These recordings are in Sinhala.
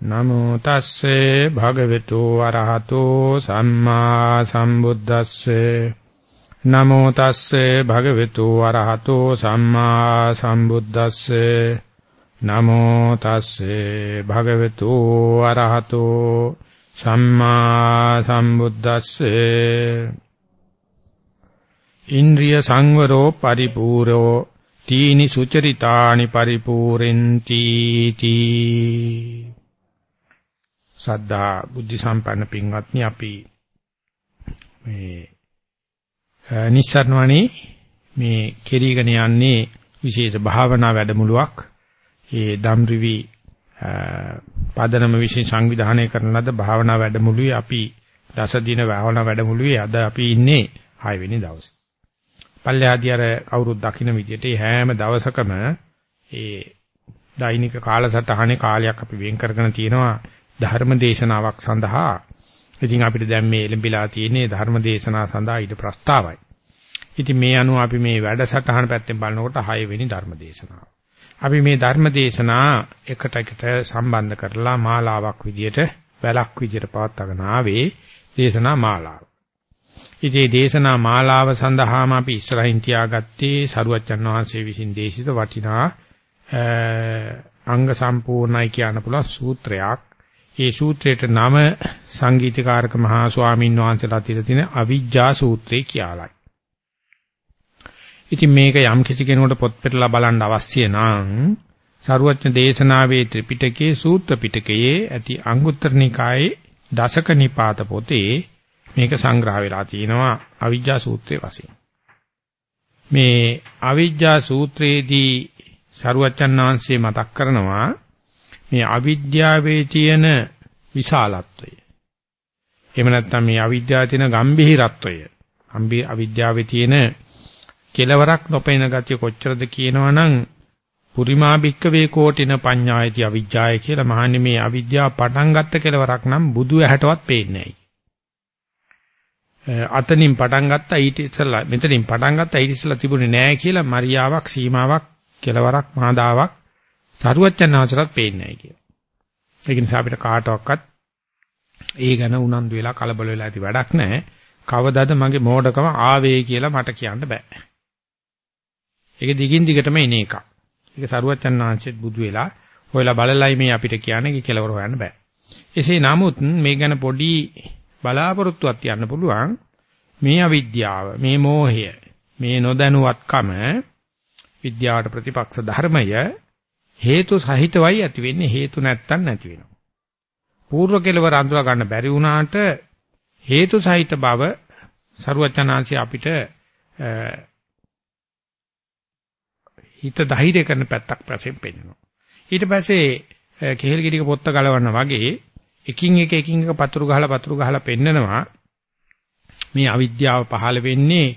නමෝ තස්සේ භගවතු වරහතෝ සම්මා සම්බුද්දස්සේ. නමෝ තස්සේ භගවතු වරහතෝ සම්මා සම්බුද්දස්සේ. නමෝ තස්සේ භගවතු වරහතෝ සම්මා සම්බුද්දස්සේ. ඉන්ද්‍රිය සංවරෝ පරිපූරෝ තීනි සුචරිතානි පරිපූරෙන්ති තී. සද්ධා බුද්ධ සම්පන්න පින්වත්නි අපි මේ නිස්සරණවණේ මේ කෙරීගෙන යන්නේ විශේෂ භාවනා වැඩමුළුවක්. ඒ ධම්රිවි පදනම විශ්ින් සංවිධානය කරන ලද භාවනා වැඩමුළුවේ අපි දස දින භාවනා වැඩමුළුවේ අද අපි ඉන්නේ 6 වෙනි දවසේ. පල්ලෙහාදී අර කවුරුත් දකින්න විදිහට හැම දවසකම ඒ දෛනික කාලසටහනේ කාලයක් අපි වෙන් කරගෙන තියෙනවා ධර්ම දේශනාවක් සඳහා ඉතින් අපිට දැන් මේ එළඹිලා තියෙන්නේ ධර්ම දේශනා සඳහා ඊට ප්‍රස්තාවයි. ඉතින් මේ අනුව අපි මේ වැඩසටහන පැත්තෙන් බලනකොට 6 වෙනි ධර්ම දේශනාව. අපි මේ ධර්ම දේශනා එකට එකට සම්බන්ධ කරලා මාලාවක් විදියට වැලක් විදියට පවත්වාගෙන ආවේ දේශනා මාලාව. ඉතින් දේශනා මාලාව සඳහාම අපි ඉස්සරහින් තියාගත්තේ සරුවච්චන් වහන්සේ විසින් දේශිත වටිනා අංග සම්පූර්ණයි කියන්න පුළුවන් සූත්‍රයක්. ඒ සූත්‍රයට නම සංගීතකාරක මහා ස්වාමීන් වහන්සේලා තියලා තියෙන අවිජ්ජා සූත්‍රය කියලායි. ඉතින් මේක යම් කිසි කෙනෙකුට පොත් පෙරලා බලන්න අවශ්‍ය නම් සරුවච්න දේශනාවේ ත්‍රිපිටකයේ සූත්‍ර පිටකයේ ඇති අංගුත්තර නිකායේ දසක නිපාත පොතේ මේක සංග්‍රහ වෙලා තිනවා අවිජ්ජා සූත්‍රයේ වශයෙන්. මේ අවිජ්ජා සූත්‍රයේදී සරුවච්චන් වහන්සේ මතක් කරනවා මේ අවිද්‍යාවේ තියෙන විශාලත්වය. එහෙම නැත්නම් මේ අවිද්‍යාවේ තියෙන ගම්භීරත්වය. අම්බි අවිද්‍යාවේ තියෙන කෙලවරක් නොපෙන ගතිය කොච්චරද කියනවනම් පුරිමා භික්කවේ කෝටින පඤ්ඤායති අවිජ්ජාය කියලා මහන්නේ මේ අවිද්‍යාව පටන් ගත්ත කෙලවරක් නම් බුදු ඇහැටවත් පේන්නේ නැහැ. අතනින් පටන් ගත්තා ඊට ඉස්සෙල්ලා මෙතනින් පටන් ගත්තා ඊට ඉස්සෙල්ලා තිබුණේ නැහැ කියලා මරියාවක් සීමාවක් කෙලවරක් මහදාවක් සරුවච්චන් අවසරත් පේන්නේ නැහැ කියලා. ඒක නිසා අපිට කාටවත් ඒ ගැන උනන්දු වෙලා කලබල වෙලා ඇති වැඩක් නැහැ. කවදාද මගේ මෝඩකම ආවේ කියලා මට කියන්න බෑ. ඒක දිගින් දිගටම එන එකක්. ඒක සරුවච්චන් වහන්සේත් බුදු වෙලා හොයලා බලලයි මේ අපිට කියන්නේ කෙලවර හොයන්න බෑ. එසේ නමුත් මේ ගැන පොඩි බලාපොරොත්තුවක් තියන්න පුළුවන්. මේ අවිද්‍යාව, මේ මෝහය, මේ නොදැනුවත්කම විද්‍යාවට ප්‍රතිපක්ෂ ධර්මය හේතු සහිතවයි ඇති වෙන්නේ හේතු නැත්තම් නැති වෙනවා. పూర్ව කෙලවර අඳුර ගන්න බැරි වුණාට හේතු සහිත බව ਸਰුවචනාංශي අපිට හිත ධෛර්ය කරන පැත්තක් වශයෙන් පෙන්වනවා. ඊට පස්සේ කෙහෙල්ගිරික පොත්ත ගලවන්න වගේ එකින් එක එකින් එක පතුරු ගහලා පතුරු ගහලා පෙන්නනවා මේ අවිද්‍යාව පහළ වෙන්නේ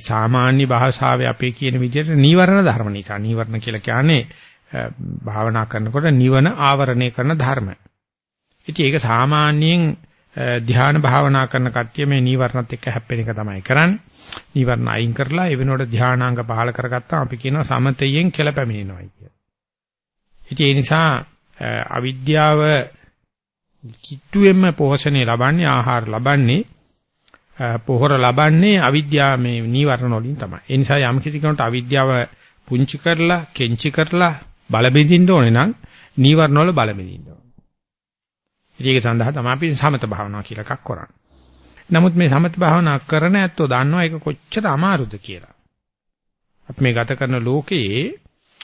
සාමාන්‍ය භාෂාවේ අපේ කියන විදිහට නීවරණ ධර්ම නිසා නීවරණ කියලා කියන්නේ භාවනා කරනකොට නිවන ආවරණය කරන ධර්ම. ඉතින් ඒක සාමාන්‍යයෙන් ධ්‍යාන භාවනා කරන කට්ටිය මේ නීවරණත් එක්ක හැප්පෙන එක තමයි කරන්නේ. නීවරණ අයින් කරලා ඒ වෙනකොට ධ්‍යානාංග පහල කරගත්තාම අපි කියනවා සමතයෙන් කියලා පැමිණෙනවායි කියලා. ඉතින් ඒ නිසා අවිද්‍යාව කිට්ටුවෙන්ම පෝෂණය ලබන්නේ ආහාර ලබන්නේ පොහොර ලබන්නේ අවිද්‍යාව මේ නීවරණ වලින් තමයි. ඒ නිසා යම් කිසි කෙනෙකුට අවිද්‍යාව පුංචි කරලා, කෙන්චි කරලා බල බෙදින්න ඕනේ නම් නීවරණ වල බල බෙදින්න ඕනේ. ඒක සඳහා තමයි අපි සමත භාවනාව කියලා එකක් කරන්නේ. නමුත් මේ සමත භාවනා කරන ඇත්තෝ දන්නවා ඒක කොච්චර අමාරුද කියලා. අපි මේ ගත කරන ලෝකයේ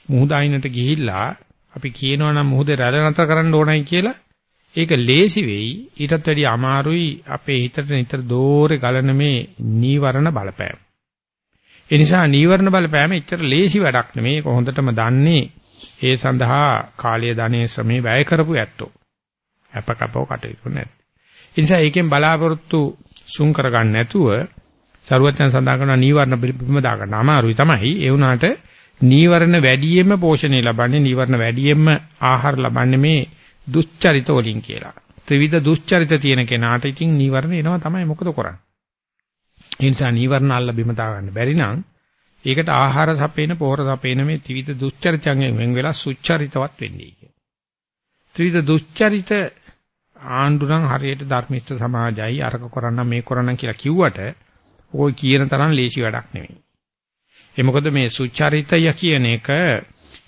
මුහුද අයිනට ගිහිල්ලා අපි කියනවා නම් මුහුදේ රැළ නතර කරන්න ඕනයි කියලා ඒක ලේසි වෙයි ඊටත් වැඩිය අමාරුයි අපේ හිතට නිතර දෝරේ ගලන මේ නීවරණ බලපෑම. ඒ නිසා නීවරණ බලපෑම එච්චර ලේසි වැඩක් නෙමෙයි. ඒක හොඳටම දන්නේ ඒ සඳහා කාලය ධනෙ ශ්‍රමේ වැය කරපු ඇත්තෝ. අපකපව කටයුතු නැති. ඒ නිසා ඒකෙන් බලාපොරොත්තු සුන් කරගන්න නැතුව සරුවචන සඳහන් කරන නීවරණ බිම දා ගන්න අමාරුයි තමයි. ඒ වුණාට නීවරණ වැඩියෙන්ම පෝෂණය ලබන්නේ නීවරණ වැඩියෙන්ම ආහාර ලබන්නේ මේ දුස්චරිත වලින් කියලා. ත්‍රිවිධ දුස්චරිත තියෙන කෙනාට ඉතින් නීවරණ එනවා තමයි මොකද කරන්නේ. ඒ නිසා නීවරණ අල්ල බිම දා ගන්න බැරි නම් ඒකට ආහාර සපේන පොහොර සපේන මේ ත්‍රිවිධ දුස්චරිතයන්ගෙන් වෙන් වෙලා සුචරිතවත් වෙන්නේ කියලා. ත්‍රිවිධ දුස්චරිත ආණ්ඩු නම් හරියට ධර්මිෂ්ඨ සමාජයි අරක කරන්න මේ කරන්න කියලා කිව්වට ওই කියන තරම් ලේසි වැඩක් නෙවෙයි. ඒ මොකද මේ සුචරිතය කියන එක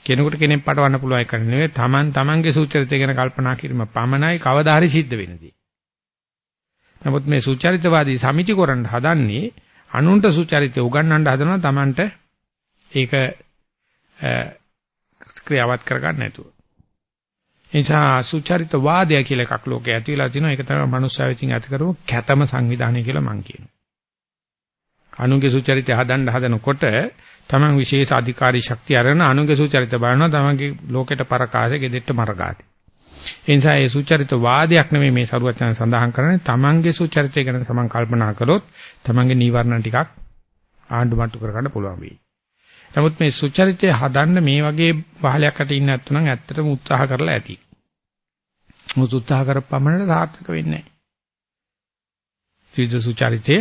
කෙනෙකුට කෙනෙක් පටවන්න පුළුවන් එකක් නෙවෙයි. Taman tamanගේ සුචරිතය ගැන කල්පනා කිරීම පමණයි කවදා හරි සිද්ධ වෙන්නේ. නමුත් මේ සුචරිතවාදී සමිති කරන්න හදන්නේ අනුන්ට සුචරිතය උගන්වන්න හදනවා Tamanට ඒක ක්‍රියාවත් කරගන්න නැතුව. ඒ නිසා සුචරිත වාදය කියලා එකක් ලෝකේ ඇති වෙලා තිනවා. ඒක තමයි මනුස්සය විසින් ඇති කරපු කැතම සංවිධානය කියලා මම කියනවා. අනුන්ගේ සුචරිතය හදන්න හදනකොට තමන් විශේෂ අධිකාරී ශක්තිය අරගෙන අනුන්ගේ සුචරිත බලනවා තමන්ගේ ලෝකෙට පරකාසෙ ගෙදෙට්ට මරගාති. ඒ නිසා මේ සුචරිත වාදයක් නෙමෙයි මේ සරුවචන සඳහන් කරන්නේ තමන්ගේ සුචරිතය ගැන තමන් කල්පනා කළොත් තමන්ගේ නීවරණ ටිකක් ආණ්ඩු මට්ටු කරගන්න පුළුවන් වෙයි. නමුත් මේ සුචරිතය හදන්න මේ වගේ පහලයක් අට ඉන්න නැත්නම් ඇත්තටම උත්සාහ කරලා ඇති. මොකද උත්සාහ කරපමණට සාර්ථක වෙන්නේ නැහැ. ත්‍රිවිධ සුචරිතය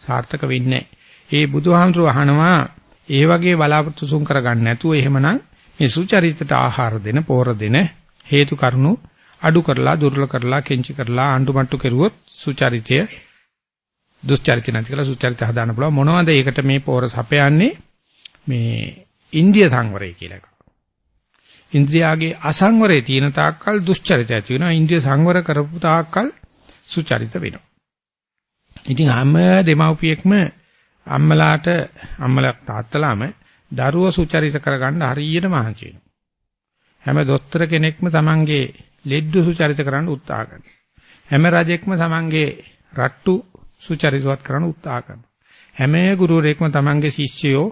සාර්ථක වෙන්නේ ඒ බුදුහාමුදුරුවෝ අහනවා ඒ වගේ බලාපොරොත්තු සුන් කරගන්න නැතුව එහෙමනම් මේ සුචරිතයට ආහාර දෙන, පෝර දෙන හේතු කරුණු අඩු කරලා, දුර්වල කරලා, කෙන්චි කරලා ආණ්ඩුමට්ටු කෙරුවොත් සුචරිතය දුස්චරිත නැති කරලා සුචරිත හදාන්න පුළුවන්. මොනවද ඒකට මේ පෝර සපයන්නේ? මේ ඉන්දිය සංවරය කියලා එකක්. ඉන්ද්‍රියාගේ අසංවරයේ තියෙන තාක්කල් දුස්චරිත ඇති වෙනවා. ඉන්ද්‍රිය සංවර කරපු තාක්කල් සුචරිත වෙනවා. ඉතින් හැම දෙමව්පියෙක්ම අම්මලාට අම්මලා තාත්තලාම දරුවෝ සුචරිත කරගන්න හරියට මහන්සි වෙනවා. හැම දොස්තර කෙනෙක්ම තමන්ගේ ලෙඩ්ඩු සුචරිත කරන්න උත්සාහ කරනවා. හැම රජෙක්ම තමන්ගේ රට්ටු සුචරිතවත් කරන්න උත්සාහ කරනවා. හැම ගුරුවරයෙක්ම තමන්ගේ ශිෂ්‍යයෝ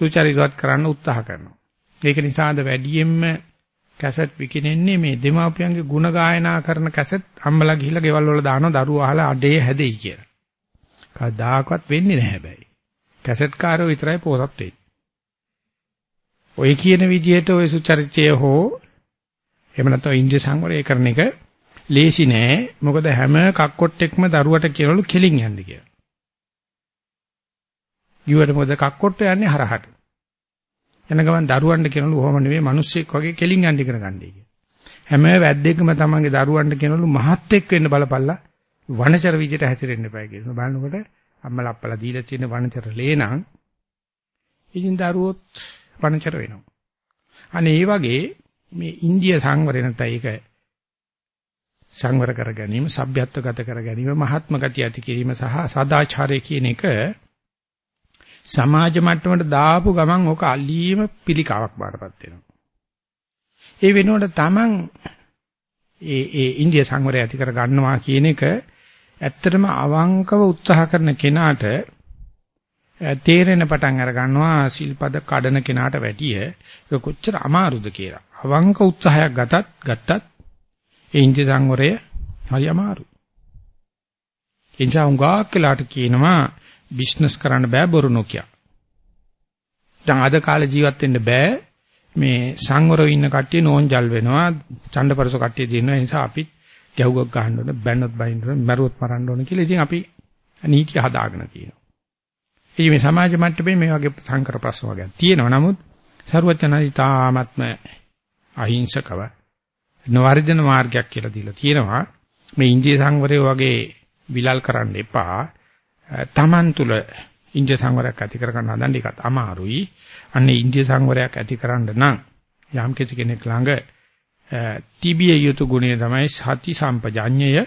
සුචරිතවත් කරන්න උත්සාහ කරනවා. ඒක නිසාද වැඩියෙන්ම කැසට් විකිනෙන්නේ මේ දෙමාපියන්ගේ ಗುಣ ගායනා කරන කැසට් අම්මලා ගිහිල්ලා ගෙවල් වල දානවා දරුවෝ අහලා අඩේ හැදෙයි කියලා. කවදාකවත් වෙන්නේ නැහැ හැබැයි. කැසට් කාරෝ විතරයි පොසත් වෙන්නේ. ඔය කියන විදිහට ඔය සුචරිතය හෝ එහෙම නැත්නම් ඉන්ද්‍රිය සංවරය කරන එක ලේසි නෑ. මොකද හැම කක්කොට්ටෙක්ම දරුවට කියනලු කෙලින් යන්න කියලා. ඊවට මොකද කක්කොට්ට යන්නේ හරහට. එන ගමන් දරුවන්ට කියනලු ඔහොම නෙවෙයි මිනිස්සෙක් වගේ කෙලින් යන්න ඉගෙන ගන්නයි කිය. හැම වැද්දෙක්ම තමන්ගේ දරුවන්ට කියනලු මහත් එක් වෙන්න බලපල්ලා වනචර විදිහට හැසිරෙන්න එපා කියනවා. බලනකොට අම්මලා අප්පලා දීලා තියෙන වනචර ලේනම් ඉතින් දරුවොත් වනචර වෙනවා. අනේ ඒ වගේ මේ ඉන්දිය සංවරය නැත්නම් ඒක සංවර කර ගැනීම, සભ્યත්වගත කර ගැනීම, මහත්ම ගතිය ඇති කිරීම සහ සදාචාරය කියන එක සමාජ මට්ටමට දාපු ගමන් ඕක අලීම පිළිකාවක් බාටපත් වෙනවා. ඒ වෙනුවට Taman ඒ ඒ ඉන්දිය සංවරය ඇති කර ගන්නවා කියන එක ඇත්තටම අවංකව උත්සාහ කරන කෙනාට තේරෙන පටන් අර ගන්නවා සිල්පද කඩන කෙනාට වැඩිය ඒක කොච්චර අමාරුද කියලා. අවංක උත්සාහයක් ගතත් ගත්තත් ඒ ඉන්දිය සංවරය හරි අමාරුයි. එනිසා උඟාක් වෙලාට කියනවා බිස්නස් කරන්න බෑ බොරු නොකිය. දැන් අද කාලේ ජීවත් වෙන්න බෑ මේ සංවරව ඉන්න කට්ටිය නෝන්ජල් වෙනවා ඡණ්ඩපරස කට්ටිය දිනනවා ඒ නිසා අපි ගැහුවක් ගහන්න ඕන බැන්නොත් බයින්න ඕන මරුවොත් මරන්න ඕන කියලා ඉතින් අපි නීති හදාගෙන තියෙනවා. ඉතින් මේ සමාජ මට්ටමේ මේ වගේ සංකර ප්‍රශ්න වගේ තියෙනවා. නමුත් ਸਰවඥානි තාමත්ම අහිංසකව නවර්ජන මාර්ගයක් කියලා දීලා තියෙනවා. මේ ඉන්දිය සංවරය වගේ විලල් කරන්න එපා. තමන් තුල ඉන්දිය සංවරයක් ඇති කර ගන්න හදන්න ඒකත් අමාරුයි. අන්නේ ඉන්දිය සංවරයක් ඇති කරන්න නම් යම් කෙනෙක් ළඟ තිබිය යුතු ගුණය තමයි සති සම්පජඤ්ඤය.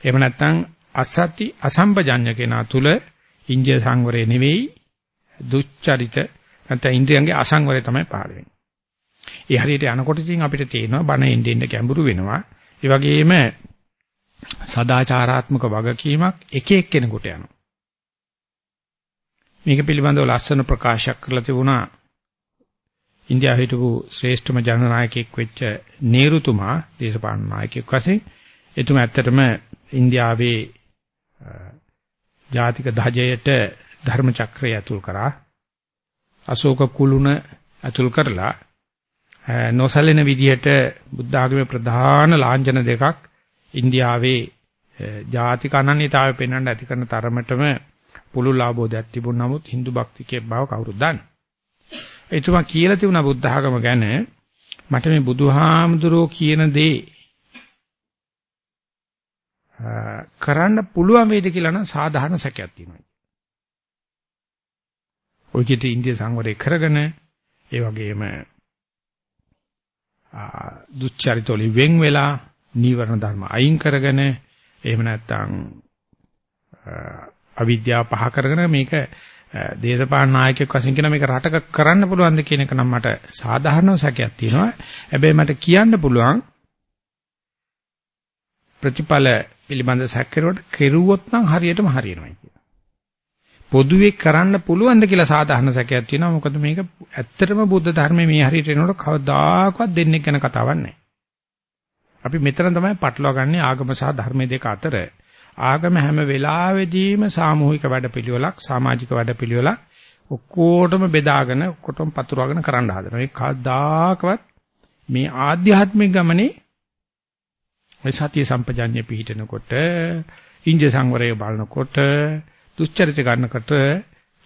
එහෙම නැත්නම් අසති අසම්පජඤ්ඤ කෙනා තුල ඉන්දිය සංවරය නෙවෙයි දුච්චරිත නැත්නම් ඉන්ද්‍රියන්ගේ අසංවරය තමයි පහළ වෙන්නේ. ඒ හරියට යනකොට ඉතින් අපිට තේරෙනවා බණ එන්න එන්න ගැඹුරු වෙනවා. ඒ වගේම සදාචාරාත්මක වගකීමක් එක එක්කෙනෙකුට යනවා. මේක පිළිබඳව ලස්සන ප්‍රකාශයක් කරලා තිබුණා ඉන්දියාවේ හිටපු ශ්‍රේෂ්ඨම ජනනායකයෙක් වෙච්ච නේරුතුමා දේශපාලන නායකයෙක් වශයෙන් එතුමා ඇත්තටම ඉන්දියාවේ ජාතික ධජයට ධර්ම චක්‍රය ඇතුල් කරා අශෝක කුළුණ ඇතුල් කරලා නොසැලෙන විදිහට බුද්ධ ආගමේ ප්‍රධාන ලාංඡන දෙකක් ඉන්දියාවේ ජාතික අනන්‍යතාවය පෙන්වන්න ඇති කරන තරමටම පුළුල් ආબોධයක් තිබුණ නමුත් Hindu භක්තිකයේ බව කවුරුද දන්නේ. එතුමා කියලා තිබුණා බුද්ධ ආගම ගැන මට මේ බුදුහාමුදුරෝ කියන දේ කරන්න පුළුවන් වේද කියලා නම් සාධාරණ සැකයක් තියෙනවා. ඔය කිට ඉන්දිය සංවරය කරගෙන ඒ වගේම දුච්චරිතෝලි වෙන් වෙලා නීවරණ ධර්ම අයින් කරගෙන එහෙම නැත්නම් අවිද්‍යාව පහ කරගෙන මේක දේශපාලන නායකයෙක් වශයෙන් කියන මේක රටක කරන්න පුළුවන්ද කියන එක නම් මට සාධාරණ සැකයක් තියෙනවා. හැබැයි මට කියන්න පුළුවන් ප්‍රතිඵල පිළිබඳ සැකකරුවට කෙරුවොත් නම් හරියටම හරියනවා කියලා. පොදුවේ කරන්න පුළුවන්ද කියලා සාධාරණ සැකයක් තියෙනවා. මොකද මේක ඇත්තටම බුද්ධ ධර්මයේ මේ හරියට එනකොට කවදාකවත් දෙන්නේ ගැන කතාවක් නැහැ. අපි මෙතන තමයි පටලවා ගන්නේ ආගම සහ ධර්මයේ දෙක අතර. ආගම හැම වෙලාවෙදීම සාමූහික වැඩපිළිවෙලක්, සමාජික වැඩපිළිවෙලක් ඔක්කොටම බෙදාගෙන ඔක්කොටම පතුරවගෙන කරන්න හදනවා. ඒ කවදාකවත් මේ ආධ්‍යාත්මික ගමනේ මේ සතිය සම්පජාඤ්ඤය පිහිටනකොට, ඉන්ද්‍ර සංවරය බලනකොට, දුස්චරිත ගන්නකොට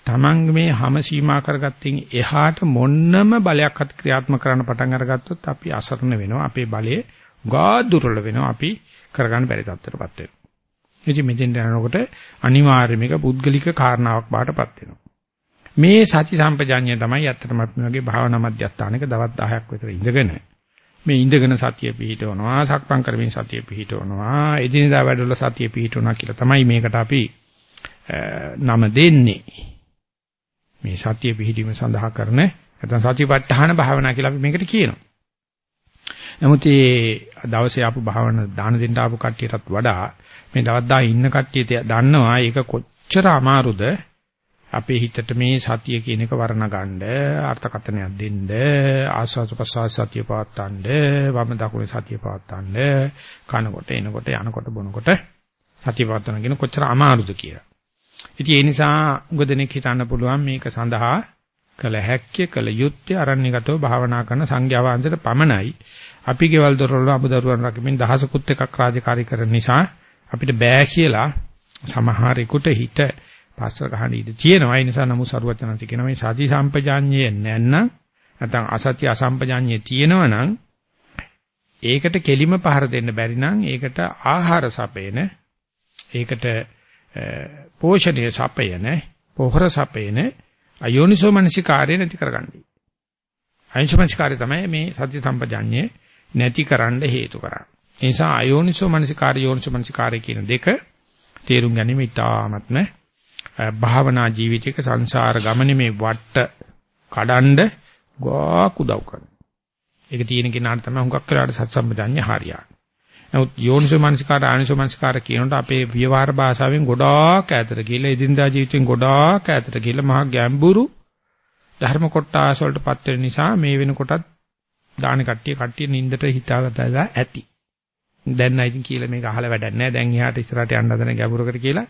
තමන් මේ හැම සීමා කරගත්තින් එහාට මොන්නම බලයක් අත් ක්‍රියාත්මක කරන්න පටන් අරගත්තොත් අපි අසරණ වෙනවා. අපේ බලය ගා දුර්වල වෙනවා. අපි කරගන්න බැරි තත්ත්වයකටපත් වෙනවා. ඉතින් මෙතෙන් යනකොට අනිවාර්යයෙන්ම එක පුද්ගලික කාරණාවක් බාටපත් වෙනවා. මේ සති සම්පජාඤ්ඤය තමයි ඇත්තටම අපි වගේ භාවනා මධ්‍යස්ථානක දවස් 10ක් විතර ඉඳගෙන මේ ඉඳගෙන සතිය පිහිටවනවා සක්පං කරමින් සතිය පිහිටවනවා එදිනදා වැඩවල සතිය පිහිටවනවා කියලා තමයි මේකට අපි නම දෙන්නේ මේ සතිය පිහිටීම සඳහා කරන නැත්නම් සතිපට්ඨාන භාවනා කියලා අපි මේකට කියනවා නමුත් මේ දවසේ ආපු භාවන දාන දෙන්න ආපු කට්ටියටත් වඩා මේ දවස් 10 ඉන්න කට්ටිය දන්නවා ඒක කොච්චර අමාරුද අපේ හිතට මේ සතිය කියන එක වර්ණ ගන්න අර්ථකථනයක් දෙන්න ආස්වාද ප්‍රසවාස සතිය පවත්තන්න වම දකුණේ සතිය පවත්තන්න කනකොට එනකොට යනකොට බොනකොට සතිය පවත්තන කියන කොච්චර අමාරුද කියලා. ඉතින් ඒ නිසා උගදෙනෙක් හිතන්න පුළුවන් මේක සඳහා කළ හැක්කේ කළ යුත්තේ අරණ්‍යගතව භාවනා කරන සංඝයා වහන්සේට පමණයි. අපි ගෙවල් දොරවල් අමුදරුවන් රකිමින් දහසකුත් එකක් රාජකාරී කරන නිසා අපිට බෑ කියලා සමහරෙකුට හිත පස්ස ගහන ඉඳ තියෙනවා. ඒ නිසා නමු සරුවචනන්ති කියන මේ සති සම්පජාඤ්ඤය නැත්නම් නැත්නම් අසත්‍ය අසම්පජාඤ්ඤය තියෙනවා නම් ඒකට කෙලිම පහර දෙන්න බැරි නම් ඒකට ආහාර සපයන ඒකට පෝෂණය සපයන පොහොර සපයන අයෝනිසෝ මනසිකාර්ය නැති කරගන්නේ. අයෝනිසෝ මනසිකාර්ය තමයි මේ සති සම්පජාඤ්ඤය නැතිකරන්න හේතු කරන්නේ. ඒ නිසා අයෝනිසෝ මනසිකාර්ය යෝනිසෝ මනසිකාර්ය කියන දෙක තේරුම් ගැනීම ඉතාමත්ම භාවනා ජීවිතයක සංසාර ගමනේ මේ වට කඩන්ඩ ගොක් උදව් කරනවා. ඒක තියෙන කෙනාට තමයි හුඟක් වෙලාට සත්සම්පජඤ්ඤ හරියන්නේ. නමුත් යෝනිසෝ මනසිකාර ආනිසෝ මනසිකාර කියනකොට අපේ ව්‍යවහාර භාෂාවෙන් ගොඩාක් ඈතට ගිහලා එදිනදා ජීවිතෙන් ගොඩාක් ඈතට ගිහලා මහා ගැඹුරු ධර්ම කොටාස වලටපත් වෙන නිසා මේ වෙනකොටත් දාන කට්ටිය කට්ටිය නින්දට හිතාගතලා ඇති. දැන් නම් ඉතින් කියලා මේක අහලා වැඩක් නැහැ. දැන් එහාට ඉස්සරහට යන්න හදන ගැඹුරකට කියලා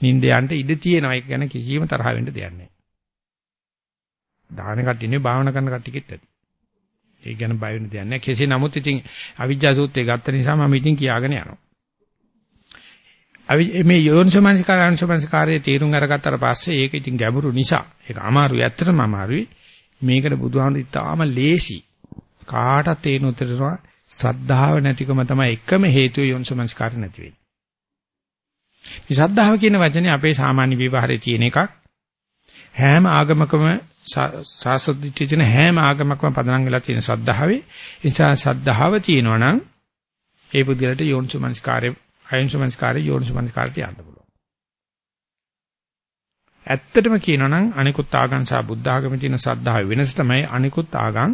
නිින්ද යන්න ඉඩ තියෙනවා. ඒක ගැන කිසිම තරහ වෙන්න දෙයක් නැහැ. දාහන කට්ටියනේ භාවනා කරන කට්ටියෙත් ඇති. ඒක ගැන බය වෙන්න දෙයක් නැහැ. කෙසේ නමුත් ඉතින් අවිජ්ජා සූත්‍රය ගත්ත නිසා මම ඉතින් කියාගෙන යනවා. අවි මේ යෝනිසමනසිකාර අනුසමනසිකාරයේ තීරුම් අරගත්තාට පස්සේ ඒක ඉතින් ගැඹුරු නිසා ඒක අමාරුයි ඇත්තටම අමාරුයි. මේකට බුදුහාමුදුරු ඉතාම ලේසි. කාටත් තේරෙන උත්තරනවා ශ්‍රද්ධාව නැතිකම තමයි එකම හේතුව යෝනිසමනසිකාර නැති වෙන්නේ. මේ ශ්‍රද්ධාව කියන වචනේ අපේ සාමාන්‍ය විවහාරයේ තියෙන එකක්. හැම ආගමකම සාසොද්දිච්ච තියෙන හැම ආගමකම පදනම් වෙලා තියෙන ශ්‍රද්ධාවේ නිසා ශ්‍රද්ධාව තියෙනවා නම් ඒ පුද්ගලට යෝනිසමනස්කාරය අයෝනිසමනස්කාරය යෝනිසමනස්කාරයට යන්න පුළුවන්. ඇත්තටම කියනවා නම් අනිකුත් ආගම් සහ බුද්ධ ආගමේ තියෙන ශ්‍රද්ධාවේ වෙනස තමයි අනිකුත් ආගම්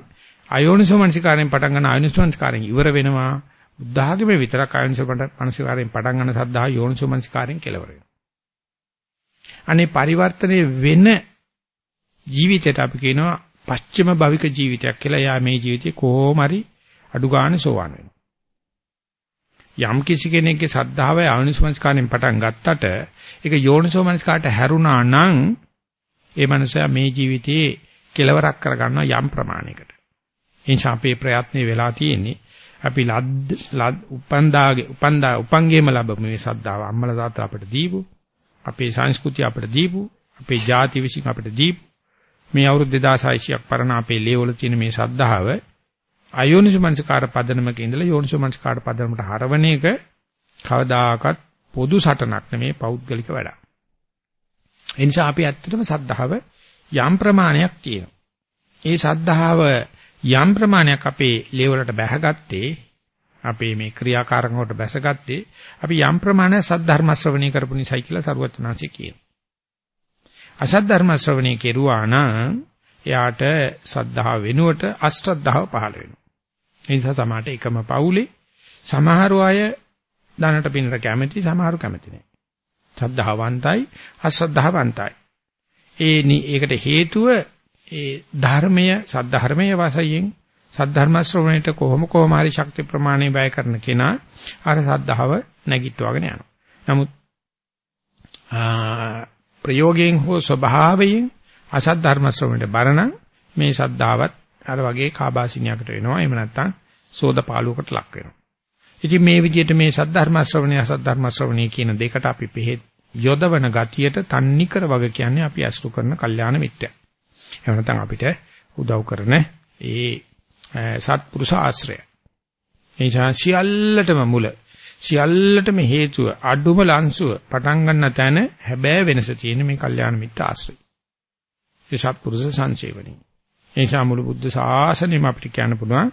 අයෝනිසමනස්කාරයෙන් පටන් ගන්න අයෝනිසමනස්කාරයෙන් ඉවර වෙනවා. බුද්ධ ආගමේ විතරක් ආයෝනිසමනස්කාරයෙන් පටන් ගන්න ශ්‍රද්ධාව යෝනිසමනස්කාරයෙන් කෙලවර වෙනවා. අනේ පරිවර්තනයේ වෙන ජීවිතයට අපි කියනවා පස්චිම භවික ජීවිතයක් කියලා. යා මේ ජීවිතේ කොහොම හරි අඩු ගන්න සෝවන් වෙනවා. යම් කිසි කෙනෙක්ගේ සද්ධාව ආනිසමස්කාරයෙන් පටන් ගත්තට ඒක යෝනිසෝමනස්කාරට හැරුණා නම් ඒ මනුස්සයා මේ ජීවිතයේ කෙලවරක් කරගන්නවා යම් ප්‍රමාණයකට. එනිසා අපේ ප්‍රයත්නේ වෙලා තියෙන්නේ අපි ලද්ද උපන්දාගේ උපන්දා උපංගේම ලැබමු මේ සද්ධාව අම්මලා තාත්තා අපිට දීපු අපේ සංස්කෘතිය අපිට දීපු අපේ ජාති විසින් අපිට දීපු මේ අවුරුදු 2600ක් පරණ අපේ ලේවල තියෙන මේ සද්ධාව අයෝනිසමනස්කාර පදනමක ඉඳලා යෝනිසමනස්කාර පදනමට හරවන එක කවදාකවත් පොදු සටනක් නෙමේ පෞද්ගලික වැඩක්. ඒ නිසා අපි ඇත්තටම සද්ධාව යම් ප්‍රමාණයක් තියෙනවා. ඒ සද්ධාව යම් ප්‍රමාණයක් අපේ ලේවලට බැහැගත්තේ අපේ මේ ක්‍රියාකාරකමකට බැසගත්තේ අපි යම් ප්‍රමාණයක් සද්ධර්ම ශ්‍රවණය කරපු නිසායි කියලා සරුවචනාංශය කියනවා. අසත් ධර්ම ශ්‍රවණය කෙරුවා නම් එයාට සද්ධාව වෙනුවට අශ්‍රද්ධාව පහළ වෙනවා. ඒ නිසා සමාහට එකම පවුලේ සමහර අය ධනට පිනට කැමති සමහරු කැමති නැහැ. ශ්‍රද්ධාවන්තයි අශ්‍රද්ධාවන්තයි. ඒ ඒකට හේතුව ඒ ධර්මය සද්ධර්මය වශයෙන් සද්ධර්ම ශ්‍රවණයට කොහොම කොහොම හරි ශක්ති ප්‍රමාණය වැය කරන කෙනා අර සද්ධාව නැගිටවගෙන යනවා. නමුත් ප්‍රයෝගයෙන් හෝ ස්වභාවයෙන් අසත් ධර්ම ශ්‍රවණයට බරණ මේ සද්ධාවත් අර වගේ කාබාසිනියකට වෙනවා. එහෙම නැත්නම් සෝද පාළුවකට ලක් වෙනවා. ඉතින් මේ විදිහට මේ සද්ධර්ම ශ්‍රවණය අසත් ධර්ම ශ්‍රවණය කියන දෙකට අපි පෙහෙත් යොදවන ගතියට තන්නිකර වග කියන්නේ අපි අසුරු කරන කල්යාණ මිත්‍යා. එහෙම නැත්නම් අපිට උදව් කරන ඒ සත්පුරුෂ ආශ්‍රය. ඒ සියල්ලටම මුල සියල්ලටම හේතුව අඩුම ලංසුව පටන් ගන්න තැන හැබෑ වෙනස තියෙන මේ කල්යාණ මිත්‍ර ආශ්‍රය. ඒ සත්පුරුෂ සංසේවණි. ඒ නිසා මුළු බුද්ධ ශාසනයම අපිට කියන්න පුළුවන්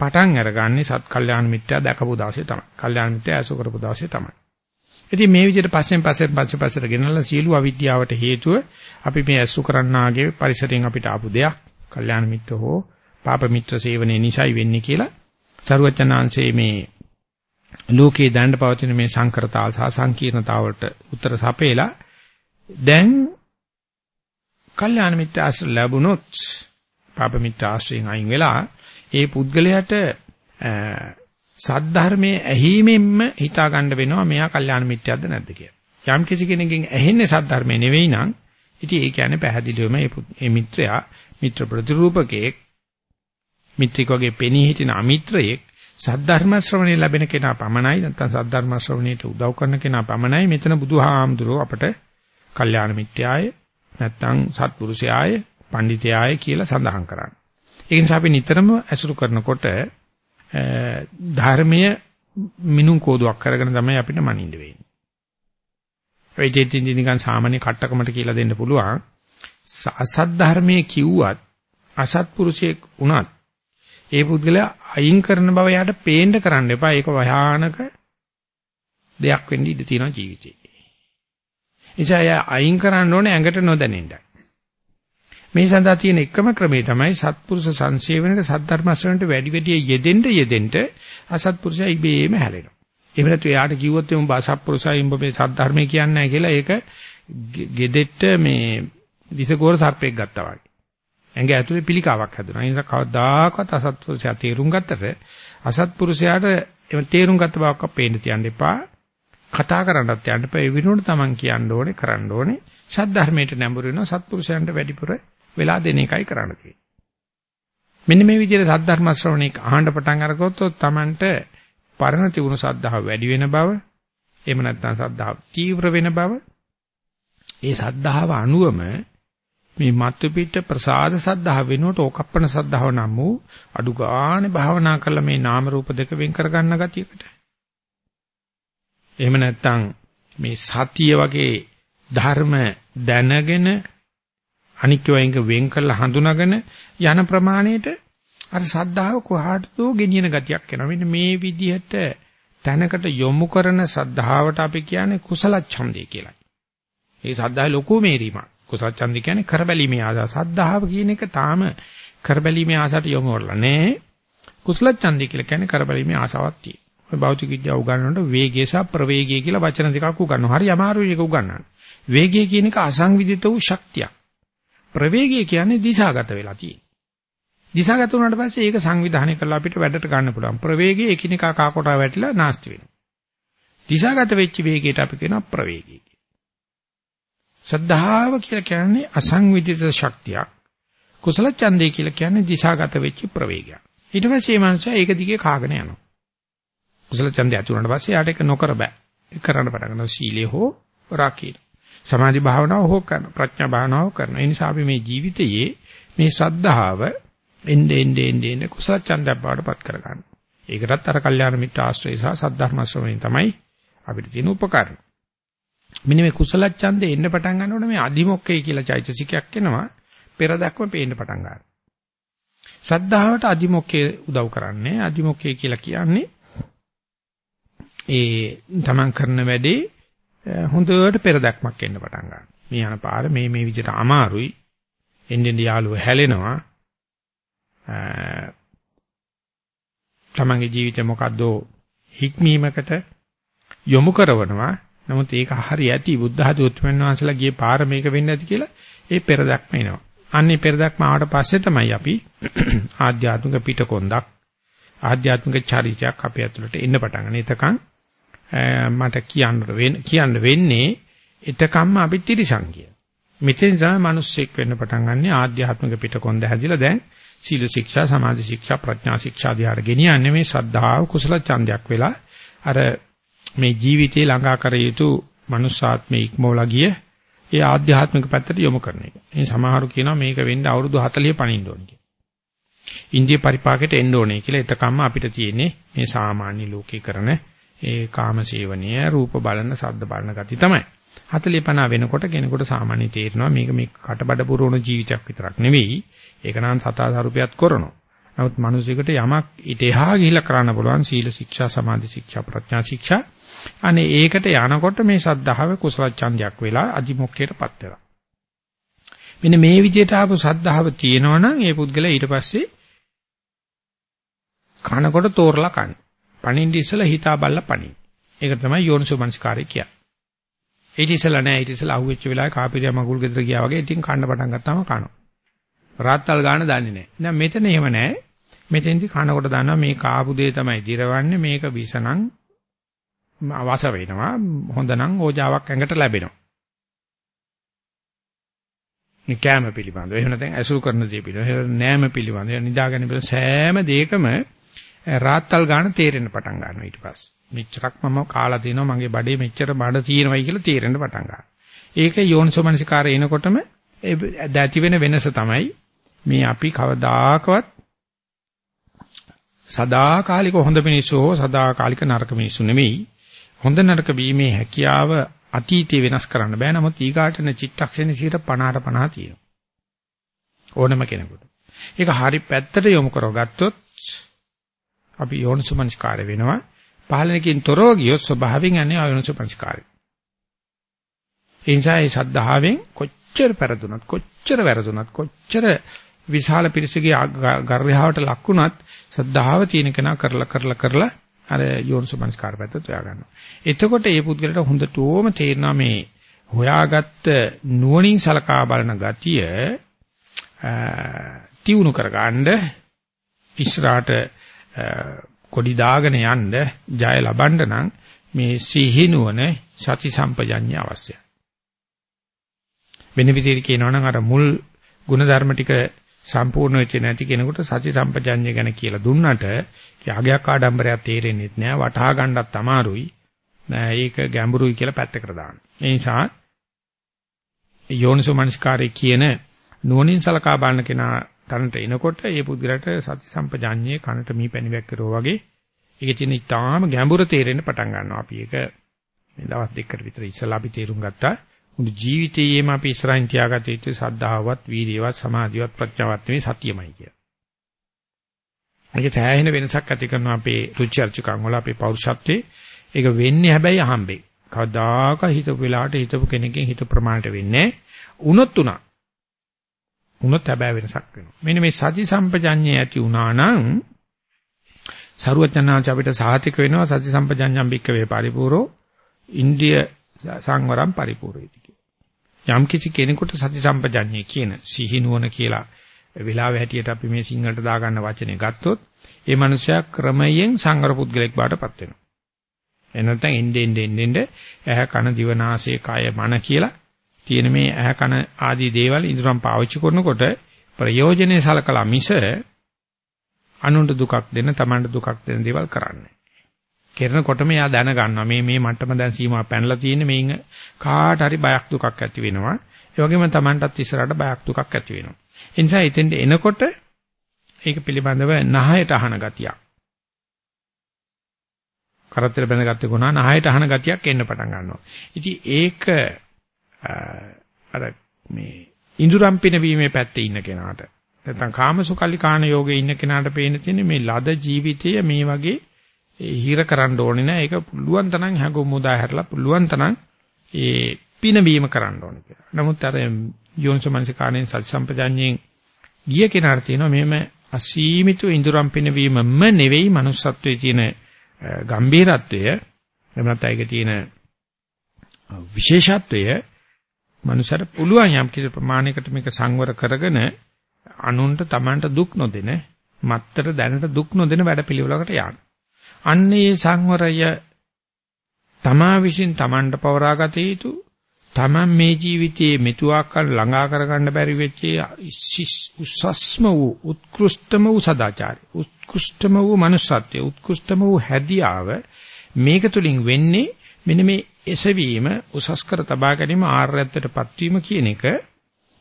පටන් අරගන්නේ සත් කල්යාණ මිත්‍යා දැකපු දවසේ තමයි. කල්යාණ මිත්‍යා ඇසු කරපු දවසේ තමයි. ඉතින් මේ විදිහට පස්සෙන් පස්සෙන් පස්සේ පස්සට ගෙනල්ලා සියලු අවිද්‍යාවට හේතුව අපි මේ ඇසු කරන්නාගේ පරිසරයෙන් අපිට ආපු දෙයක්. කල්යාණ මිත්‍ර හෝ පාප මිත්‍ර සේවනයේ නිසයි වෙන්නේ කියලා සරුවචනාංශයේ මේ ලෝකේ දැනට පවතින මේ සංකරතාව සහ සංකීර්ණතාවට උත්තර සපේලා දැන් කල්යාණ මිත්‍ර ආශ්‍රය ලැබුණොත් පාප මිත්‍ර ආශ්‍රයෙන් අයින් වෙලා ඒ පුද්ගලයාට සද්ධර්මයේ ඇහිමෙන්ම හිතා ගන්න වෙනවා මෙයා කල්යාණ මිත්‍යක්ද නැද්ද කියලා. යම් කිසි කෙනෙක්ගෙන් ඇහෙන්නේ සද්ධර්මයේ නෙවෙයි නම් ඉතින් ඒ කියන්නේ පැහැදිලිවම මේ මිත්‍රයා මිත්‍ර ප්‍රතිරූපකයෙක් මිත්‍රික වගේ පෙනී හිටින අමිත්‍රයෙක් සද්ධර්ම ශ්‍රවණය ලැබෙන කෙනා පමණයි නැත්නම් සද්ධර්ම ශ්‍රවණයට උදව් කරන කෙනා පමණයි මෙතන බුදුහාමුදුරුව අපට කල්යාණ මිත්‍යාය නැත්නම් සත්පුරුෂයාය පඬිතයාය කියලා සඳහන් කරන්නේ. ඒ නිසා අපි නිතරම ඇසුරු කරනකොට ධර්මීය මිනුම් කෝදුවක් කරගෙන තමයි අපිට මනින්න වෙන්නේ. ඒ දෙතින් නිකන් සාමාන්‍ය කට්ටකමට කියලා දෙන්න පුළුවන්. අසත් ධර්මයේ කිව්වත් අසත්පුරුෂයෙක් වුණත් ඒ පුද්ගලයා අයින් කරන බව යාට පේන්න කරන්න එපා. ඒක භයානක දෙයක් වෙන්න ඉඩ තියෙනවා ජීවිතේ. නිසා යා අයින් කරන්න ඕනේ ඇඟට නොදැනෙන්නයි. මේ සඳහා තියෙන එකම ක්‍රමය තමයි සත්පුරුෂ සංසේවනයේ සද්ධර්ම ශ්‍රවණයට වැඩි වැඩි යෙදෙන්න යෙදෙන්න අසත්පුරුෂයා ඉබේම හැලෙනවා. එහෙම නැත්නම් එයාට කිව්වොත් එමු බාසප්පුරුෂයි උඹ මේ සද්ධර්මය කියන්නේ නැහැ කියලා ඒක ගෙදෙට්ට මේ විසගෝර සර්පෙක් ගත්තා වගේ. ඇඟ ඇතුලේ පිළිකාවක් හැදුනා. ඒ නිසා කවදාකවත් අසත්පුරුෂයා තේරුම් ගත්තට අසත්පුරුෂයාට එම තේරුම් ගත්ත බවක් අපේන්න තියන්න එපා. කතා කරන්නත් යන්න එපා. ඒ විනෝඩ තමන් කියන්න ඕනේ, කරන්න ඕනේ. සද්ධර්මයට නැඹුරු වෙනවා සත්පුරුෂයන්ට වැඩිපුර වෙලා දෙන එකයි කරන්න තියෙන්නේ. මෙන්න මේ විදිහට සද්ධර්ම ශ්‍රවණික අහන්න පටන් අරගත්තොත් Tamanට පරණ තිබුණු සද්ධාව වැඩි වෙන බව, එහෙම නැත්නම් සද්ධාව තීව්‍ර වෙන බව, ඒ සද්ධාව අනුවම මේ මත්තු පිට ප්‍රසාද සද්ධාව වෙනුවට ඕකප්පන සද්ධාව නම් වූ අඩු ගානේ භාවනා කළ මේ නාම රූප දෙක වෙන් කර ගන්න ගතියකට. එහෙම නැත්නම් මේ සතිය වගේ ධර්ම දැනගෙන අනික්කවයින්ක වෙන් කරලා හඳුනාගෙන යන ප්‍රමාණයට අර සද්ධාව කොහාටදෝ ගෙනියන ගතියක් එනවා. මෙන්න මේ විදිහට තැනකට යොමු කරන සද්ධාවට අපි කියන්නේ කුසල ඡන්දය කියලා. ඒ සද්ධාවේ ලොකු මේරීමක්. කුසල ඡන්දය කියන්නේ කරබැලීමේ ආසාව. සද්ධාව කියන එක තාම කරබැලීමේ ආසාවට යොමු කරලා නැහැ. කුසල ඡන්දය කියලා කියන්නේ කරබැලීමේ ආසාවක් තියෙනවා. ඔය භෞතික විද්‍යාව උගන්වනකොට වේගය සහ ප්‍රවේගය කියලා වචන දෙකක් උගන්වනවා. හරි අමාරුයි ඒක උගන්වන්න. වේගය කියන එක අසංවිධිත වූ ශක්තියක්. ප්‍රවේගය කියන්නේ දිශාගත වෙලා තියෙන. දිශාගත වුණාට පස්සේ ඒක සංවිධානය කරලා අපිට වැඩට ගන්න පුළුවන්. ප්‍රවේගය එකිනෙකා කාකොටා වැටිලා නාස්ති වෙනවා. දිශාගත වෙච්ච වේගයට අපි කියනවා ප්‍රවේගය. සද්ධාව කියලා කියන්නේ අසංවිධිත ශක්තියක්. කුසල ඡන්දය කියලා කියන්නේ දිශාගත වෙච්ච ප්‍රවේගයක්. ඊට පස්සේ මේ මනුස්සයා ඒක දිගේ කාගෙන යනවා. කුසල ඡන්දය ඇති වුණාට පස්සේ යාට ඒක නොකර බෑ. ඒක කරන්න පටන් ගන්නවා සීලය හෝ රාකීන. සමාධි භාවනාව හෝ කරන ප්‍රඥා භාවනාව කරන. ඒ නිසා අපි මේ ජීවිතයේ මේ ශ්‍රද්ධාව එන්නේ එන්නේ එන්නේ කුසල ඡන්දයක් බවට පත් කර ගන්න. ඒකටත් අර කල්යාණ මිත්‍ර ආශ්‍රය සහ සද්ධර්ම ශ්‍රවණය තමයි අපිට තියෙන උපකරණ. මෙන්න මේ කුසල ඡන්දේ එන්න පටන් ගන්නකොට මේ අදිමොක්කේ කියලා චෛතසිකයක් එනවා. පෙර දක්ම පේන්න පටන් ගන්නවා. සද්ධාවට අදිමොක්කේ උදව් කරන්නේ අදිමොක්කේ කියලා කියන්නේ ඒ තමන් කරන වැඩේ හොඳට පෙරදක්මක් එන්න පටන් ගන්නවා. මේ යන පාර මේ මේ විදිහට අමාරුයි. එන්නේ යාළුව හැලෙනවා. තමන්ගේ ජීවිතේ මොකද්ද හික්මීමකට යොමු කරනවා. නමුත් ඒක හරි ඇති බුද්ධ ධාතුත්මයන් වහන්සේලා ගියේ පාර මේක වෙන්නේ නැති කියලා ඒ පෙරදක්ම එනවා. අන්නේ පෙරදක්ම ආවට පස්සේ තමයි අපි ආධ්‍යාත්මික පිටකොන්දක් ආධ්‍යාත්මික චරිතයක් අපේ ඇතුළට එන්න පටන් ගන්න. එතකන් මට කියන්න කියන්න වෙන්නේ එතකම්ම අපි තිරිසන් කිය. මෙතෙන් තමයි මිනිස්සෙක් වෙන්න පටන් ගන්න ආධ්‍යාත්මික පිටකොන්ද හැදිලා දැන් සීල ශික්ෂා, සමාධි ශික්ෂා, ප්‍රඥා ශික්ෂා දිහාට ගෙනියන්නේ මේ ශ්‍රද්ධාව කුසල ඡන්දයක් වෙලා අර මේ ජීවිතේ ළඟා කර යුතු මනුස්සාත්මේ ඉක්මවලා ගිය ඒ ආධ්‍යාත්මික පැත්තට යොමු කරන එක. ඉතින් සමහරු කියනවා මේක වෙන්න අවුරුදු 40 පණින්න ඕනේ කියලා. ඉන්දිය පරිපාකයට එන්න ඕනේ කියලා එතකම්ම අපිට තියෙන්නේ මේ සාමාන්‍ය ලෝකේ කරන ඒ කාම සේවනය, රූප බලන, ශබ්ද බලන ගති තමයි. 40 50 වෙනකොට කෙනෙකුට සාමාන්‍ය තේරෙනවා මේක මේ කටබඩ පුරවන ජීවිතයක් විතරක් නෙවෙයි. ඒක නම් සතා සරුපියත් කරනවා. නමුත් මිනිසෙකුට යමක් ඊට එහා ගිහිලා කරන්න පුළුවන් සීල ශික්ෂා, සමාධි ශික්ෂා, ප්‍රඥා ශික්ෂා. අනේ ඒකට යනකොට මේ සද්ධාව කුසල ඡන්දයක් වෙලා අදිමොක්කයටපත් වෙනවා. මෙන්න මේ විදිහට ආපු සද්ධාව තියෙනවනම් ඒ පුද්ගලයා ඊට පස්සේ කනකොට තෝරලා කන. පණින්න ඉස්සලා හිතා බල්ලා පණින්. ඒක තමයි යෝනිසෝමනස්කාරය කියන්නේ. ඊට ඉස්සලා නෑ ඊට ඉස්සලා අහුවෙච්ච වෙලාවේ කාපිරියා මගුල් ගෙදර ගියා වගේ ඉතින් කන්න පටන් ගත්තාම කනවා. රාත්තල් ගාන දන්නේ නෑ. දැන් මෙතන එහෙම නෑ. මෙතෙන්දි කනකොට දන්නවා මේ කාපු දේ තමයි දිරවන්නේ මේක විසනම් වාස වෙනවා. හොඳ නම් ඕජාවක් ඇඟට ලැබෙනවා. මේ කැම පිළිබඳව එහෙම නැත්නම් ඇසුරු කරන දේ පිළිබඳව නෑම පිළිබඳව නිදාගෙන ඉන්න සෑම දෙයකම රාත්තල් ගාන තේරෙන්න පටන් ගන්නවා ඊට පස්සේ. මෙච්චරක් මම කාලා දිනවා මගේ බඩේ මෙච්චර බඩ තියෙනවයි කියලා තේරෙන්න පටන් ගන්නවා. ඒක යෝනිසෝමනසිකාරය එනකොටම ඇති වෙන වෙනස තමයි මේ අපි කවදාකවත් සදාකාලික හොඳ මිනිස්සු හෝ සදාකාලික නරක මිනිස්සු නෙමෙයි. හොඳ නරක බීමේ හැකියාව අතීතේ වෙනස් කරන්න බෑ. නමුත් ඊගාටන චිත්තක්ෂණ 50 50 තියෙනවා. ඕනම කෙනෙකුට. ඒක හරි පැත්තට යොමු කරගත්තොත් අපි යෝනිසමංස්කාරය වෙනවා. පාලනකින් තොරව ගියොත් ස්වභාවයෙන් යන්නේ අයෝනිසමංස්කාරය. ඒ නිසා මේ සද්ධාවෙන් කොච්චර පෙරදුනත් කොච්චර වැරදුනත් කොච්චර විශාල පිරිසගේ ගර්භාවට ලක් වුණත් සද්ධාව තියෙන කෙනා කරලා කරලා කරලා අර යෝනිසමංස්කාර පැත්ත තෝයා ගන්නවා. එතකොට මේ පුද්ගලට හොඳටම තේරෙනවා මේ හොයාගත්ත නුවණින් සලකා බලන ගතිය තියුණු කරගන්න ඉස්සරහට කොඩි දාගෙන යන්න ජය ලබන්න නම් මේ සිහිනුවන සති සම්පජඤ්ඤය අවශ්‍යයි. වෙන විදිහට කියනවා නම් අර මුල් ಗುಣධර්ම ටික සම්පූර්ණ වෙච්ච නැති කෙනෙකුට සති සම්පජඤ්ඤය ගැන කියලා දුන්නට යාගයක් ආඩම්බරයක් තේරෙන්නේ නැහැ වටහා ගන්නත් අමාරුයි. ඒක ගැඹුරුයි කියලා පැත්තකට දාන්න. ඒ නිසා යෝනිසෝ මනස්කාරය කියන නුවණින් සලකා බලන කෙනා තනට එනකොට ඒ පුද්ගලට සති සම්පජාඤ්ඤයේ කනට මී පැණිවක් කරෝ වගේ ඒකේ තියෙන ඊටාම ගැඹුර තේරෙන්න පටන් ගන්නවා. අපි ඒක මේ දවස් දෙකකට විතර ඉස්සලා අපි තේරුම් ගත්තා. මුළු ජීවිතයේම අපි ඉස්සරහින් තියාගත යුතු සද්ධාවත්, වීර්යවත්, සමාධිවත්, ප්‍රඥාවත් නෙවෙයි සතියමයි කිය. ඒක සෑහෙන වෙනසක් ඇති කරනවා අපේ රුචි අරුචිකම් වල අපේ පෞරුෂත්වයේ. ඒක වෙන්නේ හැබැයි අහම්බේ. කවදාක හිතපු වෙලාවට හිතපු කෙනකින් හිත ප්‍රමාණයට වෙන්නේ නැහැ. උනොත් උනා. වුණොත් හැබැයි වෙනසක් වෙනවා. මෙන්න මේ සති සම්පජඤ්ඤය ඇති වුණා නම් සරුවචනාංශ අපිට සාහිතික වෙනවා සති සම්පජඤ්ඤම් බික්කවේ පරිපූර්ණෝ ඉන්ද්‍රිය සංවරම් පරිපූර්ණේති කියලා. යම් කිසි කෙනෙකුට සති සම්පජඤ්ඤය කියන සිහි නුවණ කියලා වෙලාවෙ හැටියට අපි මේ සිංහලට දාගන්න වචනේ ගත්තොත් ඒ මනුස්සයා ක්‍රමයෙන් සංවර පුද්ගලෙක් බාටපත් වෙනවා. එනනැත්නම් එන්නේ එන්නේ එන්නේ ඇහ කන දිව නාසය කය මන කියලා තියෙන මේ ඇහ කන ආදී දේවල් ඉදරම් පාවිච්චි කරනකොට ප්‍රයෝජනේ සලකලා මිස අනුන්ට දුකක් දෙන්න තමන්ට දුකක් දෙන දේවල් කරන්නේ. කරනකොටම එයා දැන ගන්නවා මේ මේ මට්ටම දැන් සීමා පැනලා තියෙන මේන් කාට හරි බයක් දුකක් ඇති වෙනවා. ඒ වගේම තමන්ටත් ඉස්සරහට බයක් දුකක් ඇති වෙනවා. ඒ නිසා ඉතින්ද එනකොට ඒක පිළිබඳව නහයට අහන ගතියක්. කරත්තර බැඳගත්තේ කොනා නහයට අහන ගතියක් එන්න පටන් ගන්නවා. ඉතින් ඒක අර මේ ඉඳුරම් පිනවීමේ පැත්තේ ඉන්න කෙනාට නැත්නම් කාමසුකල්ලිකාන යෝගයේ ඉන්න කෙනාට පේන තියෙන්නේ මේ ලද ජීවිතය මේ වගේ හිර කරන්න ඕනේ නෑ. ඒක පුළුවන් තරම් හැඟුම් මුදා හැරලා පුළුවන් තරම් ඒ පිනවීම කරන්න ඕනේ කියලා. නමුත් අර යෝනිසමනසිකාණෙන් සති සම්පජාඤ්ඤයෙන් ගිය කෙනාට තියෙනවා මෙහෙම අසීමිත ඉඳුරම් පිනවීමම නෙවෙයි manussත්වයේ තියෙන ගම්භීරත්වය එහෙම නැත්නම් ඒකේ තියෙන විශේෂත්වය මනුෂ්‍යර පුළුවන් යම් කිසි ප්‍රමාණයකට මේක සංවර කරගෙන අනුන්ට Tamanට දුක් නොදෙන මත්තර දැනට දුක් නොදෙන වැඩපිළිවෙලකට යන්න. අන්න ඒ සංවරය තමා විසින් Tamanට පවරාගත යුතු තමන් මේ ජීවිතයේ මෙතුආකල් ළඟා කරගන්න බැරි වෙච්ච උස්සස්ම වූ උත්කෘෂ්ඨම වූ සදාචාරය උත්කෘෂ්ඨම වූ manussත්වය උත්කෘෂ්ඨම වූ හැදියාව මේක තුලින් වෙන්නේ මෙන්න මේ එසවීම උසස් කර තබා ගැනීම ආර්යත්වයටපත් වීම කියන එක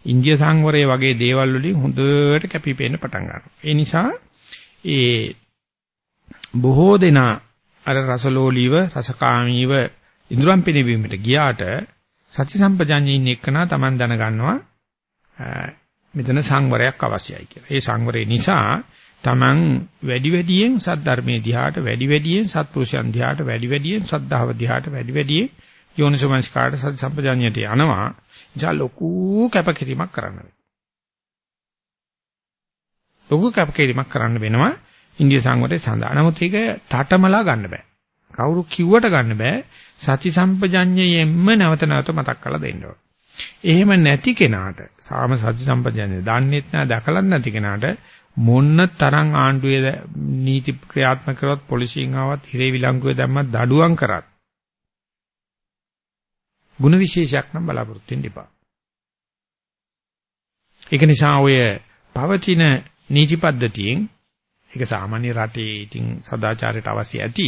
ඉන්දිය සංවරයේ වගේ දේවල් වලින් හොඳට කැපිපෙන්න පටන් ගන්නවා. ඒ නිසා ඒ බොහෝ දෙනා අර රසලෝලීව රසකාමීව ඉඳුරම් පිනවීමට ගියාට සති සම්පජඤ්ඤේ ඉන්න එක්කනා Taman දැනගන්නවා මෙතන සංවරයක් අවශ්‍යයි කියලා. ඒ සංවරය නිසා Taman වැඩි වැඩියෙන් සද්ධර්මයේ දිහාට වැඩි වැඩියෙන් සත්පුරුෂයන් දිහාට වැඩි වැඩියෙන් සද්ධාව දිහාට වැඩි වැඩියෙන් යෝනිසමංස්කාරට සති සම්පජඤ්ඤයට යනවා. එනිසා ලොකු කැපකිරීමක් කරන්න වෙනවා. ලොකු කැපකිරීමක් කරන්න වෙනවා ඉන්දිය සංවරයේ සඳහා. නමුත් ඒක තාඨමලා ගන්න බෑ. කවුරු කිව්වට ගන්න බෑ. සති සම්පජඤ්ඤයෙන්ම නැවත නැවත මතක් කරලා දෙන්න ඕන. එහෙම නැති කෙනාට සාම සති සම්පජඤ්ඤය දන්නේත් නැහැ දැකලත් නැති කෙනාට මොන්න තරම් ආණ්ඩුවේ නීති ක්‍රියාත්මක කරවත් පොලිසියෙන් ආවත් හිරේ විලංගුවේ දැම්මත් දඩුවම් කරත් ಗುಣ විශේෂයක් නම් බලාපොරොත්තු වෙන්න එපා. ඒක නිසා ඔය පවතින නීති පද්ධතියෙන් ඒක සාමාන්‍ය රටේ ඉතින් සදාචාරයට අවශ්‍ය ඇති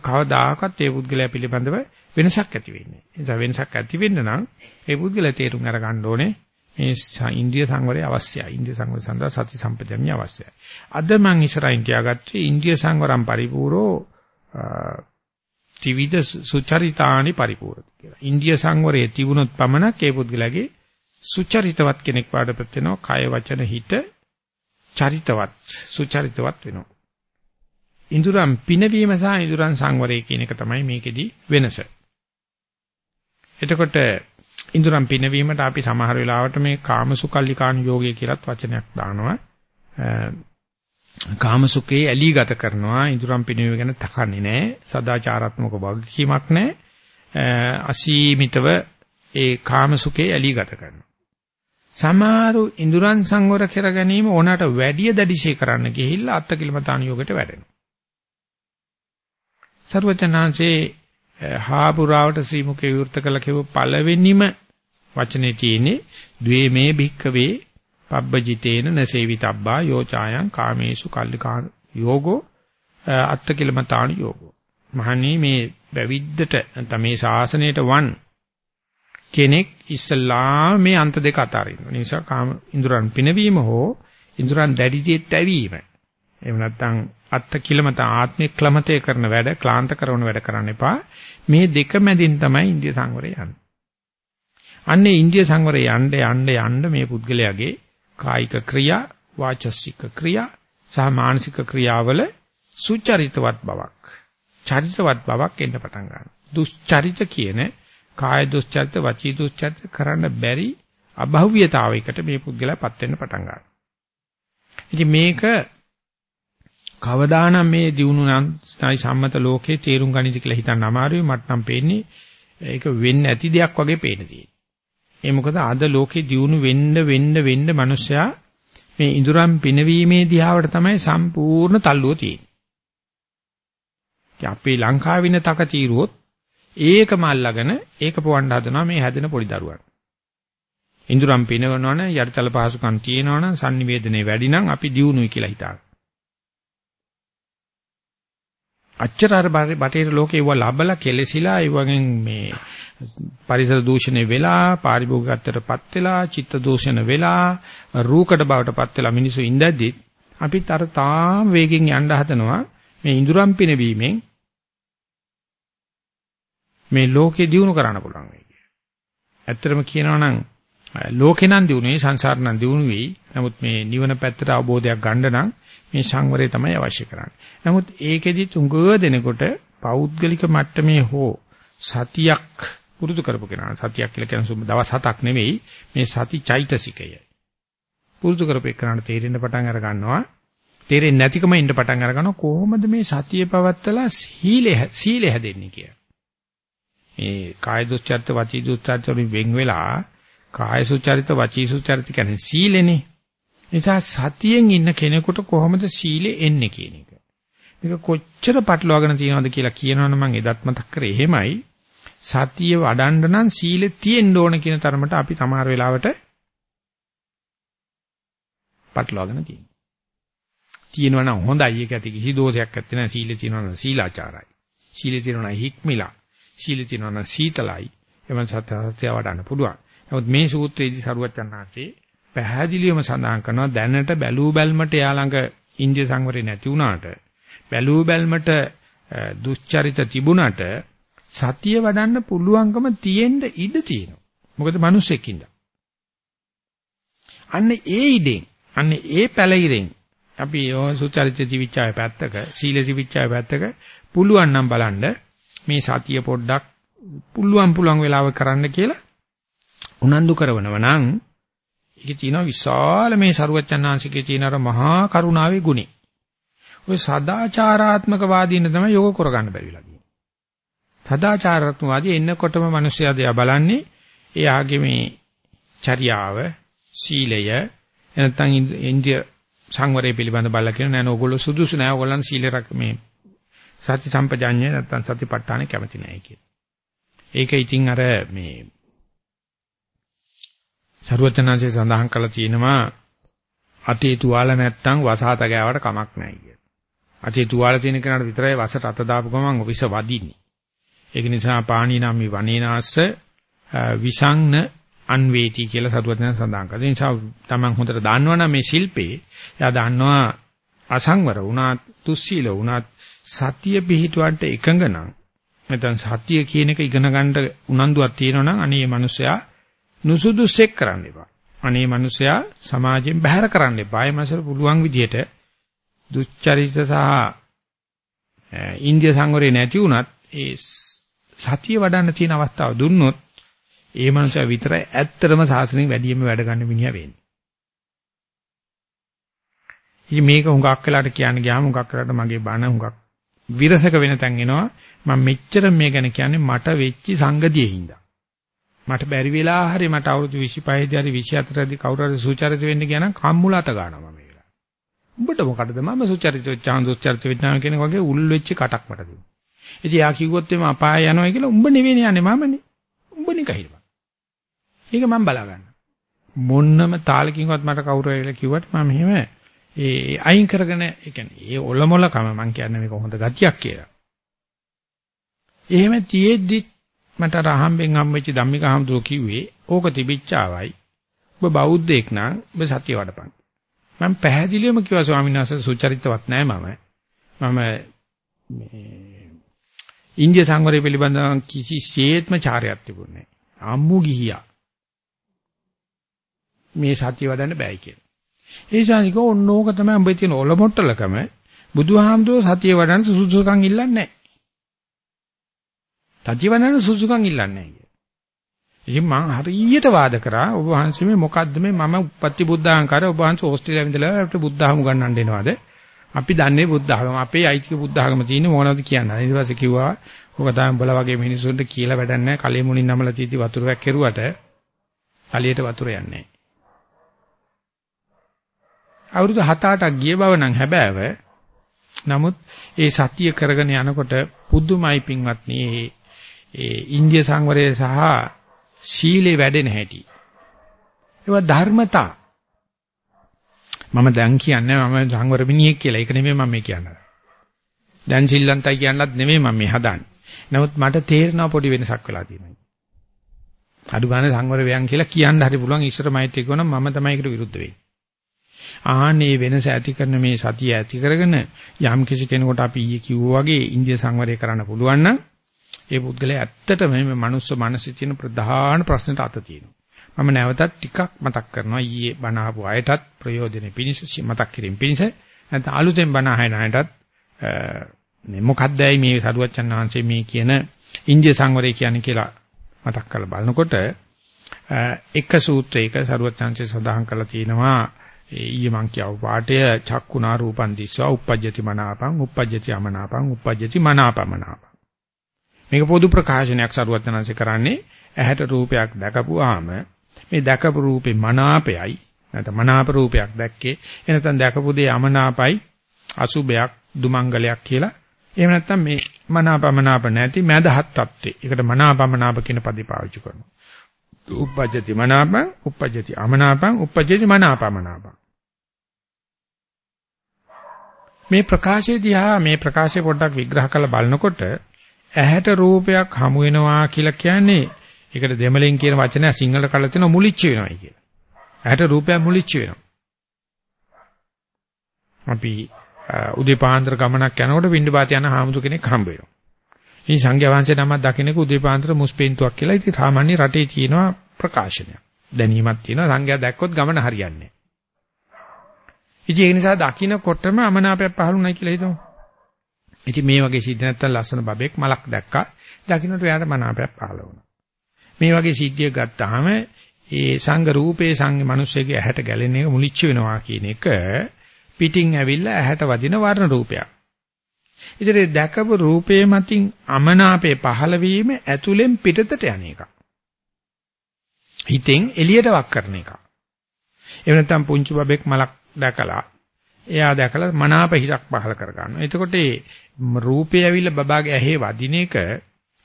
කවදාකවත් ඒ පුද්ගලයා පිළිබඳව වෙනසක් ඇති වෙන්නේ. ඒ නිසා වෙනසක් ඇති වෙන්න නම් ඒ පුද්ගලයා තේරුම් අරගන්න ඕනේ මේ ඉන්දිය සංවරය අවශ්‍යයි. ඉන්දිය සංවරය සඳහා සති සම්පජන්‍ය අවශ්‍යයි. අද මම ඉස්සරහින් තියාගත්තේ ඉන්දිය සංවරම් පරිපූර්ණෝ ත්‍රිවිධ සුචරිතානි පරිපූර්ණ කියලා. ඉන්දිය සංවරයේ තිබුණොත් පමණක් ඒ පුද්ගලයාගේ සුචරිතවත් කෙනෙක් වාඩපත් වෙනවා. කය වචන හිත චරිතවත් සුචරිතවත් වෙනවා. ඉඳුරන් පිනවීම සහ ඉඳුරන් සංවරය කියන එක තමයි මේකෙදි වෙනස. එතකොට ඉඳුරන් පිනවීමට අපි සමහර වෙලාවට මේ කාමසුකල්ලිකාන යෝගය කියලත් වචනයක් දානවා. කාමසුකේ ඇලී ගත කරනවා ඉඳුරන් පිනවීම ගැන තකන්නේ නැහැ. සදාචාරාත්මක වගකීමක් නැහැ. අසීමිතව ඒ කාමසුකේ ඇලී ගත කරනවා. සමහරු ඉඳුරන් සංවර කර ගැනීම ඕනට වැඩිය දැඩිශේ කරන්න ගිහිල්ලා අත්කිලමතාන යෝගයට වැඩෙනවා. සර්වචනාංශේ හාපුරාවට ශ්‍රී මුඛේ විවෘත කළ කෙව පළවෙනිම වචනේ තියෙන්නේ ද්වේමේ භික්කවේ පබ්බජිතේන නසේවිතබ්බා යෝචායන් කාමේසු කල්ලිකාන යෝගෝ අත්කිලමතාන යෝගෝ. මහණී මේ බැවිද්දට නැත්නම් මේ ශාසනයට වන් කෙනෙක් ඉස්සල්ලා මේ අන්ත දෙක අතරින්. ඒ නිසා කාම ඉඳුරන් පිනවීම හෝ ඉඳුරන් දැඩිදියට ඇවීම. එහෙම නැත්නම් අත්ත කිලමත ආත්මික ක්ලමතේ කරන වැඩ, ක්ලාන්ත කරන වැඩ කරන්න එපා. මේ දෙක මැදින් තමයි ඉන්දිය සංවරය යන්නේ. අන්නේ ඉන්දිය සංවරය යන්න යන්න යන්න මේ පුද්ගලයාගේ කායික ක්‍රියා, වාචසික ක්‍රියා සහ මානසික ක්‍රියාවල සුචරිතවත් බවක්, චරිතවත් බවක් එන්න පටන් ගන්නවා. දුස්චරිත කියන කාය දුස්චරිත වචී දුස්චරිත කරන්න බැරි අභව්‍යතාවයකට මේ පුද්ගලයාපත් වෙන්න පටන් ගන්නවා. ඉතින් මේක කවදානම් මේ දියුණු නැයි සම්මත ලෝකේ තේරුම් ගනිද කියලා හිතන්න අමාරුයි මට නම් පේන්නේ ඒක වෙන්නේ නැති දෙයක් වගේ පේන තියෙනවා. ඒ මොකද අද ලෝකේ දියුණු වෙන්න වෙන්න වෙන්න මිනිස්සයා මේ ඉඳුරම් පිනවීමේ දිහාවට තමයි සම්පූර්ණ තල්ලුව තියෙන්නේ. අපේ ලංකාවින තක తీරුවොත් ඒකම අල්ලගෙන ඒක පොවන්න හදනවා මේ හැදෙන පොඩි දරුවන්. ඉඳුරම් පිනවනවනේ යටිතල පහසුකම් තියෙනවනම් sannivedanaye වැඩි නම් අපි දියුණුයි කියලා හිතාගන්න. අච්චර අර බටේර ලෝකේ ඒව ලබලා කෙලසිලා ඒ වගේ මේ පරිසර දූෂණය වෙලා පාරිභෝගිකත්වයටපත් වෙලා චිත්ත දූෂණ වෙලා රූකඩ බවටපත් වෙලා මිනිස්සු ඉඳද්දි අපිත් අර තාම වේගෙන් යන්න හදනවා මේ ඉඳුරම් පිනවීමෙන් මේ ලෝකේ දියුණු කරන්න පුළුවන් වෙයි. ඇත්තටම කියනවා නම් ලෝකේ නම් දියුණුවේ සංසාර නම් දියුණු වෙයි. නමුත් මේ නිවන පැත්තට අවබෝධයක් ගන්න නම් මේ සංවරය තමයි අවශ්‍ය කරන්නේ. නමුත් ඒකෙදි තුඟ දෙනකොට පෞද්ගලික මට්ටමේ හෝ සතියක් පුරුදු කරපු කෙනා සතියක් කියලා කියන දවස් හතක් නෙවෙයි මේ සති චෛතසිකය. පුරුදු කරපු එක්කනට තේරෙන්න පටන් අර ගන්නවා. තේරෙන්නේ නැතිකම ඉන්න පටන් අර ගන්නවා කොහොමද මේ සතිය පවත්තලා සීලය සීලය හැදෙන්නේ කියලා. මේ කාය දුස්චරිත වචී දුස්චරිත වලින් වෙන් වෙලා කාය සුචරිත වචී සුචරිත කියන්නේ සීලෙනේ. නිසා සතියෙන් ඉන්න කෙනෙකුට කොහොමද සීලෙ එන්නේ කියන එක. මේක කොච්චර පටලවාගෙන තියෙනවද කියලා කියනවනම් මම එදත් මතක් කරේ එහෙමයි. සතිය වඩන්න නම් සීලෙ තියෙන්න ඕන කියන තරමට අපි සමහර වෙලාවට පටලවාගෙන තියෙනවා. තියෙනවා නම් හොඳයි ඒක ඇති කිසි දෝෂයක් නැත්තේ නෑ සීලෙ තියෙනවා නම් සීලාචාරයි. සීලෙ තියෙනවා නම් හික්මිලා. සීලෙ තියෙනවා නම් සීතලයි. එවන් සත්‍ය සත්‍ය වඩන්න පුළුවන්. නමුත් මේ සූත්‍රයේදී සරුවත් යනාතේ පැහැදිලිවම සඳහන් කරනවා දැනට බැලූ බැල්මට එයා ළඟ ඉන්දිය සංවරේ නැති වුණාට බැලූ බැල්මට දුස්චරිත තිබුණාට සතිය වඩන්න පුළුවන්කම තියෙන්න ඉඩ තියෙනවා. මොකද මිනිස්සෙක් ඉඳලා. අන්න ඒ ඉඩෙන් අන්න ඒ පැලිරෙන් අපි සුචරිත දිවිචාය පැත්තක සීල දිවිචාය පැත්තක පුළුවන් නම් බලන්න මේ සතිය පොඩ්ඩක් පුළුවන් පුළුවන් වෙලාව කරන්න කියලා උනන්දු කරනව නම් ඒකේ තියෙනවා විශාල මේ ਸਰුවචනාංශිකේ තියෙන අර මහා කරුණාවේ ගුණය. ඔය සදාචාරාත්මක වාදීන තමයි යෝග කරගන්න බැරිලා තියෙන්නේ. සදාචාරාත්මක වාදී එන්නකොටම මිනිස්සයා දිහා බලන්නේ එයාගේ මේ චර්යාව, සීලය, එනතන් ඉන්දිය සංවරය පිළිබඳ බලලා කියන නෑ ඕගොල්ලෝ සුදුසු නෑ ඕගොල්ලන් සීල රැක මේ සති සම්පජාඤ්ඤය නැත්තම් සතිපට්ඨාන කැමති නෑ කියලා. ඒක ඉතින් අර මේ සරුවචනාංශය සඳහන් කළා තියෙනවා අතේ තුවාල නැත්තම් වසහත ගෑවට කමක් නැහැ කියලා. අතේ තුවාල තියෙන කෙනාට විතරයි වසට අත දාපු ගමන් විස වදින්නේ. ඒක නිසා පාණී නම් මේ වනේනාස්ස විසංන අන්වේති කියලා සරුවචන සඳහන් කරා. ඒ නිසා Taman හොඳට දන්නවනම් මේ ශිල්පේ එයා දන්නවා අසංවර වුණා තුස්සීල වුණා සතිය පිහිටවන්ට එකඟ නම් නැත්නම් සතිය කියන එක ඉගෙන ගන්න උනන්දුවක් තියෙනවා නම් අනේ මේ මිනිසයා නුසුදුසෙක් කරන්න එපා. අනේ මිනිසයා සමාජයෙන් බැහැර කරන්න එපා. ඒ මාසෙට පුළුවන් විදිහට දුස්චරිත සහ ඉන්දිය සංවරේ නැති වුණත් ඒ සතිය වඩන්න තියෙන අවස්ථාව දුන්නොත් ඒ මනුස්සයා විතරයි ඇත්තටම සාසනෙන් වැඩියෙන්ම වැඩ ගන්න මිනිහා වෙන්නේ. ඉතින් මේක හුඟක් වෙලාට කියන්න ගියාම හුඟක් වෙලාට මගේ බණ හුඟක් විරසක වෙන තැන් එනවා. මම මෙච්චර මේ ගැන කියන්නේ මට වෙච්ච සංගතියේ හින්දා. මට බැරි වෙලා හරි මට අවුරුදු 25 දී හරි 24 දී කවුරු හරි සුචරිත වෙන්න ගියා නම් කම්මුල අත ගන්නවා මම වෙලා. උඹට මොකටද මම සුචරිත වෙච්චාන් දුස්චරිත වෙච්චාම කෙනෙක් වගේ උල් වෙච්ච කටක් මට දුන්නා. ඉතින් යා කිව්වොත් එimhe අපාය යනවා කියලා උඹ නෙවෙයි යන්නේ මමනේ. උඹනේ කහිරපන්. ඒක මම බලා ගන්න. මොන්නම තාලකින්වත් මට කවුරු හරි කිව්වට මම මෙහෙම ඒ අයින් කරගෙන ඒ කියන්නේ ඒ ඔලොමොලකම මම කියන්නේ මේක හොඳ ගතියක් කියලා. එහෙම තියෙද්දි මට අර අහම්බෙන් හම්බෙච්ච ධම්මික හම්දුර කිව්වේ ඕක තිබිච්චාවයි. ඔබ බෞද්ධයෙක් නම් ඔබ සත්‍ය වඩපන්. මම පැහැදිලිවම කිව්වා ස්වාමීන් වහන්සේ සුචරිතවත් නෑ මම. මම මේ ඉන්දිය සංවරය පිළිබඳව කිසිසේත්ම චාරයක් තිබුණේ නෑ. අම්මු ගිහියා. මේ සත්‍ය වඩන්න බෑයි කියලා. ඒ ශානික ඕනෝක තමයි උඹේ තියෙන ඔලොමොට්ටලකම බුදුහාමුදුරුවෝ සතිය වඩන්න සුසුසුකම් ඉල්ලන්නේ නැහැ. සතිවනන සුසුකම් ඉල්ලන්නේ නැහැ. ඉතින් මම හරියට වාද කරා ඔබ වහන්සේ මේ මොකද්ද මේ මම උපත්ති බුද්ධාංකාර ඔබ වහන්සේ ඕස්ට්‍රේලියාවෙ ඉඳලා අපිට බුද්ධාගම ගන්නන්න එනවාද? අපි දන්නේ බුද්ධාගම. අපේ අයිතික බුද්ධාගම තියෙන්නේ මොනවද කියන්නේ. ඊට පස්සේ කිව්වා ඔක තමයි උඹලා වගේ මිනිසුන්ට කියලා වැඩක් නැහැ. කලෙ මුණින් නමලා තීති වතුරක් කෙරුවට කලියට වතුර යන්නේ නැහැ. අවුරුදු 7-8ක් ගිය බව නම් හැබෑව. නමුත් ඒ සතිය කරගෙන යනකොට පුදුමයි පින්වත්නි ඒ ඉන්දිය සංවරය සහ ශීලේ වැඩෙන හැටි. ඒවා ධර්මතා. මම දැන් කියන්නේ මම සංවර මිනිහෙක් කියලා. ඒක නෙමෙයි මම කියන්නේ. දැන් සිල්ලන්තයි කියන්නත් නෙමෙයි මම මේ හදාන්නේ. නමුත් මට තේරෙනවා පොඩි වෙනසක් වෙලා තියෙනවා. අඩු ගන්න සංවර වේයන් කියලා කියන්න හරි පුළුවන් ඉස්සර මෛත්‍රී කියනනම් මම තමයි ඒකට විරුද්ධ වෙන්නේ. ආහනේ වෙනස ඇති කරන මේ සතිය ඇති කරගෙන යම් කිසි කෙනෙකුට අපි ඊයේ කිව්වා වගේ ඉන්දිය සංවරය කරන්න පුළුවන් නම් ඒ පුද්ගලයා ඇත්තටම මේ මනුස්ස මනසේ තියෙන ප්‍රධාන ප්‍රශ්නට අත තියෙනවා. මම නැවතත් ටිකක් මතක් කරනවා ඊයේ බණ ආපු අයටත් ප්‍රයෝජනෙ පිණිස මතක් කිරීම පිණිස නැත්නම් අලුතෙන් බණ අහන අයටත් මේ මොකක්දයි මේ සරුවච්චන් වහන්සේ මේ කියන ඉන්දිය සංවරය කියන්නේ කියලා මතක් කරලා බලනකොට එක සූත්‍රයක සරුවච්චන්සේ සඳහන් කරලා තියෙනවා ඊයේ මං කියව පාඩය චක්කුණා රූපං දිස්වා uppajjati මනාපං uppajjati අමනාපං uppajjati මනාපමනාපං මේක පොදු ප්‍රකාශනයක් සරුවච්චන්සේ කරන්නේ ඇහැට රූපයක් දැකපුවාම මේ දැකපු රූපේ මනාපයයි නැත්නම් මනාප රූපයක් දැක්කේ එනතන් දැකපු දේ අමනාපයි අසුබයක් දුමංගලයක් කියලා එහෙම නැත්නම් මේ මනාපමනාප නැති මදහත් තත්ත්වේ. ඒකට මනාපමනාප කියන පදේ පාවිච්චි කරනවා. උපජ්ජති මනාපං, උපජ්ජති අමනාපං, උපජ්ජති මනාපමනාපං. මේ ප්‍රකාශය දිහා මේ ප්‍රකාශය පොඩ්ඩක් විග්‍රහ කරලා බලනකොට ඇහැට රූපයක් හමු වෙනවා කියලා කියන්නේ ඒකට දෙමළෙන් කියන වචනය සිංහලට කරලා තියෙනවා මුලිච්ච වෙනවායි කියලා. ඇහැට රූපයක් මුලිච්ච වෙනවා. අපි උදේ පාන්දර ගමනක් යනකොට පින්ඩපාත යන හාමුදුර කෙනෙක් හම්බ වෙනවා. ඉතින් සංඝයා වහන්සේ නමක් දකින්නක උදේ පාන්දර මුස්පෙන්තුවක් කියලා ඉතින් සාමාන්‍ය රටේ තියෙනවා ප්‍රකාශනයක්. දැනීමක් තියෙනවා සංඝයා දැක්කොත් ගමන හරියන්නේ ඉතින් ඒ නිසා දකින්නකොටම අමනාපයක් පහළුණයි කියලා හිතමු. ඉතින් මේ වගේ සිද්ධ නැත්තම් ලස්සන බබෙක් මලක් දැක්කා. දකින්නට එයාට මනාපයක් පහළ වුණා. මේ වගේ සිද්ධියක් ගත්තාම ඒ සංඝ රූපේ සංඝ මිනිස්සෙගේ ඇහැට ගැලෙන එක මුලිච්ච වෙනවා කියන එක පිටින් ඇවිල්ලා ඇහැට වදින වර්ණ රූපයක්. ඉතින් දැකපු රූපේ මතින් අමනාපේ පහළ වීම ඇතුලෙන් පිටතට යන එක. හිතෙන් එළියට වක් කරන එක. එහෙම නැත්නම් පුංචි බබෙක් මලක් දැකලා එයා දැකලා මනාප හිතක් පහළ කර ගන්නවා. එතකොට මේ රූපය ඇවිල්ලා බබාගේ ඇහි වදින එක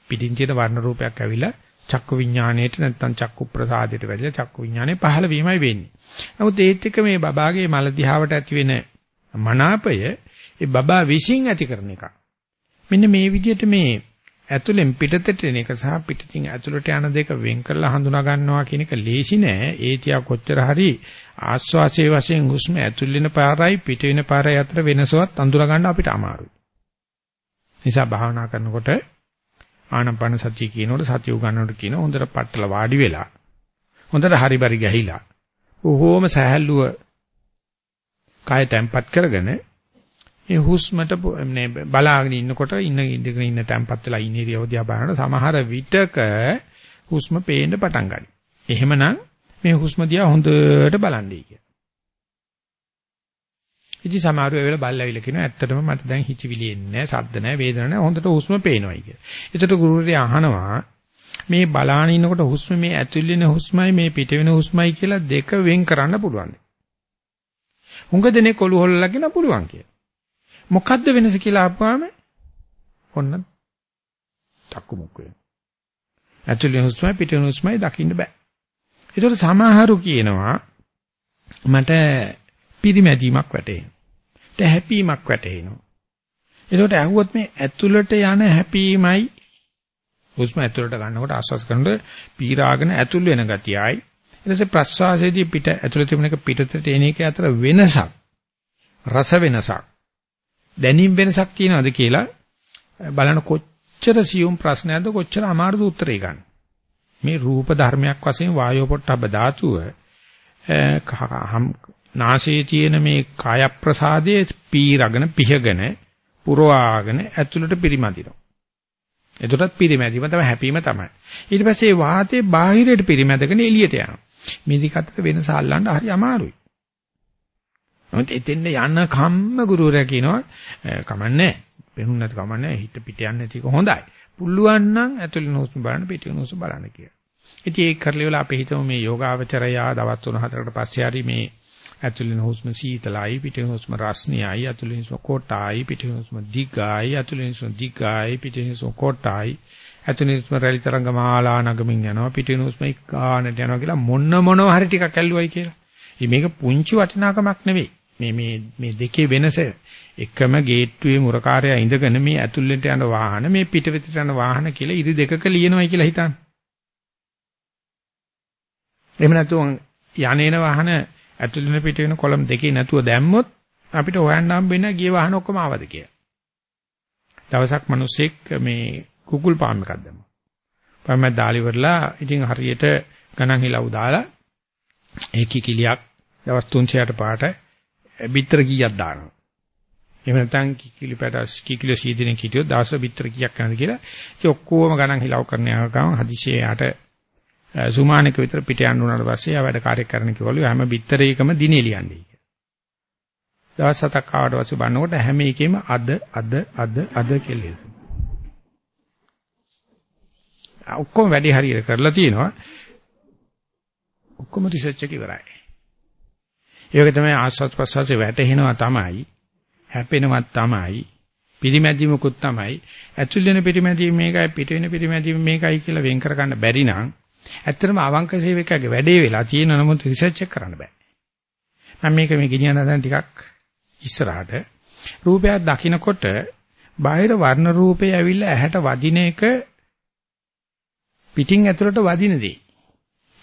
පිටින් තියෙන වර්ණ රූපයක් ඇවිල්ලා චක්කු විඥාණයට නැත්නම් චක්කු ප්‍රසාදයට වැදිලා චක්කු විඥානේ පහළ වීමයි වෙන්නේ. නමුත් ඒත් එක්ක මේ බබාගේ මල දිහාවට ඇති වෙන මනාපය ඒ බබා විශ්ින් ඇති කරන එක. මෙන්න මේ විදිහට මේ ඇතුලෙන් පිටතට එන එක සහ පිටින් ඇතුලට යන දෙක වෙන් කරලා හඳුනා ගන්නවා කියන එක ලේසි නෑ. ඒ තියා කොච්චර හරි ආස්වාසේ වශයෙන් හුස්ම ඇතුල් වෙන පාරයි පිට වෙන පාරයි අතර වෙනසවත් අඳුර ගන්න අපිට අමාරුයි. නිසා භාවනා කරනකොට ආනපන සතිය කියනකොට සතිය උගන්නනකොට කියන හොඳට පట్టල වාඩි වෙලා හොඳට හරි බරි ගහිලා බොහෝම සහැල්ලුව කය තැම්පත් කරගෙන මේ හුස්මට මේ බලාගෙන ඉන්නකොට ඉන්න ඉඳගෙන ඉන්න තැම්පත් වෙලා ඉන්න ඉරියව්ව දිහා බලනකොට සමහර විටක හුස්ම පේන්න පටන් ගන්නවා. එහෙමනම් මේ හුස්ම දිහා හොඳට බලන්නයි කිය. ඉති සමහරව වෙලාව බල්ලාවිල කියනවා ඇත්තටම මට දැන් හිතවිලි එන්නේ නැහැ, සද්ද නැහැ, වේදන නැහැ, හොඳට හුස්ම පේනවායි කිය. ඒකට ගුරුවරයා අහනවා මේ බලාන ඉන්නකොට හුස්ම මේ ඇතුල් වෙන හුස්මයි මේ පිට වෙන හුස්මයි කියලා දෙක වෙන් කරන්න පුළුවන්. හුඟ දෙනෙක් ඔලු හොල්ලලා කියන පුළුවන් කියලා. මොකද්ද වෙනස කියලා අහපුවාම ඔන්න තක්කු මුක්ක වෙනවා. ඇතුල් වෙන හුස්මයි පිට වෙන හුස්මයි දකින්න බෑ. ඒතකොට සමහරු කියනවා මට පිරිමැදීමක් වැටෙනවා. හැපීමක් වැටෙනවා. ඒකට ඇහුවොත් මේ ඇතුළට යන හැපීමයි හුස්ම ඇතුළට ගන්නකොට ආස්වාස් කරනකොට පීරාගෙන ඇතුල් වෙන ගතියයි ඊට පස්සේ ප්‍රස්වාසයේදී පිට ඇතුළට තිබුණ එක පිටතට එන එක අතර වෙනසක් රස වෙනසක් දැනීම් වෙනසක් තියෙනවද කියලා බලන කොච්චර සියුම් ප්‍රශ්නයක්ද කොච්චර අමාරුද උත්තරේ ගන්න මේ රූප ධර්මයක් වශයෙන් වායෝ පොට්ටබ ධාතුව නාසයේ තියෙන මේ කාය ප්‍රසාදයේ පීරගෙන පිහගෙන පුරවාගෙන ඇතුළට පිරිමදිනවා එතකොටත් පිරිමැදීම තමයි හැපීම තමයි. ඊට පස්සේ වාතයේ බාහිරයට පිරිමැදගෙන එළියට යනවා. මේ දෙක අතර වෙනස අල්ලන්න හරි අමාරුයි. නමුත් එතෙන්න යන කම්ම ගුරුවරයා කියනවා කමන්නේ. වෙනුන් නැති කමන්නේ හිත පිට යන්නේ නැතික හොඳයි. පුළුවන් නම් ඇතුළේ හුස්ම බලන්න පිටින් හුස්ම බලන්න කියලා. ඉතින් ඒක කරලා ඉවර අපි හිතමු මේ යෝගාවචරය දවස් 3-4කට පස්සේ හරි මේ ඇතුළේ හුස්ම සීතලයි පිටින් හුස්ම රස්නියයි ඇතුළේ හුස්ම කොටයි පිටින් හුස්ම දිගයි ඇතුළේ හුස්ම දිගයි පිටින් හුස්ම කොටයි ඇතුළේ හුස්ම රැලි තරංග මාලා නගමින් යනවා පිටින් හුස්ම ඉක්කානට යනවා කියලා මොන මොනව හරි ටිකක් ඇල්ලුවයි කියලා. ඉතින් මේක පුංචි වටිනාකමක් නෙවෙයි. මේ මේ මේ දෙකේ වෙනස එකම ගේට්ටුවේ මුරකාරයා ඉඳගෙන මේ ඇතුළට යන වාහන මේ පිටවෙතට යන වාහන කියලා ඉරි දෙකක ලියනවයි කියලා හිතන්න. එහෙම නැත්නම් යන්නේන වාහන ඇතුළේ පිට වෙන කොලම් දෙකේ නැතුව දැම්මොත් අපිට හොයන්න හම්බෙන්නේ ගිය වාහන ඔක්කොම ආවද කියලා. දවසක් මිනිස්සෙක් මේ කුකුල් පාම් එකක් දැම්මා. පාම දාලිවරලා ඉතින් හරියට ගණන් හිලව් දාලා ඒ කිකිලියක් දවස් 300ට පාට බිත්තර කීයක් දානවා. එහෙම නැත්නම් කිකිලි පැටස් කිකිලි සීදිනේ හිටියොත් දවස් බිත්තර කීයක් යනද කියලා ඉතින් ඔක්කොම ගණන් හිලව් කරන යනකම් හදිසියේ යාට සුමානක විතර පිට යන්න උනාට පස්සේ ආ වැඩ කාර්යයක් කරන්න කිව්වලු හැම බිත්තරයකම දිනේ ලියන්නේ කියලා. දවස් හතක් ආවට පස්සේ බලනකොට හැම එකෙම අද අද අද අද කියලා. ඔක්කොම වැඩි හරියට කරලා තියෙනවා. ඔක්කොම රිසර්ච් එක ඉවරයි. ඒක තමයි ආස්වාද ප්‍රසවාසයේ වැටෙනවා තමයි හැපෙනවත් තමයි පිරිමැදීමකුත් තමයි ඇතුල් වෙන පිරිමැදීම මේකයි පිට වෙන පිරිමැදීම මේකයි කියලා වෙන් කර ගන්න බැරි නම් ඇත්තටම අවංක සේවකයාගේ වැඩේ වෙලා තියෙන නමුත් රිසර්ච් එක කරන්න බෑ. මම මේක මේ ගෙනියන දැන් ටිකක් ඉස්සරහට රූපයක් දකිනකොට බාහිර වර්ණ රූපේ ඇවිල්ලා ඇහැට වදින එක පිටින් ඇතුළට වදින දේ.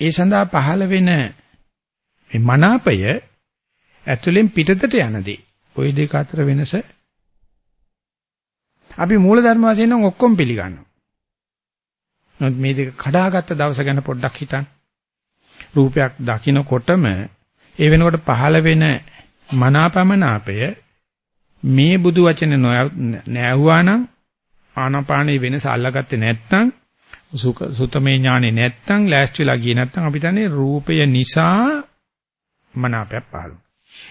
ඒ සඳහා පහළ වෙන මේ මනාපය ඇතුලෙන් පිටතට යන දේ. ওই දෙක අතර වෙනස අපි මූලධර්ම වශයෙන් නම් ඔක්කොම පිළිගන්නවා. නමුත් මේ දෙක කඩාගත්ත දවස ගැන පොඩ්ඩක් හිතන්න. රූපයක් දකිනකොටම ඒ වෙනකොට පහළ වෙන මනාපමනාපය මේ බුදු වචන නෑවුවා නම් ආනාපානේ වෙනස අල්ලගත්තේ නැත්නම් සුතමේ ඥානේ නැත්නම් ලෑස්තිලා ගියේ නැත්නම් අපි දන්නේ රූපය නිසා මනාපයක් පහළ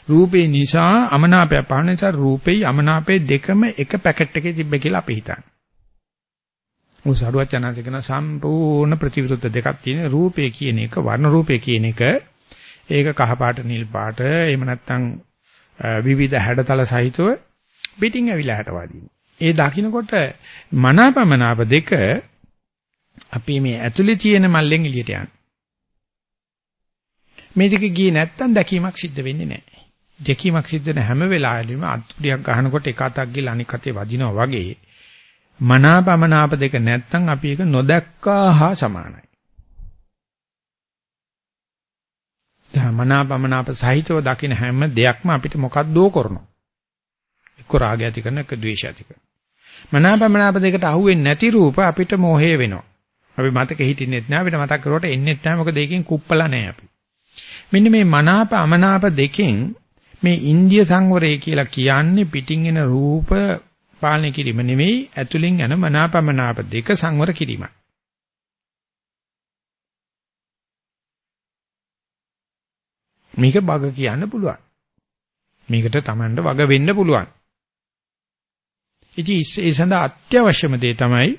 රූපේ නිසා අමනාපයක් පහළ නිසා රූපේ අමනාපේ දෙකම එක පැකට් එකේ තිබ්බ කියලා අපි හිතන්නේ. මොකද සරුවත් යනanse කියන සම්පූර්ණ ප්‍රතිවිරුද්ධ දෙකක් තියෙන රූපේ කියන එක වර්ණ රූපේ කියන එක ඒක කහ පාට නිල් පාට එහෙම නැත්නම් විවිධ හැඩතල සහිතව පිටින් ඇවිල්ලා හැටවාදීන. ඒ දකින්නකොට මනාපමනාප දෙක අපි මේ ඇතුලේ තියෙන මල්ලෙන් එළියට යන. මේ දෙක ගියේ නැත්තම් දැකීමක් සිද්ධ වෙන්නේ නැහැ. දැකීමක් සිද්ධ වෙන හැම වෙලාවෙම අත්පුඩියක් ගහනකොට එක අතක් ගිහලා අනික් අතේ වදිනවා වගේ මනාපමනාප දෙක නැත්තම් අපි ඒක නොදැක්කා හා සමානයි. දැන් මනාපමනාප සහිතව දකින හැම දෙයක්ම අපිට මොකක්දෝ කරනවා. එක්ක රාගය ඇති කරන එක ද්වේෂය ඇති කරන. මනාපමනාප දෙකට අහුවෙන්නේ නැති රූප අපිට මෝහය වෙනවා. අපි මතක හිටින්නෙත් නෑ අපිට මතක් කරුවට එන්නෙත් නෑ මොකද ඒකෙන් කුප්පලා නෑ අපි. මෙන්න මේ මනාප අමනාප දෙකෙන් මේ ඉන්දිය සංවරය කියලා කියන්නේ පිටින් එන රූප පාලනය කිරීම නෙවෙයි ඇතුලින් යන මනාපමනාප දෙක සංවර කිරීමයි. මේක බග කියන්න පුළුවන්. මේකට Tamanට වග වෙන්න පුළුවන්. ඉතින් ඒ සඳහා අත්‍යවශ්‍යම දේ තමයි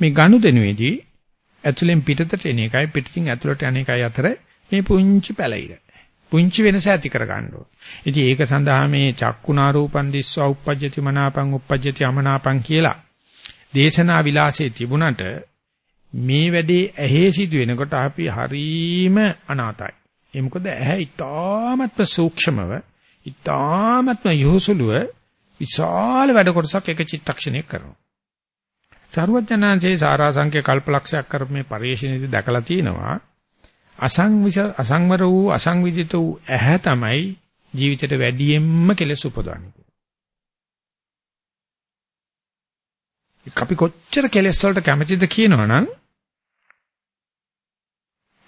මේ ගනුදෙනුවේදී ඇතුලෙන් පිටතට එන එකයි පිටින් ඇතුලට යන එකයි අතර මේ පුංචි පැලිර. පුංචි වෙනස ඇති කර ගන්න ඕන. ඉතින් ඒක සඳහා මේ චක්කුණා රූපන් දිස්වා uppajjati මනාපං uppajjati අමනාපං කියලා දේශනා විලාසයේ තිබුණට මේ වැඩේ ඇහි සිදු වෙනකොට අපි හරීම අනාතයි. ඒ මොකද ඇහැ ඊටාමත්ම සූක්ෂමව ඊටාමත්ම යොහුසුලුව විශාල වැඩ කොටසක් එක චිත්තක්ෂණයක කරනවා. සරුවචනාංශේ සාරාංශක කල්පලක්ෂයක් කරපු මේ පරිශ්‍රණයේදී දැකලා තියෙනවා අසංවිස අසංවර වූ අසංවිදිත වූ ඇහැ තමයි ජීවිතේට වැඩියෙන්ම කෙලෙස් උපදවන්නේ. අපි කොච්චර කෙලෙස් වලට කැමතිද කියනවනම්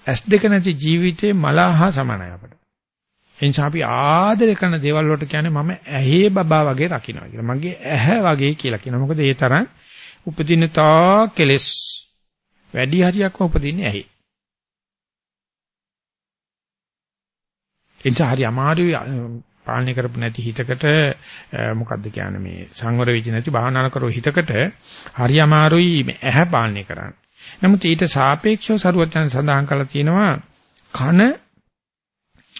ඇස් දෙක නැති ජීවිතේ මලහා සමානයි අපට. ඒ නිසා අපි ආදරය කරන දේවල් වලට කියන්නේ මම ඇහි බබා වගේ රකින්නවා කියලා. මගේ ඇහැ වගේ කියලා කියනවා. මොකද ඒ තරම් උපදින තා කෙලෙස් වැඩි හරියක්ම උපදින්නේ ඇහි. ඒ නිසා හරි අමාරුයි පාලනය කරපු නැති හිතකට මොකද්ද කියන්නේ මේ සංවර වෙච්ච නැති භාවනා කරෝ හිතකට හරි අමාරුයි මේ ඇහැ පාලනය කරන්න. නමුත් ඊට සාපේක්ෂව සරුවචන සඳහන් කරලා තියෙනවා කන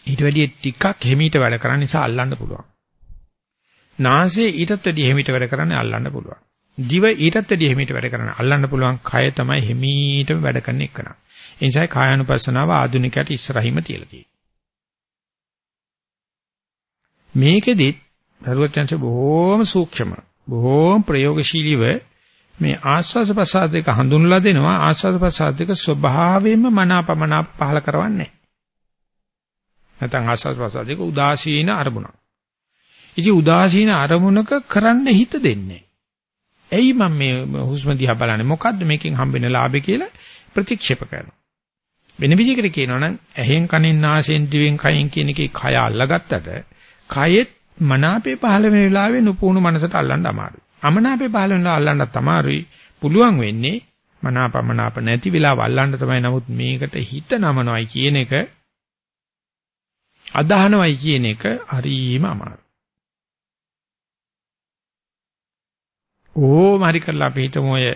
ඊට වැඩිය ටිකක් හිමීට වැඩ කරන්න නිසා අල්ලන්න පුළුවන්. නාසය ඊටත් වැඩිය හිමීට වැඩ කරන්නේ අල්ලන්න පුළුවන්. දිව ඊටත් වැඩිය හිමීට වැඩ කරන්න අල්ලන්න පුළුවන්. කය තමයි හිමීටම වැඩ කරන එක නා. ඒ නිසායි කායानुපස්සනාව ආධුනිකයට ඉස්සරහින්ම තියලා තියෙන්නේ. මේකෙදිත් දරුවචන්ස බොහෝම සූක්ෂම බොහෝම ප්‍රයෝගශීලීව මේ ආස්වාද ප්‍රසාද දෙක හඳුන්ලා දෙනවා ආස්වාද ප්‍රසාද දෙක ස්වභාවයෙන්ම මනාපමනාප පහල කරවන්නේ නැත්නම් ආස්වාද ප්‍රසාදයක උදාසීන අරමුණක්. ඉතින් උදාසීන අරමුණක කරන්න හිත දෙන්නේ. ඇයි මම මේ හුස්ම දිහා බලන්නේ මොකද්ද මේකෙන් හම්බෙන ලාභය කියලා ප්‍රතික්ෂේප කරනවා. වෙන විදිහකට කියනවා නම් ඇහෙන් කනෙන් නාසයෙන් දිවෙන් කයෙන් කියන එකේ කය අල්ලගත්තට කයෙත් මනාපේ පහළ වෙන වෙලාවේ නුපුණු මනසට අල්ලන්න අමාරුයි. අමනාපේ පහළ වෙන අල්ලන්නත් අමාරුයි. පුළුවන් වෙන්නේ මනාපමනාප නැති වෙලාව අල්ලන්න තමයි. නමුත් මේකට හිත නමනවයි කියන එක අදහනවයි කියන එක හරිම අමාරුයි. ඕම හරි කරලා අපි හිතමු ඔය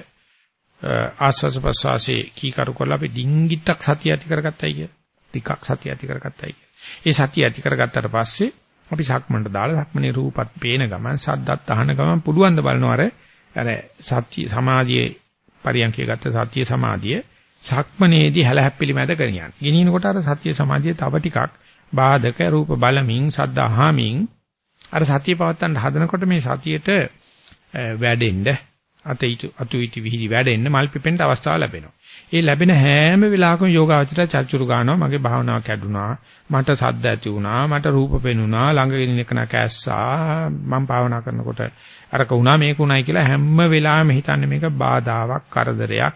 ආස්වාස ප්‍රසවාසයේ කීකරු කරලා අපි ඩිංගිත්තක් සතිය ඇති කරගත්තයි කිය. ටිකක් සතිය ඇති කරගත්තයි කිය. ඒ සතිය ඇති කරගත්තට පස්සේ අපි සක්මන්ට දාලා සක්මනේ රූපත් පේන ගමන් සද්දත් අහන ගමන් පුළුවන් ද බලනවා අර අර සත්‍ය සමාධියේ පරියන්කේ ගත්ත සත්‍ය සමාධිය සක්මනේදී හැලහැප්පිලි මැද කරනියන්. ගෙනිනකොට අර සත්‍ය සමාධිය තව ටිකක් බාධක රූප බලමින් සද්ද අහමින් අර සතිය පවත්තන්න හදනකොට මේ සතියට වැඩෙන්න අතීතු අතුයිටි විහිදි වැඩෙන්න මල් පිපෙන්න අවස්ථාව ලැබෙනවා. ඒ ලැබෙන හැම වෙලාවකම යෝගාවචරය චර්චුරු ගන්නවා මගේ භාවනාව කැඩුනා මට සද්ද ඇති වුණා මට රූප පෙනුණා ළඟ ඉන්න කෙනා කැස්සා මම භාවනා කරනකොට අරක වුණා මේක උණයි කියලා හැම වෙලාවෙම හිතන්නේ මේක බාධාවක් කරදරයක්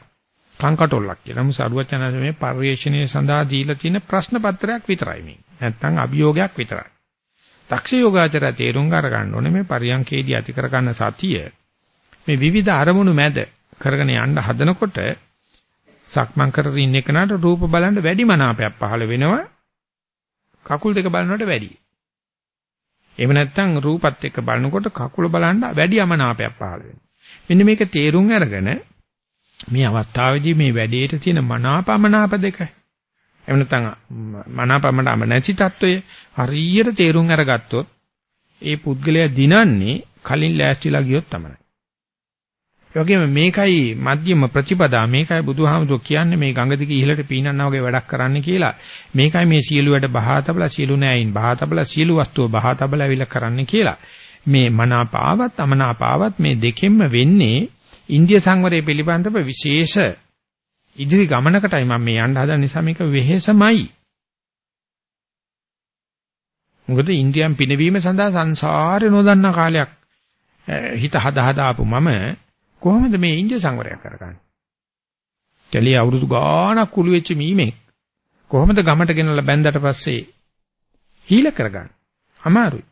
කංකටොල්ලක් කියලා. නමුත් සරුවචනසේ මේ පරිශ්‍රණයේ සඳහා දීලා තියෙන ප්‍රශ්න පත්‍රයක් විතරයි මේ. නැත්තම් අභියෝගයක් විතරයි. දක්ෂ යෝගාචරය තේරුම් ගන්න ඕනේ මේ පරියන්කේදී ඇති කර ගන්න සතිය මේ විවිධ අරමුණු මැද කරගෙන යන්න හදනකොට සක්මන් කරගෙන ඉන්න එකනට රූප බලන්න වැඩි මනාපයක් පහළ වෙනවා කකුල් දෙක බලනකොට වැඩි. එහෙම නැත්නම් රූපත් එක්ක බලනකොට කකුල බලන්න වැඩි අමනාපයක් පහළ වෙනවා. මෙන්න මේක තේරුම් අරගෙන මේ අවස්ථාවේදී මේ වැඩේට තියෙන මනාපමනාප දෙක එහෙම නැත්නම් මනාපමනාප නැති తত্ত্বය හරියට තේරුම් අරගත්තොත් ඒ පුද්ගලයා දිනන්නේ කලින් ලෑස්තිලා ගියොත් තමයි. ඒ වගේම මේකයි මධ්‍යම ප්‍රතිපදා මේකයි බුදුහාමුදුරුවෝ කියන්නේ මේ ගඟ දිගේ ඉහළට පීනන්නා වගේ වැඩක් කරන්න කියලා. මේකයි මේ සියලු වැඩ බහාතබලා සියලු නෑයින් බහාතබලා සියලු වස්තුව බහාතබලා ඇවිල්ලා කරන්න කියලා. මේ මනාපාවත් අමනාපාවත් මේ දෙකෙන්ම වෙන්නේ ඉන්දිය සංවරය පිළිබඳව විශේෂ ඉදිරි ගමනකටයි මම මේ යන්න හදන නිසා මේක වෙහෙසමයි. මොකද ඉන්දියන් පිනවීම සඳහා සංසාරේ නොදන්නා කාලයක් හිත හදා හදා ආපු මම කොහොමද මේ ඉන්දිය සංවරයක් කරගන්නේ? කැලිය අවුරුදු ගාණක් කුළු වෙච්ච මීමෙක් කොහොමද ගමට ගෙනලා බැන්දට පස්සේ හීල කරගන්නේ? අමාරුයි.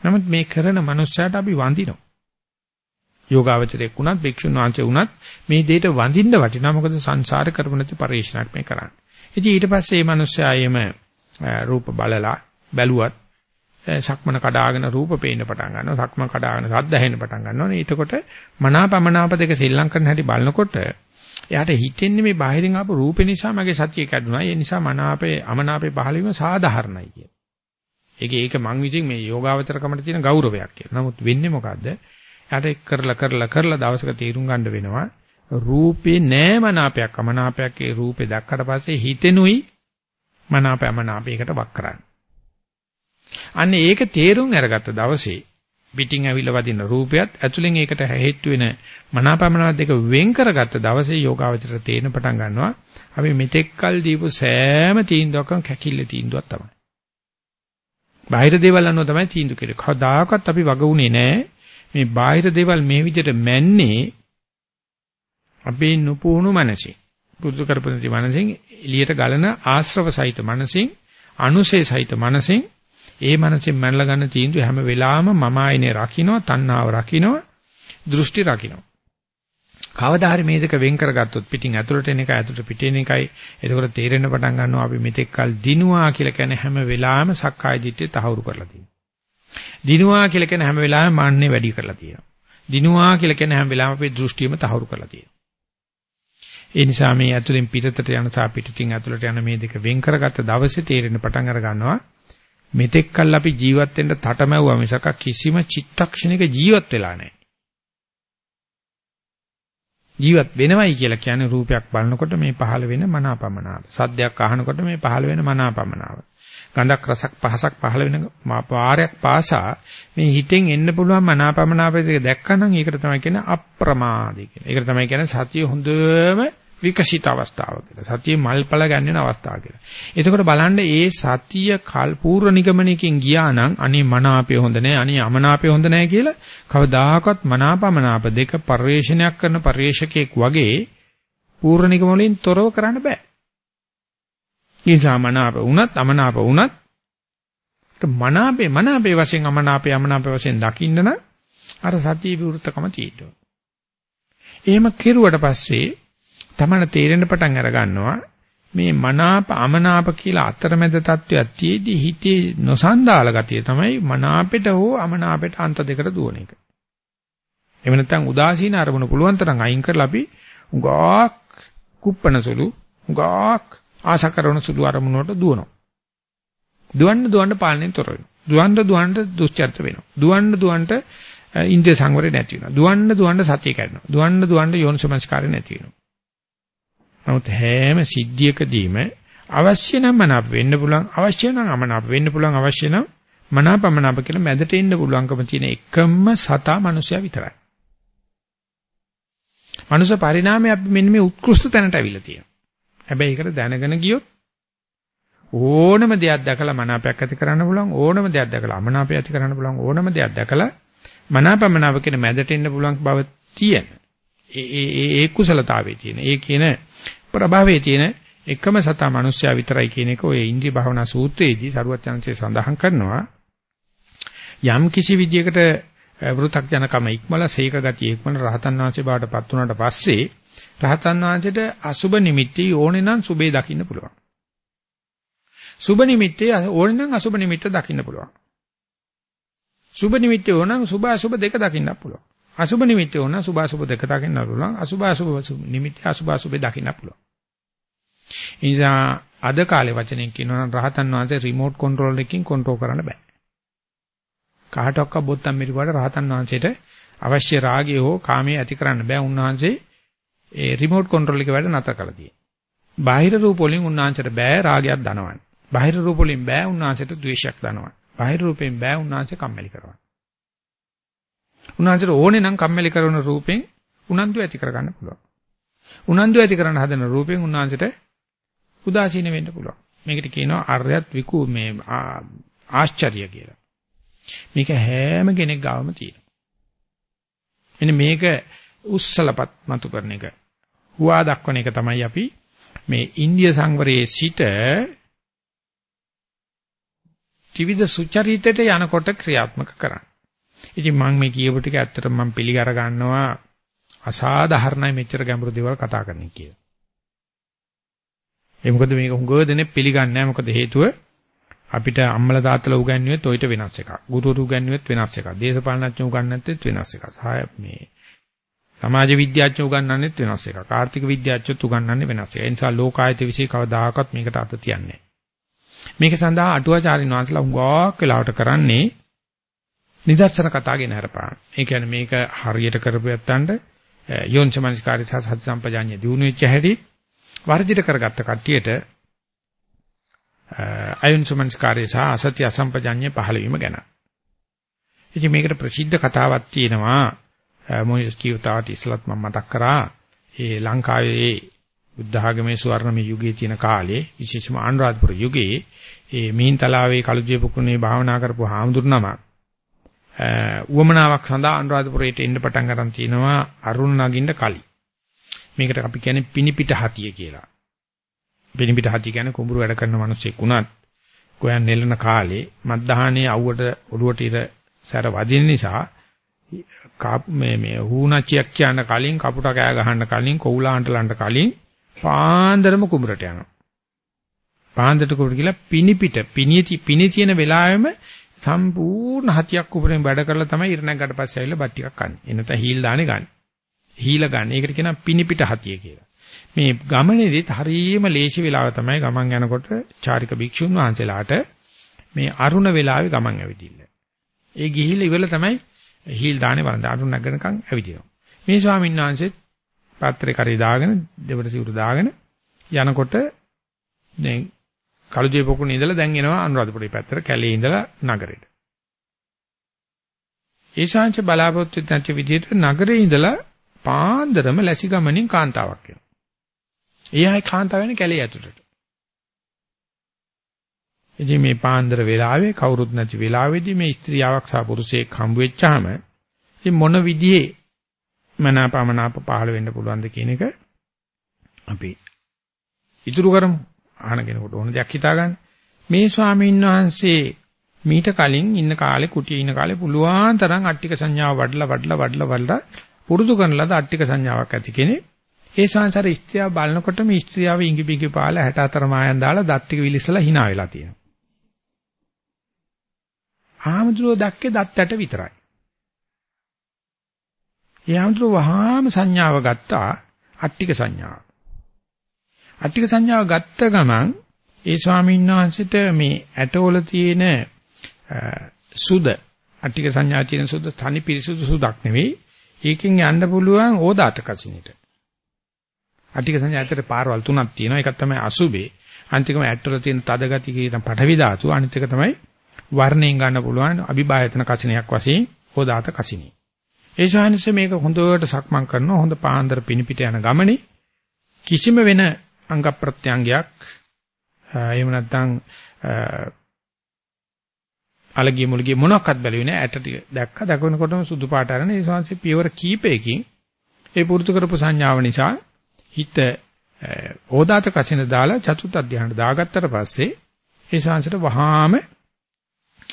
නමුත් මේ කරන මනුස්සයාට අපි වඳිනවා. යෝගාවචරයක් වුණත් භික්ෂුන් වහන්සේ වුණත් මේ දෙයට වඳින්න වටිනවා මොකද සංසාර කරපු නැති පරිශ්‍රණයක් මේ කරන්නේ. ඉතින් ඊට පස්සේ මේ මනුස්සයා එයම රූප බලලා බැලුවත් සක්මන කඩාගෙන රූප පේන්න පටන් ගන්නවා සක්මන කඩාගෙන සද්ද ඇහෙන්න පටන් ගන්නවා එතකොට මනාපමනාප දෙක ශ්‍රී කරන හැටි බලනකොට එයාට හිතෙන්නේ මේ බාහිරින් ආපු රූපේ නිසා මගේ සතිය කැඩුනා ඒ නිසා මනාපේ අමනාපේ පහළ වීම සාධාරණයි කිය. ඒක ඒක මං විසින් මේ යෝගාවචරකමට තියෙන ගෞරවයක් කියලා. නමුත් වෙන්නේ මොකද්ද? එයාට කරලා කරලා කරලා දවසක තීරුම් ගන්න වෙනවා රූපේ නෑ මනාපයක් අමනාපයක් ඒ රූපේ දැක්කට පස්සේ හිතෙනුයි මනාපය අමනාපයකට වක් කරන්නේ. අන්න ඒක තේරුම් අරගත්ත දවසේ පිටින් ඇවිල්ලා වදින රූපයත් ඇතුලෙන් ඒකට හේතු වෙන මනාපමනාව දෙක වෙන් කරගත්ත දවසේ යෝගාවචර තේරෙන පටන් ගන්නවා අපි මෙතෙක්කල් දීපු සෑම තීන්දුවක්ම කැකිල්ල තීන්දුවක් තමයි. බාහිර දේවල් අනුව තමයි තීන්දුව කෙරේ. කවදාකවත් අපි වග උනේ නැහැ. මේ බාහිර දේවල් මේ විදිහට මැන්නේ අපේ නුපුහුණු මනසින්. පුරුදු කරපොනති මනසින් එළියට ගලන ආශ්‍රව සහිත මනසින් අනුසේ සහිත මනසින් ඒ මනසෙන් මනලා ගන්න තීන්දුව හැම වෙලාවෙම මම ආයනේ රකින්න, තණ්හාව රකින්න, දෘෂ්ටි රකින්න. කවදා හරි මේ දෙක වෙන් කරගත්තොත් පිටින් ඇතුළට එන එක ඇතුළට පිටින් එකයි එතකොට තේරෙන්න පටන් ගන්නවා අපි මෙතෙක් කල් දිනුවා කියලා කියන්නේ හැම වෙලාවෙම සක්කාය දිට්ඨිය තහවුරු කරලා තියෙනවා. දිනුවා කියලා කියන්නේ හැම වෙලාවෙම මාන්නේ වැඩි කරලා තියෙනවා. දිනුවා කියලා කියන්නේ හැම වෙලාවෙම අපේ දෘෂ්ටියම තහවුරු කරලා තියෙනවා. ඒ නිසා මේ ඇතුළෙන් පිටතට යන සහ පිටින් ඇතුළට යන මේ දෙක වෙන් කරගත්ත දවසේ තේරෙන පටන් අර ගන්නවා මෙතෙක් කල් අපි ජීවත් වෙන්න තටමැව්වා මිසක කිසිම චිත්තක්ෂණයක ජීවත් වෙලා නැහැ. ජීවත් වෙනවයි කියලා කියන්නේ රූපයක් බලනකොට මේ පහළ වෙන මනාපමනාව. සද්දයක් අහනකොට මේ පහළ වෙන මනාපමනාව. ගඳක් රසක් පහසක් පහළ වෙන පාරයක් පාසා මේ හිතෙන් එන්න පුළුවන් මනාපමනාප දෙක දැක්කනම් ඒකට තමයි කියන්නේ අප්‍රමාදී කියලා. ඒකට තමයි කියන්නේ සතිය හොඳම විකසිත අවස්ථාව කියලා. සතිය මල්පල ගන්න අවස්ථාව කියලා. එතකොට බලන්න ඒ සතිය කල් පූර්ව නිගමනයකින් ගියා නම් අනේ මනාපය හොඳ නැහැ, අනේ අමනාපය හොඳ නැහැ කියලා කවදාකවත් මනාපමනාප දෙක පරිවේශනයක් කරන පරිවේශකෙක් වගේ පූර්ව නිගමනවලින් තොරව කරන්න බෑ. නිසා මනාප වුණත් අමනාප වුණත් මනාපේ මනාපේ වශයෙන් අමනාපේ අමනාපේ වශයෙන් දකින්න නම් අර සතිය විවෘතකම තියෙනවා. එහෙම කෙරුවට පස්සේ තමන තේරෙන්න පටන් අර ගන්නවා මේ මනාප අමනාප කියලා අතරමැද තත්වයක් තියේදී හිතේ නොසන්ඩාල ගතිය තමයි මනාපෙට හෝ අමනාපෙට අන්ත දෙකට දුවන එක. එහෙම නැත්නම් උදාසීන අරමුණු පුළුවන් තරම් අයින් කරලා අපි උගාක් කුප්පන සුළු උගාක් ආශා කරන සුළු අරමුණු වලට දුවනවා. දුවන්න දුවන්න පාලනයෙන් තොර වෙනවා. දුවන්න දුවන්න දුස්චර්ත වෙනවා. දුවන්න දුවන්න ඉන්ද්‍රිය සංවරය නැති වෙනවා. දුවන්න දුවන්න සතිය කැඩෙනවා. දුවන්න දුවන්න යෝනිසමස්කාරය නැති වෙනවා. නමුත් හැම සිද්ධියකදීම අවශ්‍ය නම් මනාප වෙන්න පුළුවන් අවශ්‍ය නම් අමනාප වෙන්න පුළුවන් අවශ්‍ය නම් මනාපමනාප කියලා මැදට ඉන්න පුළුවන්කම තියෙන එකම සතා මනුස්සයා විතරයි. මනුෂ්‍ය පරිණාමය අපි මෙන්න මේ උත්කෘෂ්ඨ තැනට අවිලා තියෙනවා. හැබැයි ඒකට දැනගෙන ගියොත් ඕනම දෙයක් දැකලා මනාපයක් ඇති කරන්න පුළුවන් ඕනම දෙයක් දැකලා අමනාපය ඇති කරන්න පුළුවන් ඕනම දෙයක් දැකලා මනාපමනාප කියන මැදට ඉන්න පුළුවන් බව තියෙන. ඒ ඒ ඒ කුසලතාවයේ තියෙන. ඒ කියන ප්‍රභාවයේ තියෙන එකම සතා මිනිස්සයා විතරයි කියන එක ඔය ඉන්ද්‍රිය භාවනා සූත්‍රයේදී සරුවත් යනසේ සඳහන් කරනවා. යම් කිසි විදියකට වෘතක්ජනකම ඉක්මලා සීක ගතිය ඉක්මන රහතන් වහන්සේ බවට පත් වුණාට පස්සේ රහතන් වහන්සේට අසුබ නිමිති ඕනේ නම් සුබේ දකින්න පුළුවන්. සුබ නිමිත්තේ ඕනේ නම් අසුබ නිමිත්ත දකින්න පුළුවන්. සුබ නිමිත්තේ ඕනනම් සුබ අසුබ දෙක දකින්න පුළුවන්. අසුබ නිමිත්තේ ඕන සුබ අසුබ දෙක දකින්න පුළුවන්. අසුබ අසුබ නිමිත්තේ අසුබ අසුබ දකින්න පුළුවන්. ඉතින් අද කාලේ වචනෙන් කියනවා නම් රහතන් වහන්සේ රිමෝට් කන්ට්‍රෝල් එකකින් කන්ට්‍රෝල් කරන්න බෑ. කාටවත් බොත්තම් මිරිකුවට රහතන් වහන්සේට අවශ්‍ය රාගය හෝ කාමයේ ඇති කරන්න බෑ. උන්වහන්සේ ඒ රිමෝට් කන්ට්‍රෝල් එක වැඩ නතර කළා තියෙන්නේ. බාහිර රූප වලින් උන්වහන්සේට බෑ රාගයක් දනවන්න. බාහිර රූප වලින් බෑ උන්වහන්සේට ද්වේෂයක් දනවන්න. බාහිර රූපයෙන් බෑ උන්වහන්සේ කම්මැලි කරවන්න. උන්වහන්සේට ඕනේ නම් කම්මැලි කරන රූපෙන් උනන්දු ඇති කරගන්න පුළුවන්. උනන්දු ඇති කරන හදන රූපෙන් උන්වහන්සේට උදාසීන වෙන්න පුළුවන්. මේකට කියනවා අර්යත් විකු මේ ආශ්චර්ය කියලා. මේක හැම කෙනෙක් ගාවම තියෙනවා. එන්න මේක උස්සලපත් මතු කරන එක. හුවා දක්වන එක තමයි අපි මේ ඉන්දිය සංවරයේ සිට ත්‍රිවිධ සුචරිතයට යනකොට ක්‍රියාත්මක කරන්න. ඉතින් මම මේ කියපු ටික ඇත්තටම මම පිළිගර ගන්නවා අසාධාරණයි මෙච්චර ගැඹුරු දේවල් කතා කරන්න කියලා. ඒ මොකද මේක හුඟව දෙනෙක් පිළිගන්නේ නැහැ මොකද හේතුව අපිට අම්මලා තාත්තලා උගන්වුවෙත් ඔయిత වෙනස් එකක්. ගුරුවරු උගන්වුවෙත් වෙනස් එකක්. දේශපාලනඥයෝ උගන්වන්නේත් වෙනස් එකක්. සහාය මේ සමාජ විද්‍යාඥයෝ උගන්වන්නේත් වෙනස් එකක්. ආර්ථික විද්‍යාඥයෝත් උගන්වන්නේ වෙනස් එකක්. ඒ නිසා ලෝකායත විශ්ේ කවදාකවත් මේකට අත තියන්නේ මේක සඳහා අටුවාචාරින් වහන්සේලා උගාක් වෙලාවට කරන්නේ නිදර්ශන කතා ගෙන හරපාන. ඒ කියන්නේ මේක හරියට කරපු යත්තන්ට යෝනිසමනස්කාරය සහ සති සම්පජාඤ්ඤය දිනු වෙච්ච හැටි වර්ජිත කරගත්ත කට්ටියට අයෝනිසමනස්කාරය සහ අසත්‍ය අසම්පජාඤ්ඤය පහළ වීම ගැන. ඉතින් මේකට ප්‍රසිද්ධ කතාවක් තියෙනවා මොනිස් කියවතාවට ඉස්සලත් මම මතක් කරා ඒ ලංකාවේ බුද්ධ ආගමේ ස්වර්ණමය යුගයේ තියෙන කාලේ විශේෂම අනුරාධපුර යුගයේ ඒ මිහින්තලාවේ කළුජේ පුකුණේ භාවනා කරපු හාමුදුරු නමක් උවමනාවක් සඳහා අනුරාධපුරයට එන්න පටන් ගන්න තිනවා අරුණ නගින්න කලින්. මේකට අපි කියන්නේ පිනිපිට හතිය කියලා. පිනිපිට හතිය කියන්නේ කුඹුරු වැඩ කරන මිනිස්සෙක් උනත් ගෝයන් නෙලන කාලේ මද්දහනේ අවුවට ඔළුවට ඉර සැර වදින නිසා මේ මේ හුණච්චියක් කියන කලින් කපුට කෑ ගහන්න කලින් කොවුලාන්ටලන්ට කලින් පාන්දරම කුඹරට යනවා. පාන්දරට කුඹර කියලා පිනිපිට පිනිති පිනි තියෙන වෙලාවෙම සම්පූර්ණ හතියක් උපරින් වැඩ කරලා තමයි ඉරණක් ගට පස්සේ ඇවිල්ලා බත් ටිකක් කන්නේ. එනත හීල් දාන්නේ ගන්න. හීල ගන්න. ඒකට කියනවා පිනිපිට හතිය කියලා. මේ ගමනේදීත් හරියම ලේසි වෙලාව තමයි ගමන් යනකොට චාරික භික්ෂුන් වහන්සේලාට මේ අරුණ වෙලාවේ ගමන් ඇවිදින්න. ඒ ගිහිල්ලා ඉවරලා තමයි හීල් දාන්නේ වරන්ද අරුණ නැගනකම් ඇවිදිනවා. මේ ස්වාමීන් වහන්සේත් පාත්‍රේ කරේ දාගෙන දෙවට සිවුරු දාගෙන යනකොට දැන් කළුජේ පොකුණේ ඉඳලා දැන් එනවා අනුරාධපුරේ පැත්තට කැලේ ඉඳලා නගරෙට. ඒ ශාංශ බලාපොරොත්තු නැති විදිහට නගරේ ඉඳලා පාන්දරම ලැසි ගමනින් කාන්තාවක් එනවා. එයායි කාන්තාව වෙන කැලේ ඇතුළට. ඉතින් මේ පාන්දර වෙලාවේ කවුරුත් නැති වෙලාවේදී මේ ස්ත්‍රියාවක් සහ පුරුෂයෙක් හම්බ වෙච්චාම ඉතින් මොන විදිහේ මනාපමනාප පහළ වෙන්න පුළුවන්ද කියන එක අපි ඉතුරු කරමු. අහන කෙනෙකුට ඕන දෙයක් හිතාගන්න. මේ ස්වාමීන් වහන්සේ මීට කලින් ඉන්න කාලේ කුටියේ ඉන්න කාලේ පුළුවන් තරම් අට්ටික සංඥාව වඩලා වඩලා වඩලා වඩලා පුරුදු කරන ලද අට්ටික සංඥාවක් ඇති කෙනෙක්. ඒ සංසාර ස්ත්‍රියව බලනකොට මේ ස්ත්‍රියව ඉඟි බිඟි පාලා 64 මායන් දාලා දත් ටික විලිසලා hina වෙලා තියෙනවා. ආමතුරෝ දැක්කේ දත්තට විතරයි. ඒ ආමතුරෝ වහාම සංඥාව ගත්තා අට්ටික සංඥාව. අට්ටික සංඥාව ගත්ත ගමන් ඒ ස්වාමීන් වහන්සේට මේ ඇටවල තියෙන සුද අට්ටික සංඥා තියෙන සුද තනි පිරිසුදු සුදක් නෙවෙයි. ඒකෙන් යන්න පුළුවන් ඕදාත කසිනිට. අට්ටික සංඥා ඇත්තට පාරවල් තුනක් තියෙනවා. එකක් තමයි අසුබේ. අන්තිකම ඇටවල තියෙන තද ගති කියන පඨවි ධාතු. අනිත් එක තමයි වර්ණයෙන් ගන්න පුළුවන් අභිභායතන කසිනියක් වශයෙන් ඕදාත කසිනිය ඒ ශානස මේක හොඳට සක්මන් කරනවා. හොඳ පාන්දර පිනිපිට යන ගමනේ. කිසිම වෙන අංග ප්‍රත්‍යංගයක් එහෙම නැත්නම් අලගිය මුලගිය මොනක්වත් බැලුවේ නෑ. ඇට ටික දැක්ක. දකිනකොටම සුදු පාට අරන ඒ සංසේ පියවර කීපයකින් ඒ පුරුදු කරපු සංඥාව නිසා හිත ඕදාත කසින දාලා චතුත් අධ්‍යාහන දාගත්තට පස්සේ ඒ සංසයට වහාම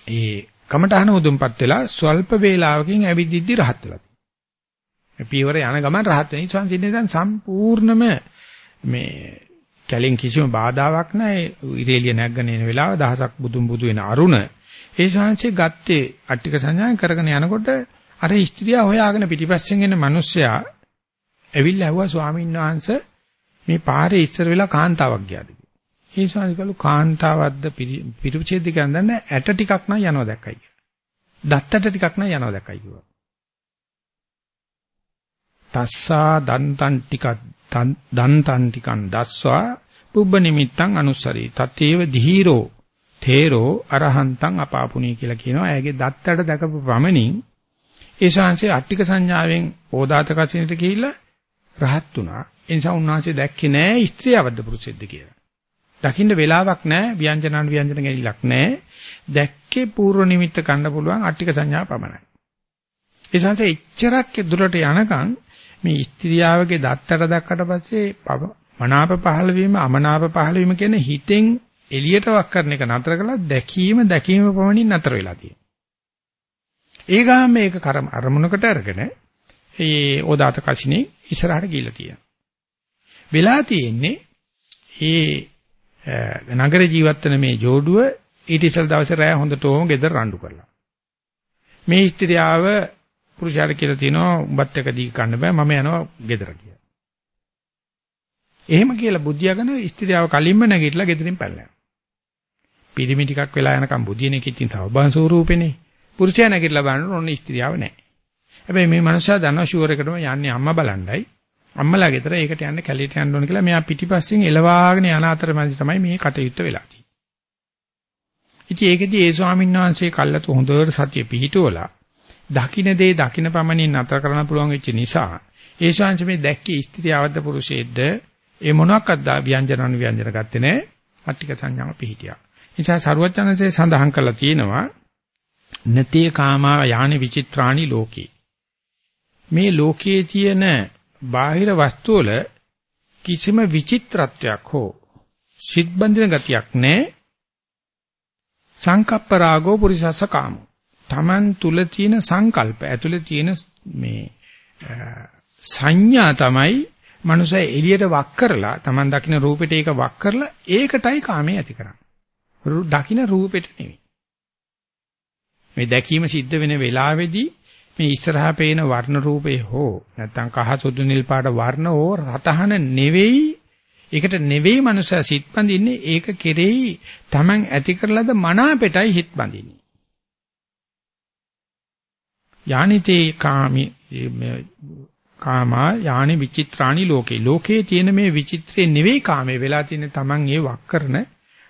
ඒ කමඨහන උදුම්පත් වෙලා ස්වල්ප වේලාවකින් ඇවිදිද්දි රහත් වෙලා තියෙනවා. පියවර යන ගමන් රහත් වෙන නිසා දැන් සම්පූර්ණම මේ කැලෙන් කිසිම බාධාවක් නැහැ. ඉරේලිය නැගගෙන එන වෙලාව දහසක් බුදුන් බුදු වෙන අරුණ ඒ ශාංශේ ගත්තේ අට්ටික සංඥාවෙන් කරගෙන යනකොට අර ස්ත්‍රිය හොයාගෙන පිටිපස්සෙන් එන මිනිස්සයා ඇවිල්ලා ඇහුවා ස්වාමීන් වහන්සේ මේ පාරේ ඉස්සර වෙලා කාන්තාවක් ගියාද කියලා. ඒ ශාංශකලු කාන්තාවක්ද පිරුචේද කියන්නේ ඇට ටිකක් නම් යනවා දැක්කයි. දත්තට ටිකක් නම් යනවා දැක්කයි කිව්වා. තස්සා දන්තන් ටිකක් දන්තන් ටිකන් දස්වා පුබ්බ නිමිත්තං අනුස්සරී තතේව දිහිරෝ තේරෝ අරහන්තං අපාපුණී කියලා කියනවා. ඇයගේ දත්තට දැකපු ප්‍රමණින් ඒ ශාංශයේ අට්ටික සංඥාවෙන් ඕදාත කසිනට ගිහිල්ලා රහත් වුණා. ඒ නිසා උන්වහන්සේ දැක්කේ නෑ ස්ත්‍රියවද්ද පුරුෂෙද්ද කියලා. දකින්න වෙලාවක් නෑ ව්‍යංජනාන ව්‍යංජන ගැලිලක් නෑ. දැක්කේ పూర్ව නිමිත්ත ගන්න පුළුවන් අට්ටික සංඥා පමණයි. ඒ ශාංශයේ එච්චරක් දුරට යනකම් මේ ස්ත්‍රියාවගේ දත්තට දැක්කට පස්සේ මනාප පහළ වීම අමනාප පහළ වීම කියන හිතෙන් එළියට වක් කරන එක නතර කළා දැකීම දැකීම පමණින් නතර වෙලා තියෙනවා. ඒ ගාම මේක කර්ම අරමුණකට අරගෙන ඒ ඕදාත කසිනේ ඉස්සරහට ගිහිල්ලා තියෙනවා. වෙලා තියෙන්නේ ඒ නගර ජීවත් වෙන මේ جوړුව ඊට ඉස්සල් දවසේ රැය හොඳටම ගෙදර රණ්ඩු කරලා. මේ ස්ත්‍රියාව පුරුෂයාට කියලා තියෙනවා උඹත් එක දී ගන්න බෑ මම යනවා ගෙදර කියලා. එහෙම කියලා බුද්ධියගෙන ස්ත්‍රියව කලින්ම නැගිටලා ගෙදරින් පැනලා. පිරිමි ටිකක් වෙලා යනකම් බුද්ධියනේ කිච්චින් තව බං ස්වරූපෙනේ. පුරුෂයා නැගිටලා බලනකොට ඔන්න ස්ත්‍රියව නැහැ. හැබැයි මේ මනුස්සයා දන්නවා ෂුවර් එකටම යන්නේ අම්මා බලන්නයි. අම්මලා ගෙදර ඒකට යන්න කැලේට යන්න ඕන කියලා මෙයා පිටිපස්සෙන් එලවාගෙන යන අතරමැදි තමයි මේ කටයුත්ත වෙලා තියෙන්නේ. ඉතින් ඒකෙදි ඒ ස්වාමීන් වහන්සේ කල්ලාතු හොඳට සතිය පිහිටුවලා දකින්න දේ දකින්න පමණින් නතර කරන්න පුළුවන් වෙච්ච නිසා ඒ ශාංශ මේ දැක්කේ ස්ත්‍රියවද්ද පුරුෂයෙක්ද ඒ මොනවාක්වත් ව්‍යංජන අනු ව්‍යංජන ගත්තේ නැහැ අට්ටික සංඥාම පිහිටියා. නිසා සරුවචනසේ සඳහන් කළා තියෙනවා නතේ කාමා යානි විචිත්‍රාණි ලෝකේ. මේ ලෝකයේ තියෙන බාහිර වස්තු වල කිසිම විචිත්‍රත්වයක් හෝ සිත් බඳින ගතියක් නැහැ. සංකප්ප රාගෝ පුරිසස්ස කාමෝ Taman තුල තියෙන සංකල්ප ඇතුලේ තියෙන මේ සංඥා තමයි මනුස්සය එළියට වක් කරලා Taman දකින්න රූපෙට ඒක වක් කරලා ඒකටයි කාමයේ ඇති කරන්නේ. දකින්න රූපෙට නෙවෙයි. මේ දැකීම සිද්ධ වෙන වෙලාවේදී මේ ඉස්සරහා පේන වර්ණ රූපේ හෝ නැත්නම් කහ සුදු නිල් පාට වර්ණ හෝ රතහන නෙවෙයි ඒකට නෙවෙයි මනුස්සයා සිත් බඳින්නේ ඒක කෙරෙහි Taman ඇති කරලාද මනාපෙටයි හිත බඳින්නේ යානිතේ කාමි කාමා යානි විචිත්‍රාණි ලෝකේ. ලෝකේ තියෙන මේ විචිත්‍රේ නෙවෙයි කාමේ. වෙලා තියෙන තමන් ඒ වක් කරන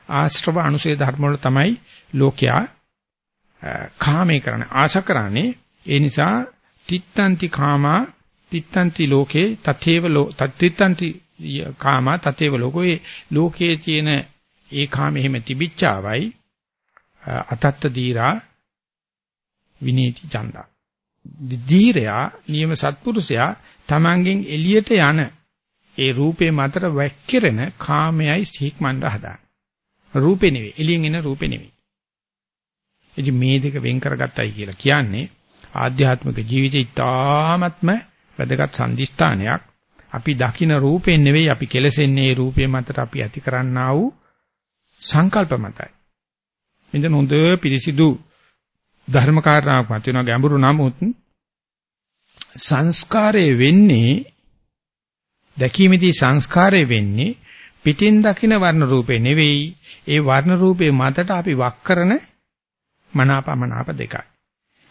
ආශ්‍රව අනුසය ධර්ම වල තමයි ලෝකයා කාමේ කරන. ආශ කරන්නේ ඒ නිසා තිත්තන්ති කාමා තිත්තන්ති ලෝකේ තතේව ලෝ තිත්තන්ති කාම තතේව ලෝකේ. ලෝකයේ තියෙන ඒ කාම එහෙම තිබිච්චාවයි අතත්ත දීරා විනීති චන්දා දීරයා නියම සත්පුරුෂයා තමන්ගෙන් එළියට යන ඒ රූපේ මතර වැක්කිරෙන කාමයයි සිහික්මන්ඩ හදාන. රූපේ නෙවෙයි එළියෙන් එන රූපේ නෙවෙයි. ඉතින් මේ දෙක වෙන් කරගත්තයි කියලා කියන්නේ ආධ්‍යාත්මික ජීවිතය ඉතාමත්ම වැදගත් සම්දිස්ථානයක්. අපි දකින රූපයෙන් නෙවෙයි අපි කෙලසෙන්නේ ඒ රූපේ මතට අපි ඇති කරන්නා වූ සංකල්ප මතයි. මෙතන හොඳ පිරිසිදු ධර්ම කාරණාවක් මත වෙනවා ගැඹුරු නමුත් සංස්කාරය වෙන්නේ දැකීමේදී සංස්කාරය වෙන්නේ පිටින් දකින වර්ණ රූපේ නෙවෙයි ඒ වර්ණ රූපේ මතට අපි වක් කරන මනාපමනාප දෙකයි.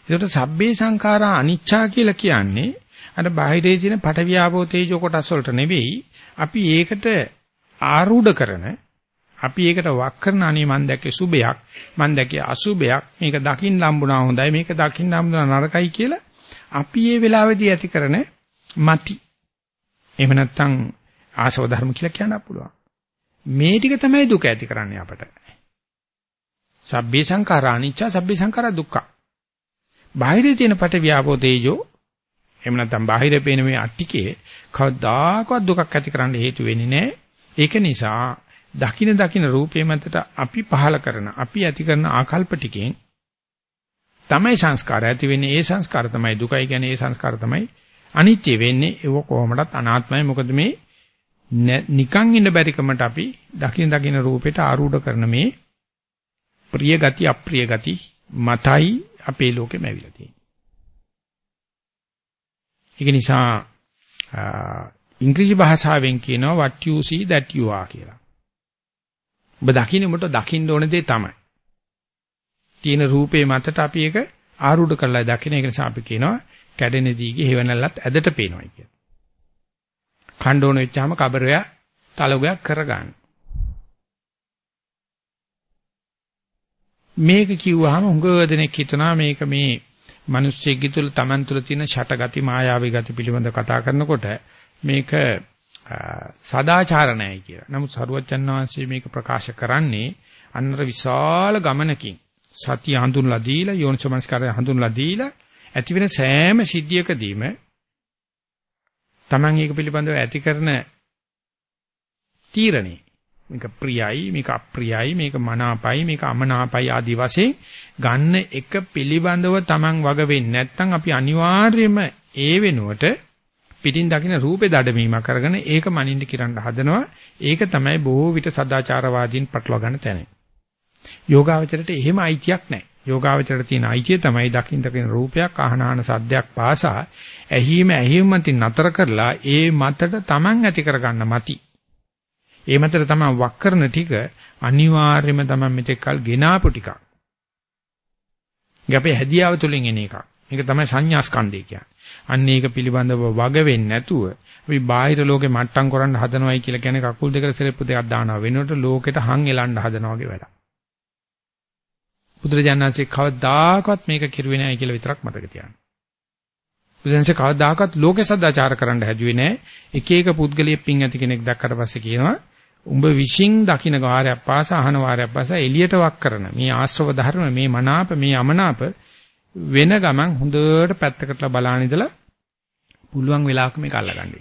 ඒකට සබ්බේ සංඛාරා අනිච්චා කියලා කියන්නේ අර බාහිරේ තියෙන පටවියාපෝ තේජෝ කොටස් වලට නෙවෙයි අපි ඒකට ආරූඪ කරන අපි ඒකට වක් කරන අනේ මන් දැක්කේ සුභයක් මන් දැක්කේ අසුභයක්. මේක දකින්න ලම්බුණා හොඳයි මේක දකින්න ලම්බුණා නරකයි කියලා අපි මේ වෙලාවේදී ඇති කරන mati එහෙම නැත්නම් ආසව ධර්ම කියලා කියන්න පුළුවන්. මේ ටික තමයි දුක ඇති කරන්නේ අපට. සබ්බේ සංඛාරා අනිච්ච සබ්බේ සංඛාරා දුක්ඛ. බාහිරේ තියෙන පට ව්‍යාපෝ තේජෝ එහෙම නැත්නම් බාහිර පේන මේ අට්ටිකේ කවදාකවත් දුකක් ඇති කරන්න හේතු වෙන්නේ නැහැ. ඒක නිසා දකින දකින රූපේ මතට අපි පහල කරන අපි ඇති කරන ආකල්ප ටිකෙන් තමයි සංස්කාර ඇති වෙන්නේ. ඒ සංස්කාර තමයි දුකයි කියන්නේ ඒ සංස්කාර තමයි අනිත්‍ය වෙන්නේ. ඒව කොහොමදත් අනාත්මයි. මොකද මේ නිකන් ඉන්න බැරිකමට අපි දකින දකින රූපෙට ආරූඪ කරන මේ ප්‍රිය ගති අප්‍රිය ගති මතයි අපේ ලෝකෙම ඇවිල්ලා තියෙන්නේ. ඒක නිසා ඉංග්‍රීසි භාෂාවෙන් කියනවා what you see that you are කියලා. ඔබ දකින්නේ මොකට දකින්න ඕන දේ තමයි. තියෙන රූපේ මතට අපි ඒක ආරූඪ කරලා දකින්න ඒක නිසා අපි කියනවා කැඩෙන දීගේ හේවණල්ලත් ඇදට පේනවා කියලා. ඛණ්ඩ ඕන වෙච්චාම කබරය තලගයක් කරගන්න. මේක කිව්වහම හුඟ දෙනෙක් හිතනවා මේක මේ මිනිස්සෙක්ගේ තුල Taman තුල තියෙන ෂටගති මායාවී ගති පිළිබඳව කතා කරනකොට මේක සදාචාර නැහැ කියලා. නමුත් සරුවච්චන් වහන්සේ මේක ප්‍රකාශ කරන්නේ අන්නර විශාල ගමනකින් සතිය හඳුන්ලා දීලා යෝනිසමස්කාරය හඳුන්ලා දීලා ඇති වෙන සෑම සිද්ධියකදීම Taman ඒක පිළිබඳව ඇති කරන තීරණේ මේක ප්‍රියයි මේක අප්‍රියයි මේක මනාපයි මේක අමනාපයි ආදී වශයෙන් ගන්න එක පිළිබඳව Taman වග වෙන්නේ නැත්නම් අපි අනිවාර්යයෙන්ම ඒ වෙනුවට පිටින් දකින්න රූපේ දඩමීමක් කරගෙන ඒක මනින්න කිරන්න හදනවා ඒක තමයි බොහෝ විට සදාචාරවාදීන් පටලවා ගන්න තැන. යෝගාවචරයට එහෙම අයිතියක් නැහැ. යෝගාවචරයට තියෙන අයිතිය තමයි දකින්න දකින්න රූපයක් අහනාන සද්දයක් පාසා ඇහිම ඇහිම මතින් නතර කරලා ඒ මතට Taman ඇති කරගන්න mati ඒ මතර තමයි වක් කරන ටික අනිවාර්යයෙන්ම තමයි මෙතෙක් කල් ගෙනාපු ටිකක්. ඒක අපේ හැදියාව තුළින් එන එකක්. මේක තමයි සංඥා ස්කන්ධය කියන්නේ. අන්න ඒක පිළිබඳව වග වෙන්නේ නැතුව අපි බාහිර ලෝකේ මට්ටම් කරන්න හදනවයි කියලා කියන්නේ කකුල් දෙකට සෙරෙප්පු දෙකක් දානවා වෙනකොට ලෝකෙට හං එලන්න හදනවා වගේ වැඩක්. බුදුරජාණන්සේ කවදාකවත් මේක කිරුවේ නැහැ කියලා විතරක් මතක තියාගන්න. බුදුන්සේ කවදාකවත් ලෝකේ සදාචාර කරන්න හැදුවේ නැහැ. එක එක පුද්ගලියෙ පිං ඇති කෙනෙක් දැක්කට පස්සේ කියනවා උඹ විශ්ින් දකින්න වාරයක් පාස අහන වාරයක් පාස එළියට වක් කරන මේ ආශ්‍රව ධර්ම මේ මනාප මේ අමනාප වෙන ගමන් හොඳට පැත්තකටලා බලාන ඉඳලා පුළුවන් වෙලාවක මේක අල්ලගන්න.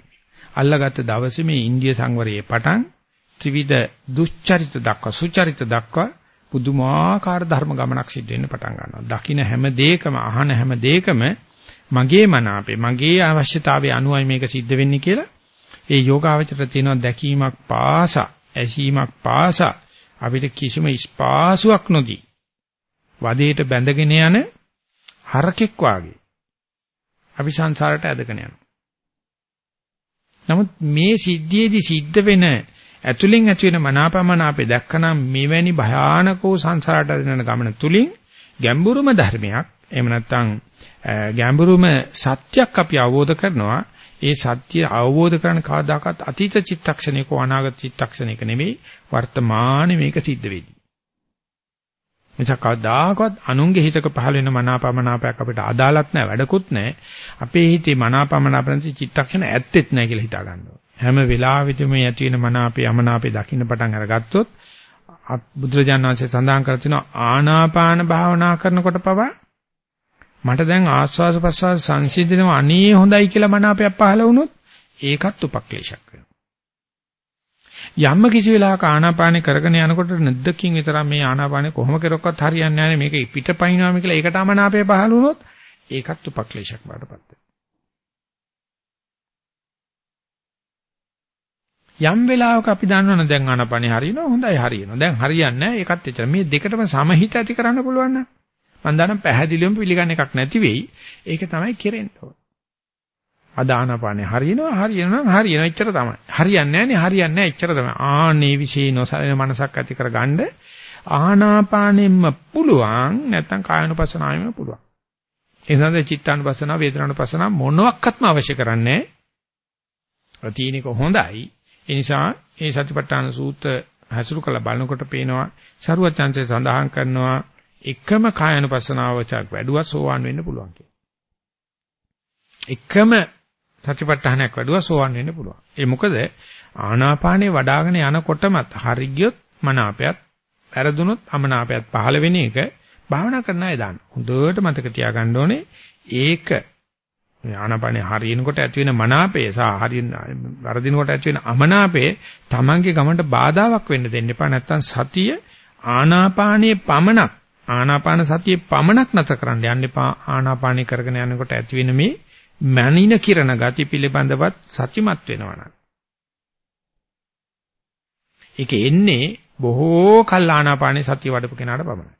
අල්ලගත්ත දවසේ මේ ඉන්දිය සංවරයේ පටන් ත්‍රිවිධ දුෂ්චරිත දක්වා සුචරිත දක්වා පුදුමාකාර ධර්ම ගමනක් සිද්ධ වෙන්න පටන් ගන්නවා. දකින්න හැම දෙයකම අහන හැම දෙයකම මගේ මනාපේ මගේ අවශ්‍යතාවය අනුවයි මේක සිද්ධ වෙන්නේ කියලා ඒ යෝගාවචරයට තියෙන දැකීමක් පාසා ඇසීමක් පාසා අපිට කිසිම ස්පාසුවක් නොදී වදේට බැඳගෙන යන හරකෙක් වාගේ අපි සංසාරයට ඇදගෙන යනවා. නමුත් මේ සිද්ධියේදී සිද්ධ වෙන ඇතුලින් ඇති වෙන මනාපමන අපේ දැක්කනම් මෙවැනි භයානක වූ සංසාරයට දෙන ගමන තුලින් ගැඹුරුම ධර්මයක් එහෙම නැත්නම් ගැඹුරුම සත්‍යක් අපි අවබෝධ කරනවා ඒ සත්‍ය අවබෝධ කරගන්න කවදාකවත් අතීත චිත්තක්ෂණයක අනාගත චිත්තක්ෂණයක නෙමෙයි වර්තමානයේ මේක සිද්ධ වෙන්නේ. එනිසා කවදාකවත් අනුන්ගේ හිතක පහළ වෙන මනාපමනාපයක් අපිට අදාළත් නැහැ වැඩකුත් නැහැ. අපේ හිතේ මනාපමනාප නැති චිත්තක්ෂණ ඇත්තෙත් නැහැ කියලා හිතා ගන්නවා. හැම වෙලාවෙදිම මේ ඇති වෙන මන අපේ යමන අපේ දකින්න පටන් අරගත්තොත් බුදුරජාණන් වහන්සේ සඳහන් කර තිනවා ආනාපාන භාවනා කරනකොට පවා මට දැන් ආස්වාද ප්‍රසවාස සංසිඳනව අනේ හොඳයි කියලා මන අපේ පහළ වුණොත් ඒකත් උපක්ලේශයක් වෙනවා. යම්ම කිසි වෙලාවක ආනාපානෙ කරගෙන යනකොට නැද්දකින් විතර මේ ආනාපානෙ කොහොම කරොක්වත් හරියන්නේ නැහැ මේක පිටපයින්වාම කියලා ඒකට අමනාපය පහළ වුණොත් ඒකත් උපක්ලේශයක් වඩපත් වෙනවා. යම් වෙලාවක අපි දන්නවනේ දැන් ආනාපානෙ හරියනවා හොඳයි හරියනවා. දැන් හරියන්නේ නැහැ. ඒකත් එච්චර මේ දෙකටම සමහිත ඇති කරන්න පුළුවන් නම් මම දන්නම් පැහැදිලිවම පිළිගන්න එකක් නැති වෙයි. ඒක තමයි කෙරෙන්න ඕන. අද ආනාපානේ හරියනවා හරියනවා හරියනවා එච්චර තමයි. හරියන්නේ නැහනේ හරියන්නේ නැහැ එච්චර තමයි. ආනේ විශේෂ නොසලෙන මනසක් ඇති කරගන්න ආනාපානෙම්ම පුළුවන් නැත්නම් කායනුපස්සනාවෙම පුළුවන්. ඒ නිසා චිත්තානුපස්සනාව වේදනානුපස්සනාව මොනවත්ක්වත්ම අවශ්‍ය කරන්නේ නැහැ. තීනික හොඳයි. ඒ නිසා මේ සතිපට්ඨාන සූත්‍ර හැසුරු කළ බලනකොට පේනවා සරුවචාන්සේ සඳහන් කරනවා එකම කායනුපස්සනාවචක් වැඩුවා සෝවාන් වෙන්න පුළුවන් කියලා. එකම සතිපට්ඨානයක් වැඩුවා සෝවන් වෙන්න පුළුවන්. ඒ මොකද ආනාපානේ වඩ아가න යනකොටමත් හරි ගියොත් මනාපයත් වැරදුනොත් අමනාපයත් පහළ වෙන එක භාවනා කරන අය දාන්න. හොඳට මතක තියාගන්න ඕනේ ඒක ආනාපානේ හරියනකොට ඇති වෙන මනාපය සහ හරියන වරදිනකොට ඇති වෙන අමනාපය තමන්ගේ ගමන්ට බාධාවක් වෙන්න දෙන්න එපා. නැත්තම් සතිය ආනාපානයේ පමණක් ආනාපාන සතියේ පමණක් නැතර කරන්න යන්න එපා. ආනාපානේ කරගෙන යනකොට ඇති වෙන මේ මනින කිරණ ගති පිළිබඳවත් සත්‍යමත් වෙනවනම් ඒක එන්නේ බොහෝ කල් ආනාපානේ සතිය වඩපු කෙනාට පමණයි.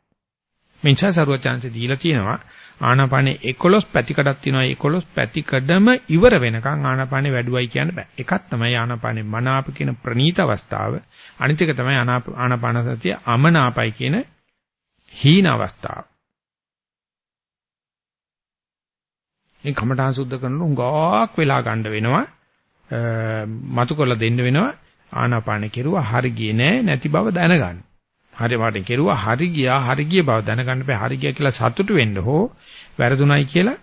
මේ නිසා සරුවචාන්සේ දීලා තියෙනවා ආනාපානේ 11 පැතිකඩක් තියෙනවා 11 පැතිකඩම ඉවර වෙනකන් ආනාපානේ වැඩුවයි කියන්න බෑ. එකක් තමයි ආනාපානේ මනාප කියන ප්‍රනීත අවස්ථාව. අනිත් එක තමයි ආනාපාන සතිය අමනාපයි කියන හීන අවස්ථාව. මේ කමඨාන් සුද්ධ කරනකොට උඟාක් වෙලා ගන්න වෙනවා. මතු කරලා දෙන්න වෙනවා. ආනාපාන කෙරුවා හරි ගියේ නෑ නැති බව දැනගන්න. හරි වාට කෙරුවා හරි ගියා හරි ගිය බව දැනගන්න බෑ හරි ගියා කියලා සතුටු වෙන්න හෝ වැරදුණයි කියලා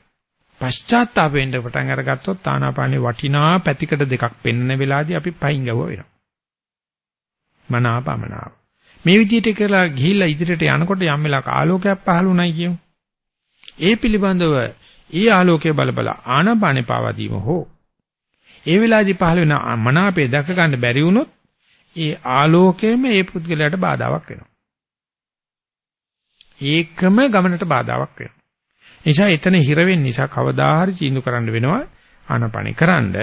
පශ්චාත්තාප වෙන්න පටන් අරගත්තොත් ආනාපානේ වටිනා පැතිකඩ දෙකක් පෙන්වන වෙලාවදී අපි පයින් ගව වෙනවා. මනාපමනාව. මේ විදිහට කියලා ගිහිල්ලා ඉදිරියට යනකොට යම් වෙලාවක ආලෝකයක් පහළ වුණයි කියමු. ඒ පිළිබඳව ඒ ආලෝකයේ බල බල ආනාපානේ පාවා දීම හෝ ඒ වෙලාවේදී පහළ වෙන මනාපේ දැක ගන්න බැරි වුණොත් ඒ ආලෝකයම ඒ පුද්ගලයාට බාධාවක් වෙනවා. ඒකම ගමනට බාධාවක් වෙනවා. නිසා එතන හිර වෙන්න නිසා කවදා හරි චීඳු කරන්න වෙනවා ආනාපානේ කරන්න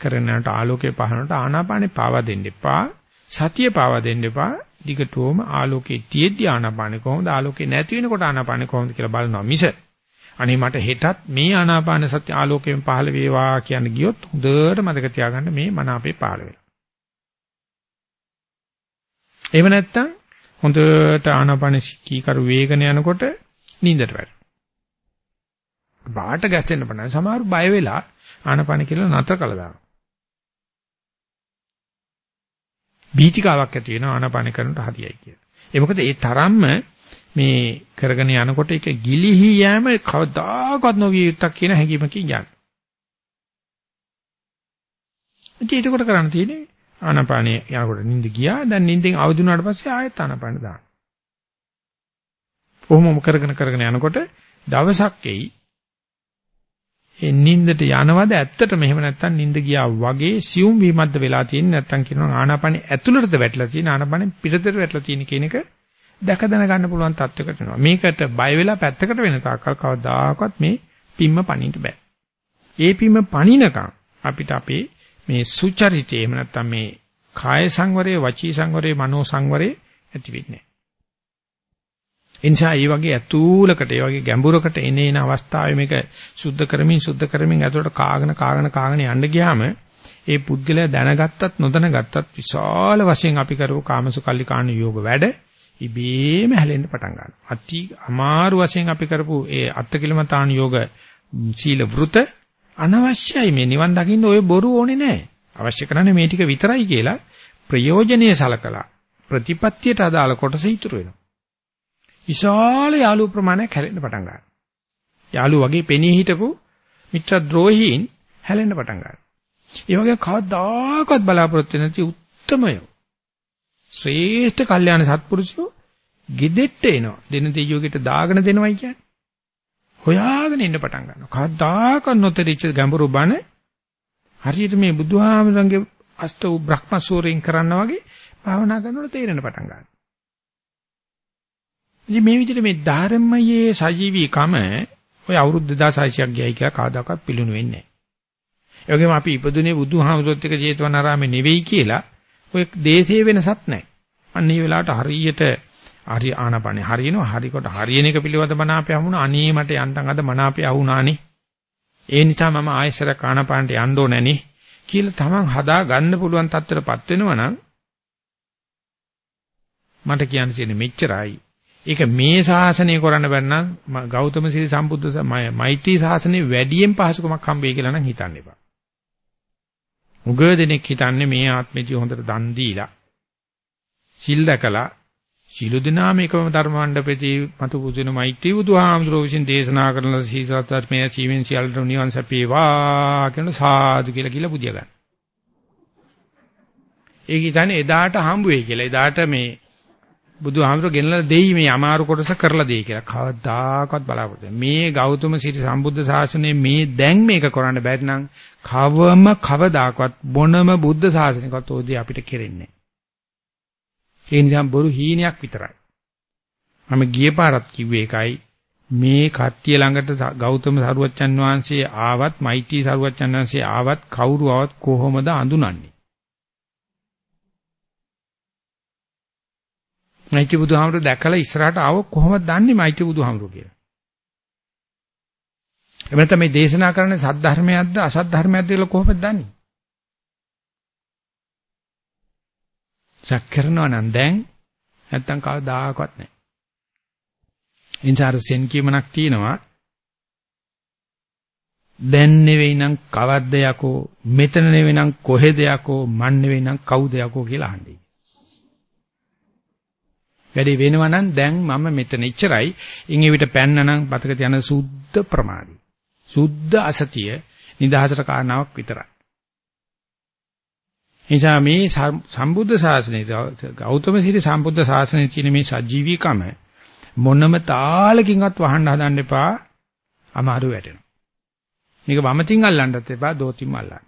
කරනට ආලෝකයේ පහනට ආනාපානේ පාවා දෙන්න එපා. සතිය පාවා දෙන්න එපා. දිගටම ආලෝකයේ තියෙද්දි ආනාපානේ කොහොමද ආලෝකේ නැති වෙනකොට ආනාපානේ කොහොමද කියලා බලනවා මිස අනේ මට හෙටත් මේ ආනාපාන සති ආලෝකයෙන් පහළ වේවා කියන ගියොත් හොඳට මතක තියාගන්න මේ මන අපේ පහළ වෙනවා. එහෙම නැත්නම් හොඳට ආනාපාන කීකරු වේගන යනකොට නිින්දට වැටෙනවා. බාට ගැසෙන්න බෑ. සමහර බය වෙලා ආනාපාන කියලා නතර කළා දානවා. බීතිකාවක් ඇති වෙනවා ආනාපාන කරනට හරියයි කියලා. ඒ මොකද ඒ තරම්ම මේ කරගෙන යනකොට ඒක ගිලිහි යෑම කවදාකවත් නොවිය යුත්තක් කියන හැඟීමකින් යන්නේ. ඉතින් ඒකට කරන්න තියෙන්නේ ආනාපානිය යනකොට නිින්ද ගියා. දැන් නිින්දෙන් අවදි වුණාට පස්සේ ආයෙත් ආනාපාන දාන්න. කොහොමම කරගෙන කරගෙන යනකොට දවසක් එයි ඒ නිින්දට යනවද ඇත්තටම එහෙම නැත්නම් නිින්ද ගියා වගේ සියුම් වීමක්ද වෙලා තියෙන්නේ නැත්නම් කියනවා ආනාපානෙ ඇතුළටද වැටලා තියෙන ආනාපානෙ පිටතට වැටලා තියෙන කියන එක දැක දැන ගන්න පුළුවන් තත්වයකට එනවා. මේකට බය වෙලා පැත්තකට වෙන තාක්කල් කවදාකවත් මේ පිම්ම පණින්න බෑ. ඒ පිම්ම පණිනකම් අපිට අපේ මේ සුචරිතය එහෙම නැත්නම් මේ කාය සංවරයේ වචී සංවරයේ මනෝ සංවරයේ ඇති වෙන්නේ එනිසා මේ වගේ ඇතුලකට ඒ වගේ ගැඹුරකට එන එන අවස්ථාවේ මේක සුද්ධ කරමින් සුද්ධ කරමින් ඇතුලට කාගෙන කාගෙන කාගෙන යන්න ගියාම ඒ පුද්ගලයා දැනගත්තත් නොදැනගත්තත් විශාල වශයෙන් අපි කරපු කාමසුකල්ලි කාණ යෝග වැඩ ඉබේම හැලෙන්න පටන් ගන්නවා. අති අමාරු වශයෙන් අපි කරපු ඒ අත්කිලමතාන යෝග සීල වෘත අනවශ්‍යයි මේ නිවන් දකින්න ඔය බොරු ඕනේ නැහැ. අවශ්‍ය කරන්නේ මේ ටික විතරයි කියලා ප්‍රයෝජනෙයි සලකලා ප්‍රතිපත්තියට අදාළ කොටස ඉතුරු වෙනවා. විශාල යාළු ප්‍රමාණයක් හැලෙන්න පටන් ගන්නවා. යාළු වගේ පෙනී හිටපු මිත්‍ර ද්‍රෝහීන් හැලෙන්න පටන් ගන්නවා. ඒ වගේ කවදාකවත් බලාපොරොත්තු නැති උත්තරමය. ශ්‍රේෂ්ඨ කල්යාණ සත්පුරුෂයෝ gedette එනවා. දෙන දෙයියෝගෙට දාගෙන දෙනවයි කියන්නේ. හොයාගෙන ඉන්න පටන් ගන්නවා. කවදාකවත් නොතරිච්ච ගැඹුරු බණ හරියට මේ බුදුහාමරංගේ අෂ්ට බ්‍රහ්මසූරයෙන් කරනා වගේ භාවනා කරනකොට තේරෙන පටන් ගන්නවා. ඉතින් මේ විදිහට මේ ධර්මයේ සජීවීකම ඔය අවුරුදු 2600ක් ගියයි කියලා කවදාකවත් පිළිණු වෙන්නේ නැහැ. ඒ වගේම අපි ඉපදුනේ බුදුහාමුදුරුවොත් එක්ක ජේතවනාරාමේ නෙවෙයි කියලා ඔය දේශයේ වෙනසක් නැහැ. අන්න ඒ වෙලාවට හරියට හරි ආනපනේ හරියනවා හරිකොට හරියන එක පිළිවෙත මනාපය වුණා අනේ මට යන්තම් අද මනාපය වුණානේ ඒ නිසා මම ආයෙසර ආනපනට යන්න ඕනෑනේ කියලා තමන් හදා ගන්න පුළුවන් තත්ත්වයටපත් වෙනවා නම් මට කියන්න තියෙන්නේ මෙච්චරයි ඒක මේ ශාසනය කරන්න බැන්නම් ගෞතම සිරි සම්බුද්ධ මෛත්‍රී ශාසනය වැඩියෙන් පහසුකමක් හම්බෙයි කියලා නම් හිතන්න එපා. උග දෙනෙක් හිතන්නේ මේ ආත්මෙදී හොඳට දන් දීලා සිල් දැකලා සිළු දිනාම එකම ධර්ම මණ්ඩපෙදී මතු පුදුන මෛත්‍රී බුදුහාමුදුරුවෝ විසින් දේශනා කරන සීසත්වත් මේ ජීවෙන් සියල්ලට නිවන් සැපේවා කියන සාදු කියලා කියලා පුදිය ගන්න. ඒක හිතන්නේ එදාට හම්බ වෙයි කියලා. එදාට මේ බුදුහාමුදුරුවෝ ගෙනලා දෙයි මේ අමාරු කොටස කරලා දෙයි කියලා. කවදාකවත් බලාපොරොත්තු මේ ගෞතම සිරි සම්බුද්ධ ශාසනයේ මේ දැන් මේක කරන්න බැරි නම් කවම කවදාකවත් මොනම බුද්ධ ශාසනයකවත් ඕදී අපිට කෙරෙන්නේ ඒ නිසා බොරු හීනයක් විතරයි. මම ගිය පාරත් කිව්වේ ඒකයි මේ කට්ටිය ළඟට ගෞතම සරුවච්චන් වහන්සේ ආවත් මෛත්‍රී සරුවච්චන් වහන්සේ ආවත් කවුරු ආවත් කොහොමද අඳුනන්නේ? මෛත්‍රී බුදුහාමුදුරු දැකලා ඉස්සරහට ආව කොහොමද දන්නේ මෛත්‍රී බුදුහාමුදුරු කියලා? එහෙම නැත්නම් මේ දේශනා කරන්නේ සද්ධර්මයක්ද අසද්ධර්මයක්ද කියලා කොහොමද දන්නේ? සැක කරනවා නම් දැන් නැත්තම් කවදාකවත් නැහැ. ඉන්සාර සෙන් කියමනක් තියෙනවා. දැන් නෙවෙයි නම් කවද්ද යකෝ මෙතන නෙවෙයි නම් කොහෙද යකෝ මන් නෙවෙයි නම් කවුද යකෝ කියලා අහන්නේ. වැඩි වෙනවා නම් දැන් මම මෙතන ඉච්චරයි. ඉන් එවිට පැන්න නම් බතක තියන සුද්ධ ප්‍රමාදි. සුද්ධ අසතිය නිදහසට කාරණාවක් විතරයි. නිසා මේ සම්බුද්ධ ශාසනයේ ගෞතම සිරි සම්බුද්ධ ශාසනයේ තියෙන මේ සජීවීකම මොනම තාලකින්වත් වහන්න හදන්න එපා අමාරු වැටෙනවා. මේක වමතින් අල්ලන්නත් එපා දෝතිම අල්ලන්න.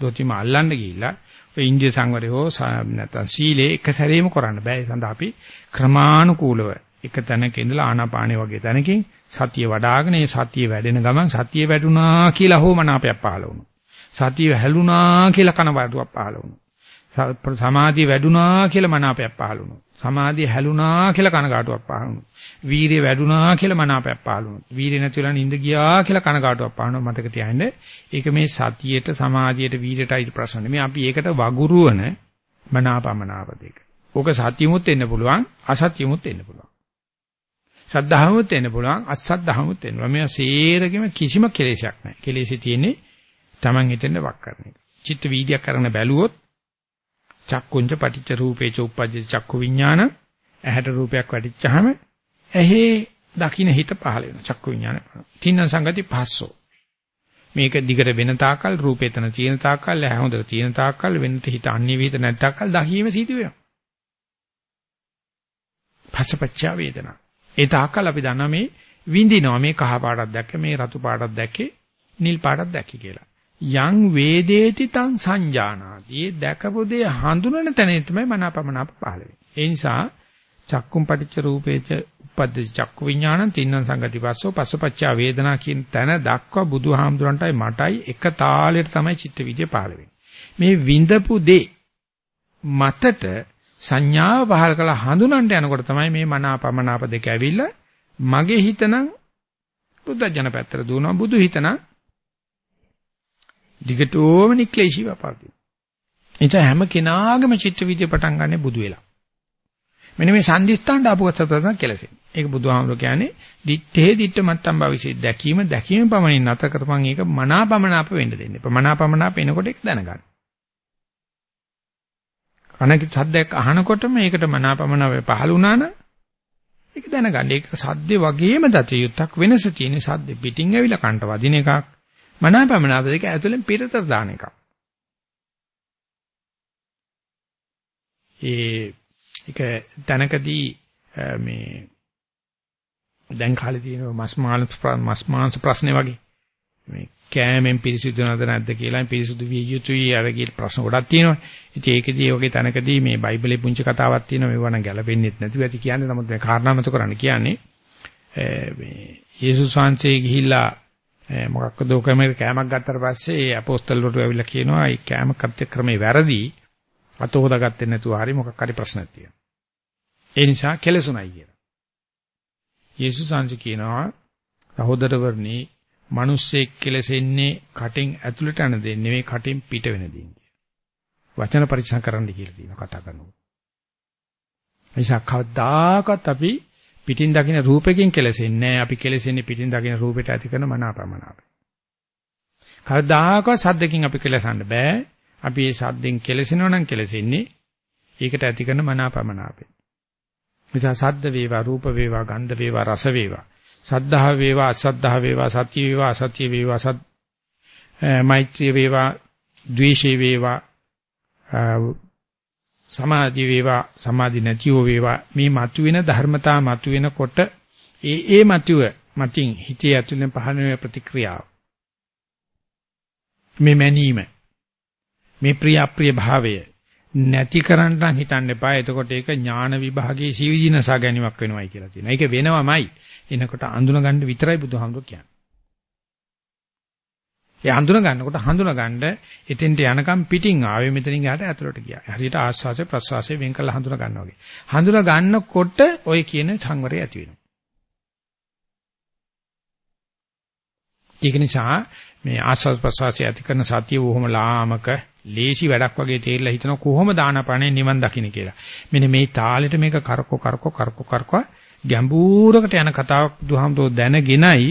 දෝතිම අල්ලන්න ගිහිල්ලා ඔය ඉන්දිය සංවරය හෝ නැත්නම් සීලේ එක සැරේම කරන්න බෑ. ඒ සඳහා අපි ක්‍රමානුකූලව එක තැනක ඉඳලා ආනාපානෙ වගේ තැනකින් සතිය වඩ아가න ඒ සතිය වැඩෙන ගමන් සතිය වැඩුණා කියලා හෝ මනාපයක් පහළ වුණා. සතිය හැලුණා කියලා කනවාඩුවක් පහළ වුණා. සමාධිය වැඩුණා කියලා මනාපයක් පහළ වුණා. සමාධිය හැලුණා කියලා කනගාටුවක් පහළ වුණා. වීරිය වැඩුණා කියලා මනාපයක් පහළ වුණා. වීරිය නැති වෙලා නිින්ද ගියා කියලා කනගාටුවක් පහළ වුණා. මතක තියාගන්න. ඒක මේ සතියේට සමාධියට වීරියටයි ප්‍රශ්න නෙමෙයි. අපි ඒකට වගුරුවන මනාපමනාප දෙක. ඕක සතියමුත් එන්න පුළුවන්, අසතියමුත් එන්න පුළුවන්. ශ්‍රද්ධාවමුත් එන්න පුළුවන්, අසද්ධාවමුත් එන්න පුළුවන්. මේ සේරගෙම කිසිම කෙලෙසයක් නැහැ. කෙලෙසි තියෙන්නේ Taman හිතෙන්න වක් කරන එක. චිත්ත වීදියක් කරන බැලුවොත් චක්කුංච පටිච්ච රූපේච උප්පජ්ජ චක්කු විඥාන ඇහැට රූපයක් වැටිච්චාම ඇහි දකින්න හිත පහළ වෙනවා චක්කු විඥාන. තින්න සංගති පස්සෝ. මේක දිගට වෙන තාකල් රූපේ තන තියෙන තාකල් ඇහැ හොඳට තියෙන තාකල් වෙනට හිත අන්‍ය විහිද නැත්තාකල් දහීම සිදු වෙනවා. පස්සපච්චා වේදනා. ඒ තාකල් අපි දන්නා මේ විඳිනවා මේ කහ පාටක් දැක්ක මේ රතු පාටක් දැක්කේ නිල් පාටක් දැක්කේ කියලා. යං වේදේති තං සංජානාති. ඒ දැකපු දේ හඳුනන තැන තමයි මනාපමනාප පහළ වෙන්නේ. ඒ නිසා චක්කුම් පටිච්ච රූපේච උපද්දති චක්කු විඥානං තින්නම් සංගතිපස්සෝ පස්සපච්චා වේදනා කියන තැන දක්වා බුදුහාමුදුරන්ටයි මටයි එක තාලෙට තමයි චිත්ත විද්‍ය පහළ වෙන්නේ. මේ විඳපු දේ මතට සංඥාව පහල කළ හඳුනන්න යනකොට තමයි මේ මනාපමනාප දෙක ඇවිල්ලා මගේ හිතනම් බුද්ධ ජන පැත්තට දුවනවා බුදු හිතනම් දිගටම නික්ලේශී වපාදී. එතන හැම කෙනාගේම චිත්ත විද්‍ය පටන් ගන්නෙ බුදු වෙලා. මෙන්න මේ සංදිස්ථානට ආපු කතරසන කෙලසෙන. ඒක බුදුහාමුදුර කියන්නේ දිත්තේ දිත්ත මත්තම් භවිසී දැකීම දැකීම පමණින් නැත කරපන් ඒක මනාපමනාප වෙන්න දෙන්න එපා. මනාපමනාප එනකොට ඒක දැනගන්න. කනක සද්දයක් අහනකොටම ඒකට මනාපමනාප පහළ වුණා නම් ඒක දැනගන්න. ඒක සද්දේ වගේම දත යුත්තක් වෙනස තියෙන සද්දෙ පිටින් ඇවිල්ලා කන්ට වදින එකක්. මනාපමනාප දෙක ඇතුලෙන් පිටතට දාන එකක්. ඒ ඒක දැනකදී මේ දැන් කාලේ තියෙන මස් මාංශ මස් මාංශ ප්‍රශ්නේ වගේ මේ කෑමෙන් පිරිසිදු නැද්ද නැද්ද කියලා පිරිසිදු විය යුතුයි අර කියලා ප්‍රශ්න ගොඩක් තියෙනවා. ඉතින් ඒකෙදී වගේ තැනකදී මේ බයිබලේ පුංචි කතාවක් තියෙනවා මේව නම් ගැලපෙන්නේ නැතුව ඇති කියන්නේ නමුත් මේ කාරණාමත කරන්න කියන්නේ මේ යේසුස් වහන්සේ ගිහිල්ලා මොකක්ද ඔකම කෑමක් ගත්තට පස්සේ ඒ අපෝස්තල වලට ඇවිල්ලා කියනවා මේ කෑම කත්‍ය ක්‍රමේ වැරදි අත හොදාගත්තේ නැතුව හරි මොකක් හරි ප්‍රශ්නක් තියෙනවා. ඒ නිසා කෙලසුණයි කියලා. යේසුස් වහන්සේ කියනවා සහෝදරවර්ණි මිනිස්සෙක් කෙලසෙන්නේ කටින් ඇතුළට යන දෙන්නේ නෙවෙයි කටින් පිට වෙන දෙන්නේ. වචන පරික්ෂා කරන්න කියලා තියෙනවා කතා කරනකොට. නිසා කවදාකවත් අපි පිටින් දකින රූපයෙන් කෙලසෙන්නේ නැහැ. අපි කෙලසෙන්නේ පිටින් දකින රූපයට ඇති කරන මනාපමනාප. කවදාකවත් සද්දකින් අපි කෙලසන්න බෑ. අපි මේ සද්දෙන් කෙලසෙනවා නම් කෙලසෙන්නේ ඒකට ඇති කරන මනාපමනාපේ. නිසා සද්ද වේවා රූප වේවා ගන්ධ වේවා රස වේවා. සද්ධා වේවා අසද්ධා වේවා සත්‍ය වේවා අසත්‍ය වේවා සත් මෛත්‍රිය වේවා ද්වේෂය වේවා සමාධි වේවා සමාධි නැතිව වේවා. මේ මතුවෙන ධර්මතා මතුවෙනකොට ඒ ඒ මතුව මතින් හිතේ ඇතුළෙන් පහළ වෙන ප්‍රතික්‍රියාව. මේ මැනීම මේ ප්‍රිය අප්‍රිය භාවය. නැති කරන්න නම් හිතන්න එපා. එතකොට ඒක ඥාන විභාගයේ සීවිදිනසා ගැනීමක් වෙනවයි කියලා තියෙනවා. ඒක වෙනවමයි. එනකොට අඳුන ගන්න විතරයි බුදුහාමුදුරු කියන්නේ. ඒ හඳුන ගන්නකොට හඳුන ගන්න එතෙන්ට යනකම් පිටින් ආවේ මෙතනින් එහාට ඇතුළට ගියා. හරියට ආස්වාසේ ප්‍රස්වාසේ වෙන් කළා හඳුන ගන්නවා වගේ. හඳුන ගන්නකොට ඔය කියන සංවරය ඇති වෙනවා. ඒක නිසා මේ ආස්වාස් ප්‍රස්වාසය ඇති කරන සතිය වොහොම ලාමක ලේසි වැඩක් වගේ තේරිලා හිතන කොහොම දානපණේ නිවන් දකින්න කියලා. මෙන්න මේ තාලෙට මේක කරකෝ කරකෝ කරකෝ කරකෝ ගැඹුරකට යන කතාවක් බුදුහාමුදුරෝ දැනගෙනයි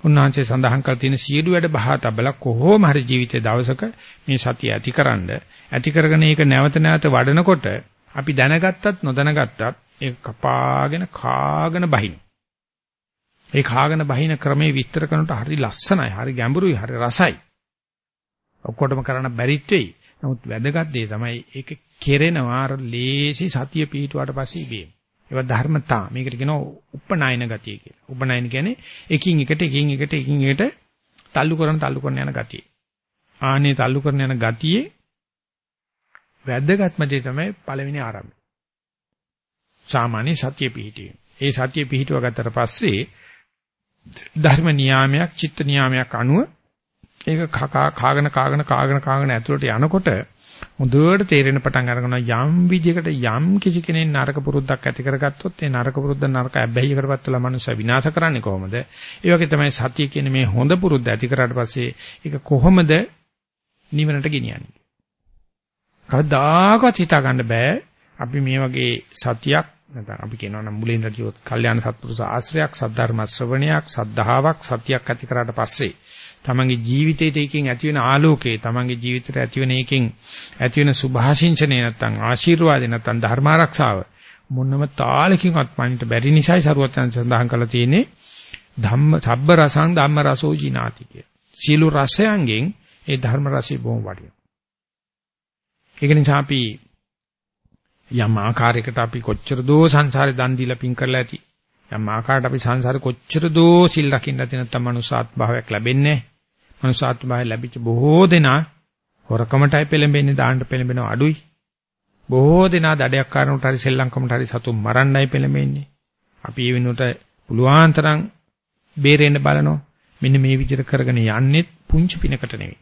උන්වහන්සේ සඳහන් කර තියෙන සියලු වැඩ බහා තබලා කොහොම හරි ජීවිතේ දවසක මේ සතිය ඇතිකරනද ඇති කරගෙන ඒක නැවත නැවත වඩනකොට අපි දැනගත්තත් නොදැනගත්තත් ඒක කපාගෙන කාගෙන බහින. ඒ කාගෙන බහින ක්‍රමේ විස්තර කරනකොට හරි ලස්සනයි, හරි ගැඹුරුයි, හරි රසයි. ඔක්කොටම කරන්න බැරිත් වෙයි. නමුත් වැදගත් දේ තමයි ඒක කෙරෙනවා අර ලේසි සතිය පිහිටුවාට පස්සේ ඉබේම. ඒවා ධර්මතා. මේකට කියනවා උපනායන ගතිය කියලා. උපනායන කියන්නේ එකින් එකට එකින් එකට එකින් එකට තල්ලු කරන තල්ලු කරන යන ගතිය. ආනේ තල්ලු කරන යන ගතියේ වැදගත්ම දේ තමයි පළවෙනි ආරම්භය. සාමාන්‍ය සතිය පිහිටීම. ඒ සතිය පිහිටුව ගත්තට පස්සේ ධර්ම නියාමයක් චිත්ත නියාමයක් අනුව ඒක කාගෙන කාගෙන කාගෙන කාගෙන ඇතුළට යනකොට හොඳට තේරෙන පටන් අරගනවා යම් විදිහකට යම් කිසි කෙනෙක් නරක පුරුද්දක් ඇති කරගත්තොත් ඒ නරක පුරුද්ද නරක අබ්බැහියකටපත් වෙලා මනුස්සය විනාශ කරන්නේ කොහොමද? ඒ වගේ තමයි සතිය කියන මේ හොඳ පුරුද්ද ඇති කරාට පස්සේ ඒක කොහොමද නිවනට ගෙනියන්නේ? කවදාකවත් හිතා ගන්න බෑ අපි මේ වගේ සතියක් නැත්නම් අපි කියනවා නම් මුලින්ද කිව්වොත් කල්යාණ සත්පුරුෂ ආශ්‍රයක් සද්ධර්ම ශ්‍රවණයක් සද්ධාාවක් සතියක් ඇති කරාට පස්සේ තමන්ගේ ජීවිතේට එකකින් ඇති වෙන ආලෝකේ තමන්ගේ ජීවිතේට ඇති වෙන එකකින් ඇති වෙන සුභාශිංසනේ නැත්තම් ආශිර්වාදේ නැත්තම් ධර්මාරක්ෂාව මොනම තාලකින්වත් මනිට බැරි නිසායි සරුවත්යන් සඳහන් කරලා තියෙන්නේ ධම්ම සබ්බ රසං ධම්ම රසෝ ජිනාති කිය. සීළු රසයන්ගෙන් ඒ ධර්ම රසය බොහොම වටිනවා. ඒක නිසා අපි යම් ආකාරයකට අපි කොච්චර දෝ සංසාරේ දන් දීලා පින් කරලා ඇති. යම් ආකාරයකට අපි සංසාරේ කොච්චර දෝ සිල් රකින්න ඇති නැත්නම් මනුසාත් භාවයක් ලැබෙන්නේ නැහැ. මනුසාත්ම භාවය ලැබිච්ච බොහෝ දෙනා හොරකමටයි පෙළඹෙන්නේ දාන්න පෙළඹෙනව අඩුයි. බොහෝ දෙනා දඩයක් කාරණට හරි සෙල්ලම්කමට හරි සතුන් මරන්නයි පෙළඹෙන්නේ. අපි ඒ වෙනුවට පුළුවන් තරම් බේරෙන්න බලනවා. මෙන්න මේ විදිහට කරගෙන යන්නේ පුංචි පිනකට නෙවෙයි.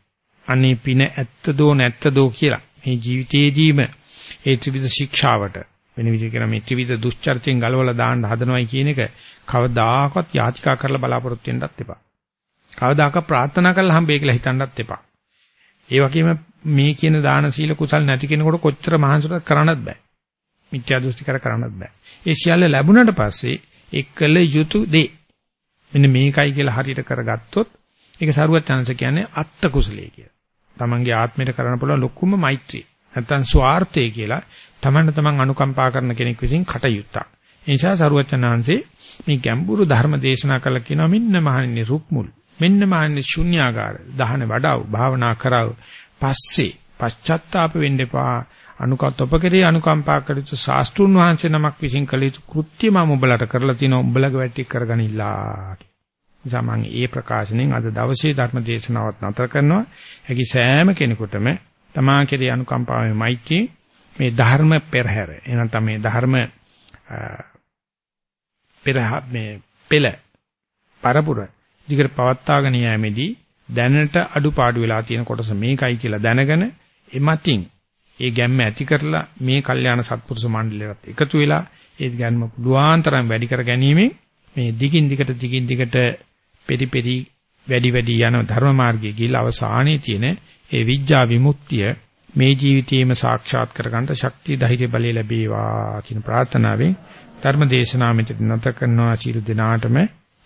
අනේ පින ඇත්තදෝ නැත්තදෝ කියලා මේ ජීවිතේදීම ඒ ත්‍රිවිධ ශික්ෂාවට වෙන විදිහ කියන මේ ත්‍රිවිධ දුෂ්චර්තෙන් ගලවලා දාන්න හදනවයි කියන එක කවදාකවත් යාචිකා කරලා බලාපොරොත්තු වෙන්නත් එපා. කවදාක ප්‍රාර්ථනා කරලා හම්බෙයි කියලා හිතන්නත් එපා. ඒ වගේම මේ කියන දාන සීල කුසල් නැති කෙනෙකුට කොච්චර මහන්සියට කරන්නත් බෑ. මිත්‍යා දෘෂ්ටි කර කරන්නත් බෑ. ඒ සියල්ල ලැබුණට පස්සේ එක්කල යුතු දේ මෙන්න මේකයි කියලා හරියට කරගත්තොත් ඒක සරුවත් chance කියන්නේ අත්ත කුසලයේ කියලා. තමන්ගේ ආත්මයට කරන්න පුළුවන් ලොකුම මෛත්‍රිය. නැත්තම් ස්වార్థය කියලා තමන්ට තමන් අනුකම්පා කරන කෙනෙක් විසින් කටයුත්තක්. ඒ නිසා සරුවචනාංශේ මේ ගැඹුරු ධර්ම දේශනා කළා කියනවා මෙන්න මහන්නේ රුක්මුල් මෙන්න මාන්නේ ශුන්‍යාගාර. දහන වඩාව භාවනා කරව. පස්සේ පශ්චත්තාප වෙන්න එපා. අනුකම්ප ඔබ අනුකම්පා කළ යුතු ශාස්ත්‍රුන් වහන්සේ නමක් විසින් කළ යුතු කෘත්‍ය මම ඔබලට කරලා තිනවා උඹලගේ වැටි කරගනිලා නිසා මම ඒ ප්‍රකාශනෙන් අද දවසේ ධර්ම දේශනාවත් නතර කරනවා. හැකි සෑම කෙනෙකුටම තමා කෙරේ අනුකම්පාවෙන් මෛත්‍රී මේ ධර්ම පෙරහැර. එහෙනම් තමයි ධර්ම පෙරහ මේ පෙළ පරපුර දිගට පවත්වාගෙන යෑමේදී දැනට අඩුපාඩු වෙලා තියෙන කොටස මේකයි කියලා දැනගෙන එමත්ින් ඒ ගැම්ම ඇති කරලා මේ කල්යාණ සත්පුරුෂ මණ්ඩලයට එකතු වෙලා ඒ ගැම්ම පුළුවන් තරම් වැඩි කර ගැනීම මේ දිගින් දිගට දිගින් දිගට පෙරිපෙරි වැඩි වැඩි යන ධර්ම මාර්ගයේ ගිහිලා අවසානයේ තියෙන ඒ විඥා විමුක්තිය මේ ජීවිතයේම සාක්ෂාත් කරගන්න ශක්තිය ධෛර්ය බලය ලැබේවා කියන ප්‍රාර්ථනාවෙන් ධර්ම දේශනාව මෙතන නැත කරනවා. සියලු දෙනාටම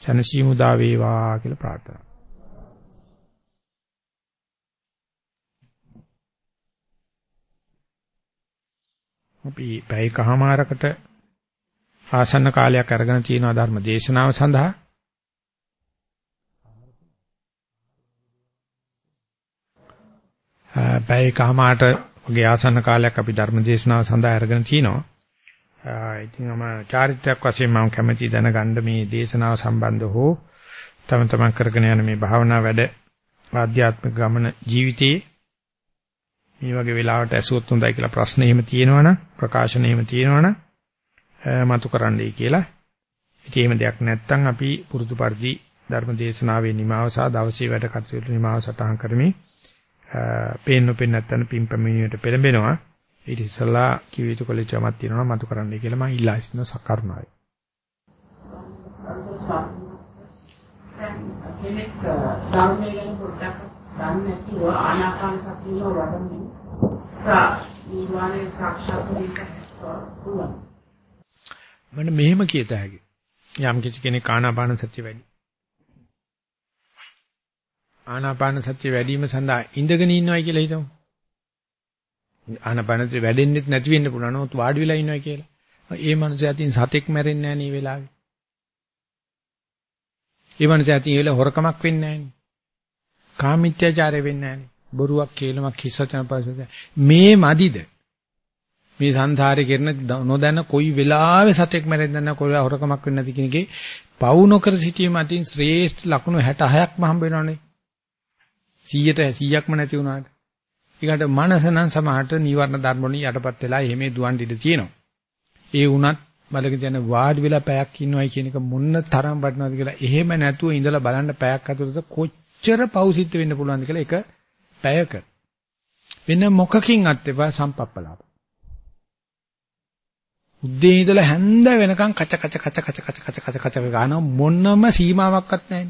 සනසීමු දා වේවා කියලා ප්‍රාර්ථනා. අපි පැයකමාරකට ආසන්න කාලයක් අරගෙන තියෙනවා ධර්ම දේශනාව සඳහා පැයකමාරට වගේ ආසන්න කාලයක් අපි ධර්ම දේශනාව සඳහා අරගෙන තිනවා. ඉතින් මම චාරිත්‍රාක් වශයෙන් මම කැමැති දැනගන්න මේ දේශනාව සම්බන්ධ හෝ තම තමන් කරගෙන යන මේ භාවනා වැඩ ආධ්‍යාත්මික ගමන ජීවිතයේ මේ වගේ වෙලාවට ඇසුවොත් හොඳයි කියලා ප්‍රශ්න එහෙම තියෙනවනම් ප්‍රකාශන එහෙම තියෙනවනම් මතු කරන්නයි කියලා. ඉතින් එහෙම දෙයක් නැත්නම් අපි පුරුදු පරිදි ධර්ම දේශනාවේ නිමාව සහ දවසේ වැඩ කටයුතු නිමාව සටහන් කරමින් පේන්න පේන්න නැත්නම් පිම්පැමිණියට පෙළඹෙනවා. ඊට ඉස්සලා කිව යුතු කොලෙජ්ජමක් තියෙනවා මතු කරන්නයි කියලා මම ඉල්ලා සිටින සකරුණායි. කෙනෙක් ධර්මයේ ගැන පොඩ්ඩක් දන්නේ නැතිව ආනාපාන සතියම වඩන්නේ සා නිවානේ සාක්ෂාත් කරගන්න මම මෙහෙම කියත හැකි. යම් කිසි කෙනෙක් ආනාපාන සතිය වැඩි. ආනාපාන සතිය වැඩිම සඳහා ඉඳගෙන ඉන්නවයි කියලා හිතමු. ආනාපානසතිය වැඩෙන්නෙත් නැති වෙන්න පුළුවන් නමුත් වාඩි වෙලා ඉන්නවයි කියලා. ඒ මනුස්සයා තින් සතෙක් මැරෙන්නේ නැහැ නේ වෙලාවේ. ඒ මනුස්සයා තින් ඒ වෙලාව හොරකමක් වෙන්නේ නැහැ නේ. කාමීත්‍යාචාරය වෙන්නේ නැහැ නේ. බොරුවක් කියලාමක් හිස්සචන පස්සද මේ මදිද මේ සංසාරේ කරන නොදැන කොයි වෙලාවෙ සතෙක් මැරෙන්න නැ කොයි හොරකමක් වෙන්නේ නැති කෙනගේ පවු නොකර සිටීම අතින් ශ්‍රේෂ්ඨ ලකුණු 66ක්ම හම්බ වෙනවනේ 100ට 100ක්ම නැති වුණාට ඊකට මනස නම් සමහරට නීවරණ ධර්ම වලින් යටපත් වෙලා එහෙම දුවන් ඉඳ තියෙනවා. ඒ වුණත් බලක දැන වාඩි වෙලා පැයක් ඉන්නවයි කියන එක මොන්න තරම් වටිනවද කියලා එහෙම නැතුව ඉඳලා බලන්න පැයක් අතරත කොච්චර පෞසිද්ධ වෙන්න පුළුවන්ද කියලා එක පැයක. වෙන මොකකින් අත්‍යවා සම්පප්පලාප. උද්දී ඉඳලා හැන්ද වෙනකන් කච කච කච කච කච කච කච කච ගාන මොනම සීමාවක්වත් නැහැ.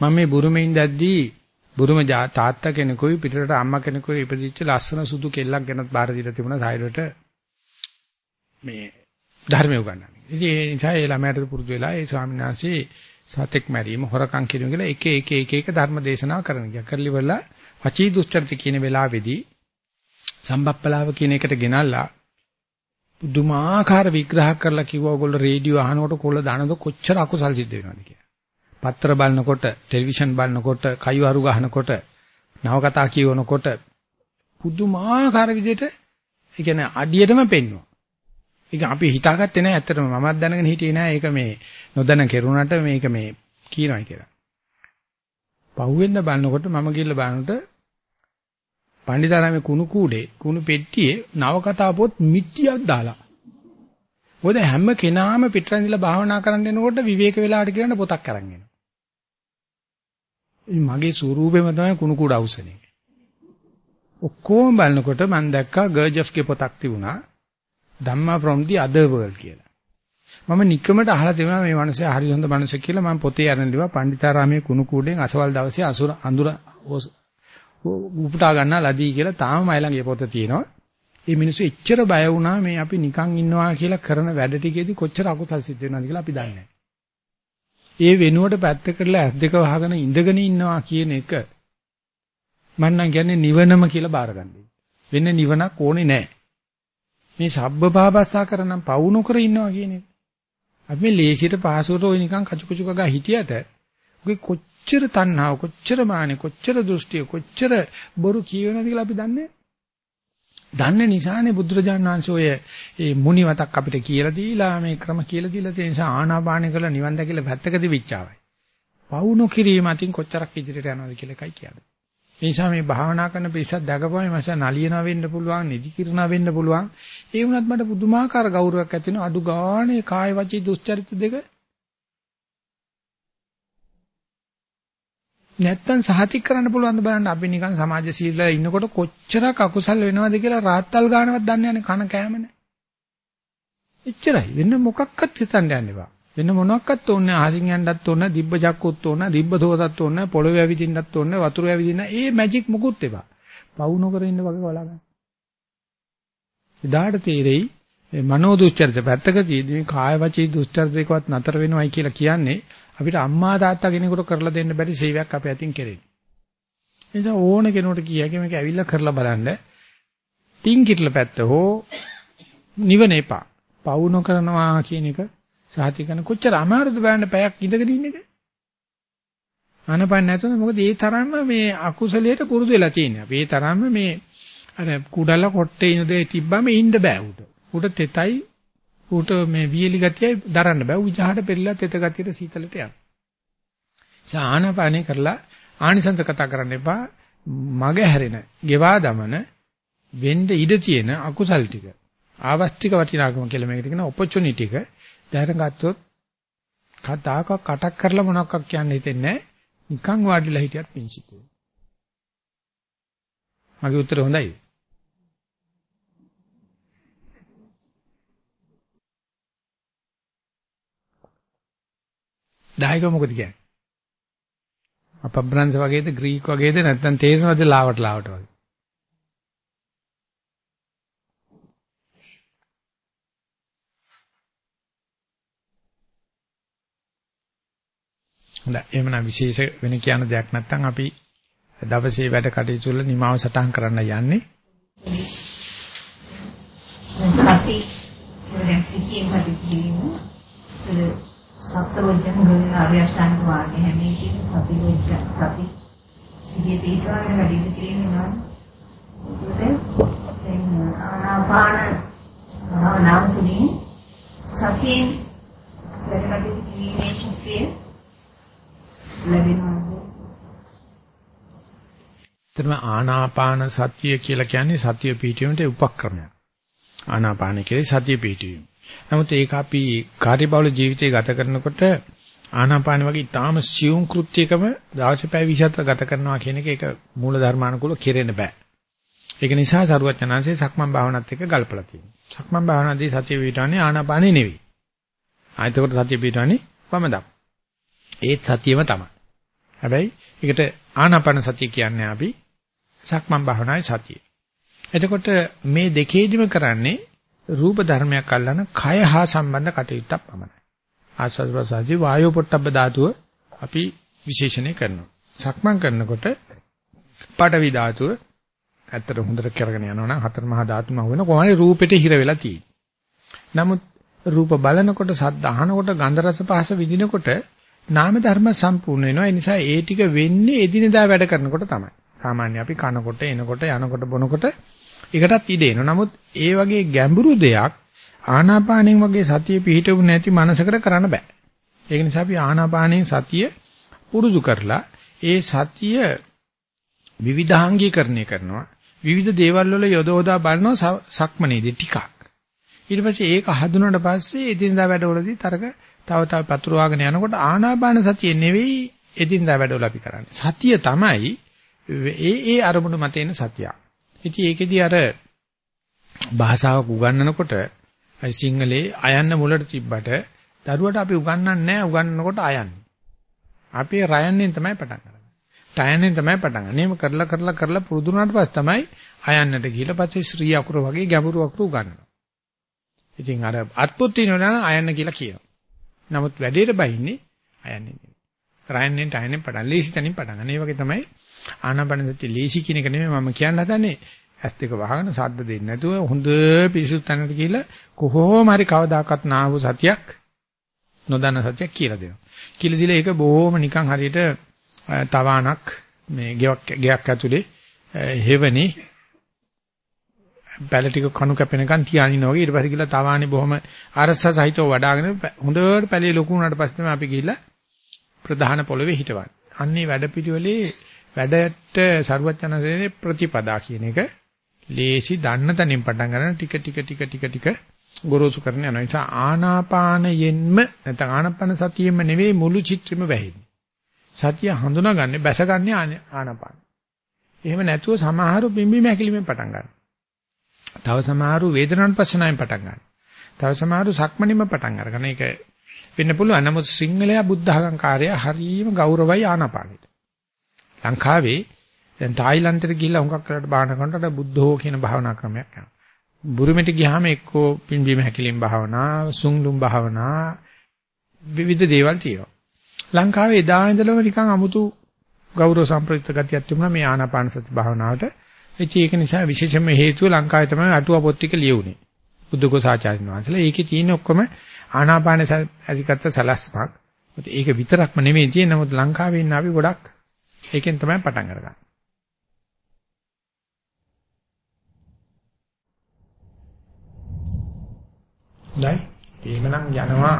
මම මේ බුරුමේ ඉඳද්දී බුරුම තාත්තා කෙනෙකුයි පිටරට අම්මා කෙනෙකුයි ඉපදිච්ච ලස්සන සුදු කෙල්ලක් ගැනත් බාර දීලා තිබුණා සායරට මේ ධර්මය උගන්වන්නේ. ඉතින් ඒ නිසා ඒ ළමයාට පුරුදු වෙලා ඒ ස්වාමීන් වහන්සේ සතෙක් මැරීම හොරකම් කිරීම කියලා එක එක එක එක ධර්ම දේශනා කරන ගියා. කරලිවලා වචී දුස්චරිත කියන වෙලාවේදී සම්බප්පලාව කියන එකට ගෙනල්ලා පුදුමාකාර විග්‍රහ කරලා කිව්වා ඔයගොල්ලෝ රේඩියෝ අහනකොට කොල්ල දානද කොච්චර අකුසල් සිද්ධ වෙනවද කියලා. පත්‍ර බලනකොට, ටෙලිවිෂන් බලනකොට, කයිවරු ගහනකොට, නවකතා කියවනකොට පුදුමාකාර විදිහට ඒ කියන්නේ අඩියටම පෙන්වනවා. ඒක අපි හිතාගත්තේ නෑ ඇත්තටම මමත් දැනගෙන හිටියේ නෑ ඒක මේ නොදැන කෙරුණාට මේක මේ කියනවා කියලා. පහුවෙන්ද බලනකොට මම ගිහිල්ලා බලනකොට පණ්ඩිතාරාමේ කුණු කූඩේ කුණු පෙට්ටියේ නවකතා පොත් මිත්‍යක් දාලා. මොකද හැම කෙනාම පිටරන්දිලා භාවනා කරන්න එනකොට විවේක වෙලාවට කියන පොතක් අරන් එනවා. මගේ ස්වරූපෙම තමයි කුණු කුඩ අවසනේ. ඔක්කොම බලනකොට මම දැක්කා ගර්ජෆ්ගේ පොතක් තිබුණා. ධම්මා from the other world කියලා. මම නිකමට අහලා තිබුණා මේ මිනිස්සයා හරි හොඳ මිනිස්සෙක් කියලා මම පොතේ අරන් ලිව්වා පණ්ඩිතාරාමයේ කුණු කුඩෙන් අසවල් දවසේ අසුර අඳුර උපුටා ගන්නා ලදී කියලා තාම මයි ළඟ පොත තියෙනවා. මේ මිනිස්සු එච්චර බය වුණා මේ අපි නිකන් ඉන්නවා කියලා කරන වැඩ ටිකේදී කොච්චර අකුසල් සිද්ධ වෙනවද කියලා අපි දන්නේ නැහැ. ඒ වෙනුවට පැත්ත කරලා ඇස් දෙක වහගෙන ඉඳගෙන ඉන්නවා කියන එක මම නම් කියන්නේ නිවනම කියලා බාරගන්නේ. වෙන නිවනක් ඕනේ නැහැ. මේ සබ්බ පාපස්සා කරනම් පවු නොකර ඉන්නවා කියන එක. අපි මේ ලේසියට පහසුවට ওই නිකන් කචුකුචු ගා හිටියට ඔගේ කොච්චර තණ්හාව කොච්චර මානෙ කොච්චර දෘෂ්ටිය කොච්චර බොරු කියවෙනවද කියලා අපි දන්නේ දන්න නිසානේ බුදුරජාණන් වහන්සේ ඔය මේ මුනිවතක් අපිට කියලා දීලා මේ ක්‍රම කියලා දීලා තියෙන නිසා ආනාපාන කරලා නිවන් දැකලා පැත්තක දිවිච්චාවයි. පවුණු කිරීම අතින් කොච්චරක් ඉදිරියට යනවද කියලා එකයි කියන්නේ. ඒ නිසා මේ භාවනා කරන පිරිසක් දැකපුවම මස නලියනවා වෙන්න පුළුවන්, නිදි කිරණා වෙන්න පුළුවන්. ඒ වුණත් මට පුදුමාකාර ගෞරවයක් ඇති වෙනවා. අඩු ගානේ කාය වචී දුස්චරිත දෙක නැත්තම් සහතික කරන්න පුළුවන් ද බලන්න අපි නිකන් සමාජශීලීලා ඉන්නකොට කොච්චරක් අකුසල් වෙනවද කියලා රාත්තල් ගන්නවත් දන්නේ නැහැ කන කෑම නැහැ. එච්චරයි වෙන මොකක්වත් හිතන්න යන්න එපා. වෙන මොනක්වත් ඕනේ ආසින් යන්නත් ඕනේ දිබ්බ චක්කුත් ඕනේ දිබ්බ දෝතත් ඕනේ පොළොවේ ඇවිදින්නත් ඕනේ වතුර ඇවිදින්න ඒ මැජික් මුකුත් එපා. පවු නොකර ඉන්න වගේ බලාගන්න. එදාට තීරෙයි මනෝ දුස්චරිත පැත්තක තියෙදි කාය වචී දුස්චරිතයකවත් නතර වෙනවයි කියලා කියන්නේ අපිට අම්මා තාත්තා කෙනෙකුට කරලා දෙන්න බැරි සේවයක් අපේ අතින් කෙරෙන්නේ. ඒ නිසා ඕන කෙනෙකුට කියයි මේක ඇවිල්ලා කරලා බලන්න. පින් කිట్ల පැත්ත හෝ නිවන එපා. පවු නොකරනවා කියන එක සාතිකන කොච්චර අමාරුද බලන්න පැයක් ඉඳගෙන ඉන්න එක. ආනපන නැතුව මොකද ඒ තරම්ම මේ අකුසලයට පුරුදු වෙලා තියෙනවා. අපි ඒ තරම්ම මේ අර කුඩල කොට්ටේ ඉන්න දෙය තිබ්බම ඉන්න බෑ උට. උට තෙතයි ඌට මේ වියලි ගතියයි දරන්න බෑ. ඌ විජහට පෙරලා තෙත ගතියට සීතලට යනවා. ආනාපානේ කරලා ආනිසංස කතා කරන්න එපා. මග හැරෙන, ගෙවා දමන වෙන්න ඉඩ තියෙන අකුසල් ටික. ආවස්තික වටිනාකම කියලා මේකට කියන ඔපචුනිටි එක දැන ගත්තොත් කතාවක කටක් කරලා මොනවක් කියන්න හිතෙන්නේ නැහැ. නිකන් වාඩිලා හිටියත් පිංසිතු. මගේ උත්තර හොඳයි. දායක මොකද කියන්නේ? අපබ්‍රංශ වගේද ග්‍රීක වගේද නැත්නම් තේරෙනවද ලාවට ලාවට වගේ? හොඳයි එහෙමනම් විශේෂ වෙන කියන දෙයක් නැත්නම් අපි දවසේ වැඩ කටයුතු වල නිමාව සටහන් කරන්න යන්නේ. සති දැන් සිහියෙන් කටයුතු සත්වෝජන ගුණ ආර්ය අෂ්ටාංග මාර්ගය හැම එකකින් සතිවෝජ සති සිහිය පිටවගෙන වැඩි කිරීම නේද දැන් ආනාපාන භාවනාව තුළින් සතියෙන් වැඩි කිරීමේ ශක්තිය ලැබෙනවා එතන ආනාපාන සතිය කියලා කියන්නේ සතිය පිටවීමට උපක්‍රමයක්. ආනාපාන කියන්නේ සතිය පිටවීම. නමුත් ඒක අපි කාර්යබහුල ජීවිතය ගත කරනකොට ආනාපාන වගේ ඊටාම සියුම් කෘත්‍යකම දවස් පැය 24 ගත කරනවා කියන එක ඒක මූල ධර්මානුකූලව කෙරෙන්න බෑ. ඒක නිසා සරුවචනාංශයේ සක්මන් භාවනාවත් එක්ක ගල්පලා තියෙනවා. සක්මන් භාවනාදී සතිය පිටවන්නේ ආනාපානෙ නෙවෙයි. ආයතකොට සතිය පිටවන්නේ වම දක්. ඒත් සතියම තමයි. හැබැයි ඒකට ආනාපාන සතිය කියන්නේ අපි සක්මන් භාවනාවේ සතිය. එතකොට මේ දෙකේදිම කරන්නේ රූප ධර්මයක් අල්ලන කය හා සම්බන්ධ කටයුත්තක් පමණයි. ආස්වාද ප්‍රසාරදී වායෝ පොට්ටබ්බ ධාතුව අපි විශේෂණය කරනවා. සක්මන් කරනකොට පඨවි ධාතුව ඇත්තට හොඳට කරගෙන යනවා නම් හතර මහා ධාතුම වෙන කොහොමද රූපෙට හිර වෙලා තියෙන්නේ. නමුත් රූප බලනකොට සද්ද අහනකොට ගන්ධ රස පහස විඳිනකොට නාම ධර්ම සම්පූර්ණ වෙනවා. ඒ නිසා ඒ ටික වෙන්නේ එදිනෙදා වැඩ කරනකොට තමයි. සාමාන්‍ය අපි කනකොට, එනකොට, යනකොට, බොනකොට ඒකටත් ඉඩ එනවා. නමුත් ඒ වගේ ගැඹුරු දෙයක් ආනාපානෙන් වගේ සතිය පිහිටවු නැති මනසකට කරන්න බෑ. ඒක නිසා අපි ආනාපානෙන් සතිය පුරුදු කරලා ඒ සතිය විවිධාංගීකරණය කරනවා. විවිධ දේවල් වල යොදවලා බලනවා සක්මනේදී ටිකක්. ඊට පස්සේ ඒක හඳුනනට පස්සේ එදිනදා වැඩවලදී තරක තව තව පතුරවාගෙන යනකොට ආනාපාන සතිය නෙවෙයි එදිනදා වැඩවල අපි කරන්නේ. සතිය තමයි ඒ ඒ අරමුණු මත එන සතියක්. ඉතින් ඒකෙදී අර භාෂාවක් උගන්වනකොට අයි සිංහලේ අයන්න මුලට තිබ්බට දරුවට අපි උගන්වන්නේ නැහැ උගන්වනකොට අයන්නේ. අපි රයන්නෙන් තමයි පටන් ගන්නේ. ටයන්නෙන් තමයි පටන් ගන්න. එහෙම කරලා කරලා කරලා පුරුදු වුණාට පස්සේ තමයි අයන්නට ගිහලා පස්සේ ශ්‍රී අකුර වගේ ගැඹුරු අකුරු උගන්වනවා. ඉතින් අර අත්පොත් තියෙනවා නම් අයන්න කියලා කියනවා. නමුත් වැඩේට බහින්නේ අයන්නේ නෙවෙයි. රයන්නෙන් ටයන්නෙන් පටන් ලීසි තනින් පටන් ගන්න. ඒ වගේ තමයි ආනාපාන සතිය ලීසි කියන එක නෙමෙයි මම කියන්න හදන්නේ. ඇස් දෙක වහගෙන සද්ද දෙන්නේ නැතුව හොඳ පිරිසුදු තැනකට ගිහිල්ලා කොහොම හරි කවදාකවත් නාවු සතියක් නොදන්න සතියක් කියලා දෙනවා. කියලා දීලා ඒක බොහොම නිකන් හරියට තවාණක් මේ ගෙයක් ගෙයක් ඇතුලේ හෙවණි පැල ටික කණු කැපෙනකන් තියානින්න වගේ ඊට පස්සේ ගිහලා තවානේ බොහොම අරස සහිතව වඩාගෙන හොඳට පැලේ ලොකු වුණාට පස්සේ තමයි අපි ගිහලා ප්‍රධාන පොළවේ හිටවන්නේ. අන්නේ වැඩපිළිවෙලේ වැඩට ਸਰවඥාන්සේ ප්‍රතිපදා කියන එක ලේසි දන්න තැනින් පටන් ගන්න ටික ටික ටික ටික ටික ගොරෝසු කරන යනවා. ඒ නිසා ආනාපානයෙන්ම නැත්නම් ආනාපාන සතියෙම නෙවෙයි මුළු චිත්‍රෙම වැහෙන්නේ. සතිය හඳුනාගන්නේ බැසගන්නේ ආනාපාන. එහෙම නැතුව සමහරු බිම්බි මැකිලිමෙන් පටන් ගන්නවා. තව සමහරු වේදනානුපස්සනාවෙන් පටන් ගන්නවා. තව සමහරු සක්මණින්ම පටන් අරගෙන ඒක වෙන්න පුළුවන්. නමුත් සිංහලයා බුද්ධ ආගම්කාරය හරීම ගෞරවයි ආනාපානෙට. ලංකාවේ දැන් තායිලන්තෙට ගිහිල්ලා හුඟක් කරලා බාහන කරනකොට බුද්ධෝ කියන භාවනා ක්‍රමයක් යනවා. බුරුමෙට ගියාම එක්කෝ පින්බීම හැකිලින් භාවනා, සුන්ලුම් භාවනා විවිධ දේවල් තියෙනවා. ලංකාවේ එදා ඉඳලම නිකන් 아무තු ගෞරව සම්ප්‍රයුක්ත ගතියක් තිබුණා මේ ආනාපාන සති භාවනාවට. ඒක නිසා විශේෂම හේතුව ලංකාවේ තමයි අටුවා පොත් ටික ලියුනේ. බුද්ධඝෝසාචාර්යන් වහන්සේලා. ඒකේ තියෙන ඔක්කොම ආනාපාන අධිකත්ත සලස්මක්. ඒක විතරක්ම නෙමෙයි තියෙන්නේ. නමුත් ලංකාවේ ඉන්න අපි ගොඩක් ඒකෙන් තමයි පටන් අරගන්නේ. දැන් එහෙමනම් යනවා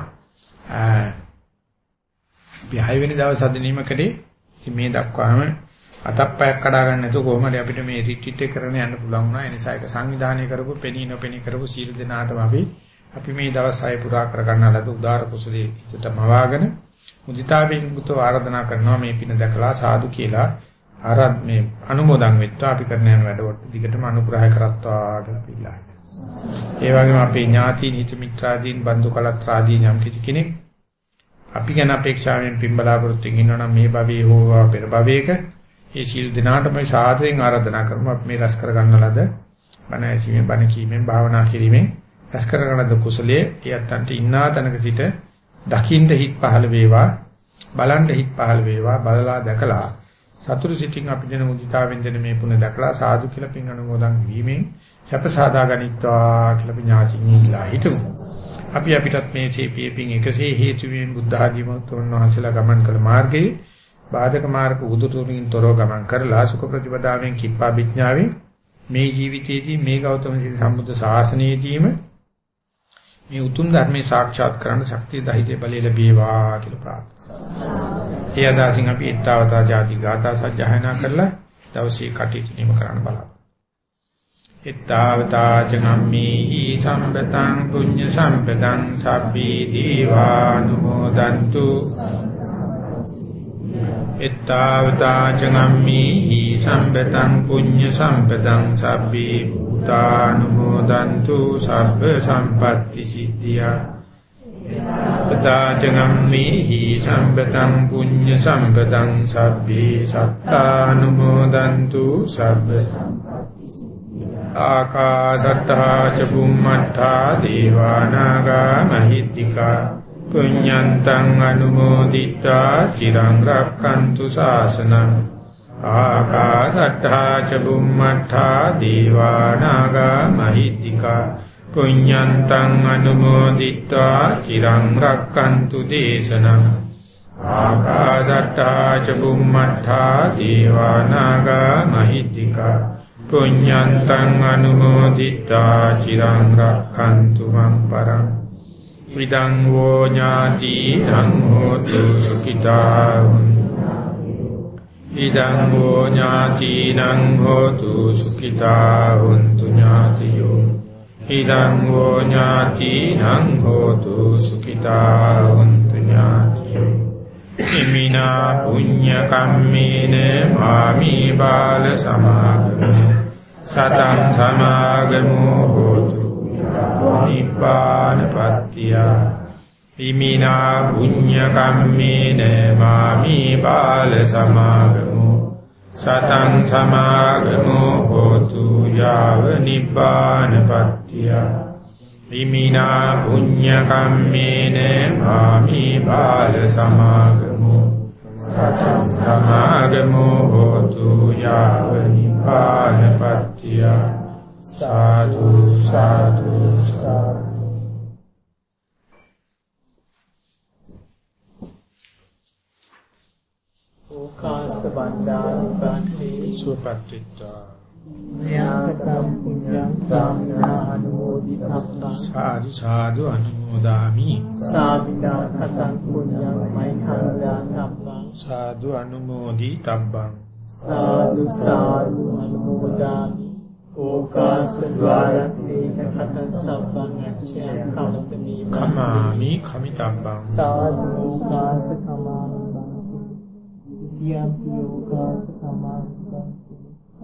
අපි 6 වෙනි දවස් අදිනීමකදී ඉතින් මේ දක්වාම අතප්පයක් කඩා ගන්න නැතුව කොහොමද අපිට මේ රිට්‍රීට් එක කරන්න යන්න පුළුවන් වුණා. ඒ නිසා ඒක සංවිධානය කරපු පෙනී නොපෙනී කරපු සීල දෙනාටම අපි අපි මේ දවස් 6 පුරා කර ගන්න ලද උදාර කුසලයේ හිතට මවාගෙන මුදිතාවෙන් යුක්තව ආරාධනා කරනවා මේ පින දැකලා සාදු කියලා. ආරාධ මේ අනුමෝදන් වෙත්වා අපි කරන යන වැඩවලට. දිගටම අනුග්‍රහ කරත්වා කියලා පිළිලා. ඒ වගේම අපේ ඥාති නිත මිත්‍රාදීන් බන්දු කලත්‍රාදී යම් කිසි කෙනෙක් අපි ගැන අපේක්ෂාවෙන් පින්බලාපොරොත්තු වෙනවා නම් මේ භවයේ හෝ පෙර භවයක ඒ සීල් දිනාටම සාදරයෙන් ආරාධනා කරමු. අපි මේ රැස් කර ගන්න ලද බණ ඇසීමෙන් බණ කීමෙන් භාවනා කිරීමෙන් රැස් කර ගන්න ලද කුසලයේ එයත්න්ට ඉන්නා තැනක සිට දකින්න හිත් පහළ වේවා බලන්න හිත් පහළ වේවා බලලා දැකලා සතුරු සිටින් අපි දෙන මුදිතාවෙන් දෙන මේ පුණ දැකලා සාදු කියලා පින් අනුමෝදන් වීමෙන් සැප සාදා ගනිත්වා කියලා විඥාචින් ඉල්ලා හිටමු. අපි අපිටත් මේ සීපී පින් එකසේ හේතු වීම බුද්ධ ආදී මතුන් වහන්සේලා ගමන් කළ මාර්ගයේ බාධක මාර්ග උදුතුරින් තොරව ගමන් කරලා සුඛ ප්‍රතිපදාවෙන් කිප්පා විඥාවෙන් මේ ජීවිතයේදී මේ ගෞතම සීල සම්බුද්ධ ශාසනයේදීම මේ උතුම් ධර්මයේ සාක්ෂාත් කරන්න ශක්තිය ධෛර්ය බලය ලැබේවා කියලා ප්‍රාර්ථනා. ඒ අදාසින් අපි ඊත්තාවතා ජාති ගාථා සජ්ජායනා කරලා දවසේ කටයුතු නිම කරන්න බලමු. ඊත්තාවතා චනම්මේහි සම්පතං පුඤ්ඤ සම්පතං සබ්බී දීවානුමෝදන්තු එත්තාවතා චගම්මේහි සම්පතං පුඤ්ඤ සම්පතං සබ්බේ භූතානුමෝදන්තු සබ්බ සම්පatti සිද්ධියා. එත්තාවතා චගම්මේහි සම්පතං පුඤ්ඤ සම්පතං සබ්බේ සත්තානුමෝදන්තු සබ්බ සම්පatti සිද්ධියා. ආකාශත්තා ච බුම්මත්තා දේවානාගා මහිත්‍තිකා. පුඤ්ඤන්තං අනුමෝදිතා චිරං රක්ඛන්තු ශාසනං ආකාසට්ඨා ච බුම්මඨා දීවා නාග මහිත්‍තිකා පුඤ්ඤන්තං අනුමෝදිතා චිරං රක්칸තු දේශනං ආකාසට්ඨා ච බුම්මඨා දීවා නාග මහිත්‍තිකා පුඤ්ඤන්තං අනුමෝදිතා චිරං රක්칸තු මං පරං විදං වෝ ඥාති ධං හෝතු සුඛිතා ඉදං වෝ ඥාති නං හෝතු සුඛිතා හුන්තු ඥාතියෝ ඉදං වෝ ඥාති නං හෝතු සුඛිතා හුන්තු ඥාතියෝ ඉමිනා පුඤ්ඤ කම්මේන මාමි බාල සමාගමු සතං සමාගමු හෝතු නිපානපත්තිය ඉමිනා පුඤ්ඤ කම්මේන මාමි බාල සමාගමු සතං සමාගමු හෝතු යාව නිපානපත්තිය ඉමිනා පුඤ්ඤ කම්මේන මාමි බාල සමාගමු සතං සමාගමු හෝතු යාව නිපානපත්තිය සාදු සාදු සාදු ඕකාස බණ්ඩාර බණ්ඩේ සුවපත් විත්තා ඥාතම් පුඤ්ඤා පුඤ්ඤං සාමිනා අනුමෝදිතබ්බං සාදු සාදු අනුමෝදාමි සාමිනා කතං පුඤ්ඤං මෛත්‍යාදානබ්බං සාදු අනුමෝදි තබ්බං සාදු සාදු අනුමෝදාමි ඕකාස කමාමි කමිතබ්බං සාදු ඕකාස කමාමි යති ඕකාස කමාමි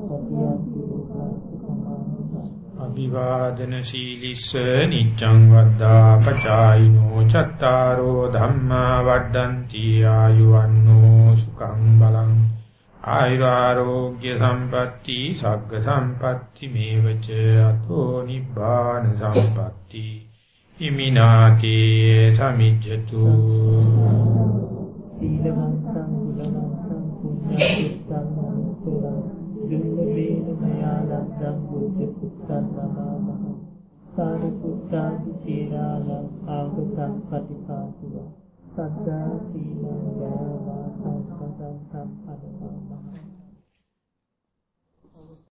පතියති ඕකාස කමාමි අභිවාදන සීලිස නිච්ඡං වද්දා පචායිනෝ චත්තාරෝ ධම්මා වඩ්ඩಂತಿ ආයුවන්නෝ සුඛං බලං ආයුරාෝග්‍ය සම්පatti සග්ග සම්පatti මේවච අතෝ නිබ්බාන සම්පatti. ඉමිනාතේ සමිජ්ජතු. සීලවන්තං ගුණවන්තං පුඤ්ඤාතුත්තං මනුස්සරං දුල්ලභේන මයා ලද්දං බුද්ධ පුත්තං නමාමහ. සාරිපුත්තාදි තේරාලං ආගතං පටිපාටිව සද්දා සීලං දයාවා සංකතං සම්පදමා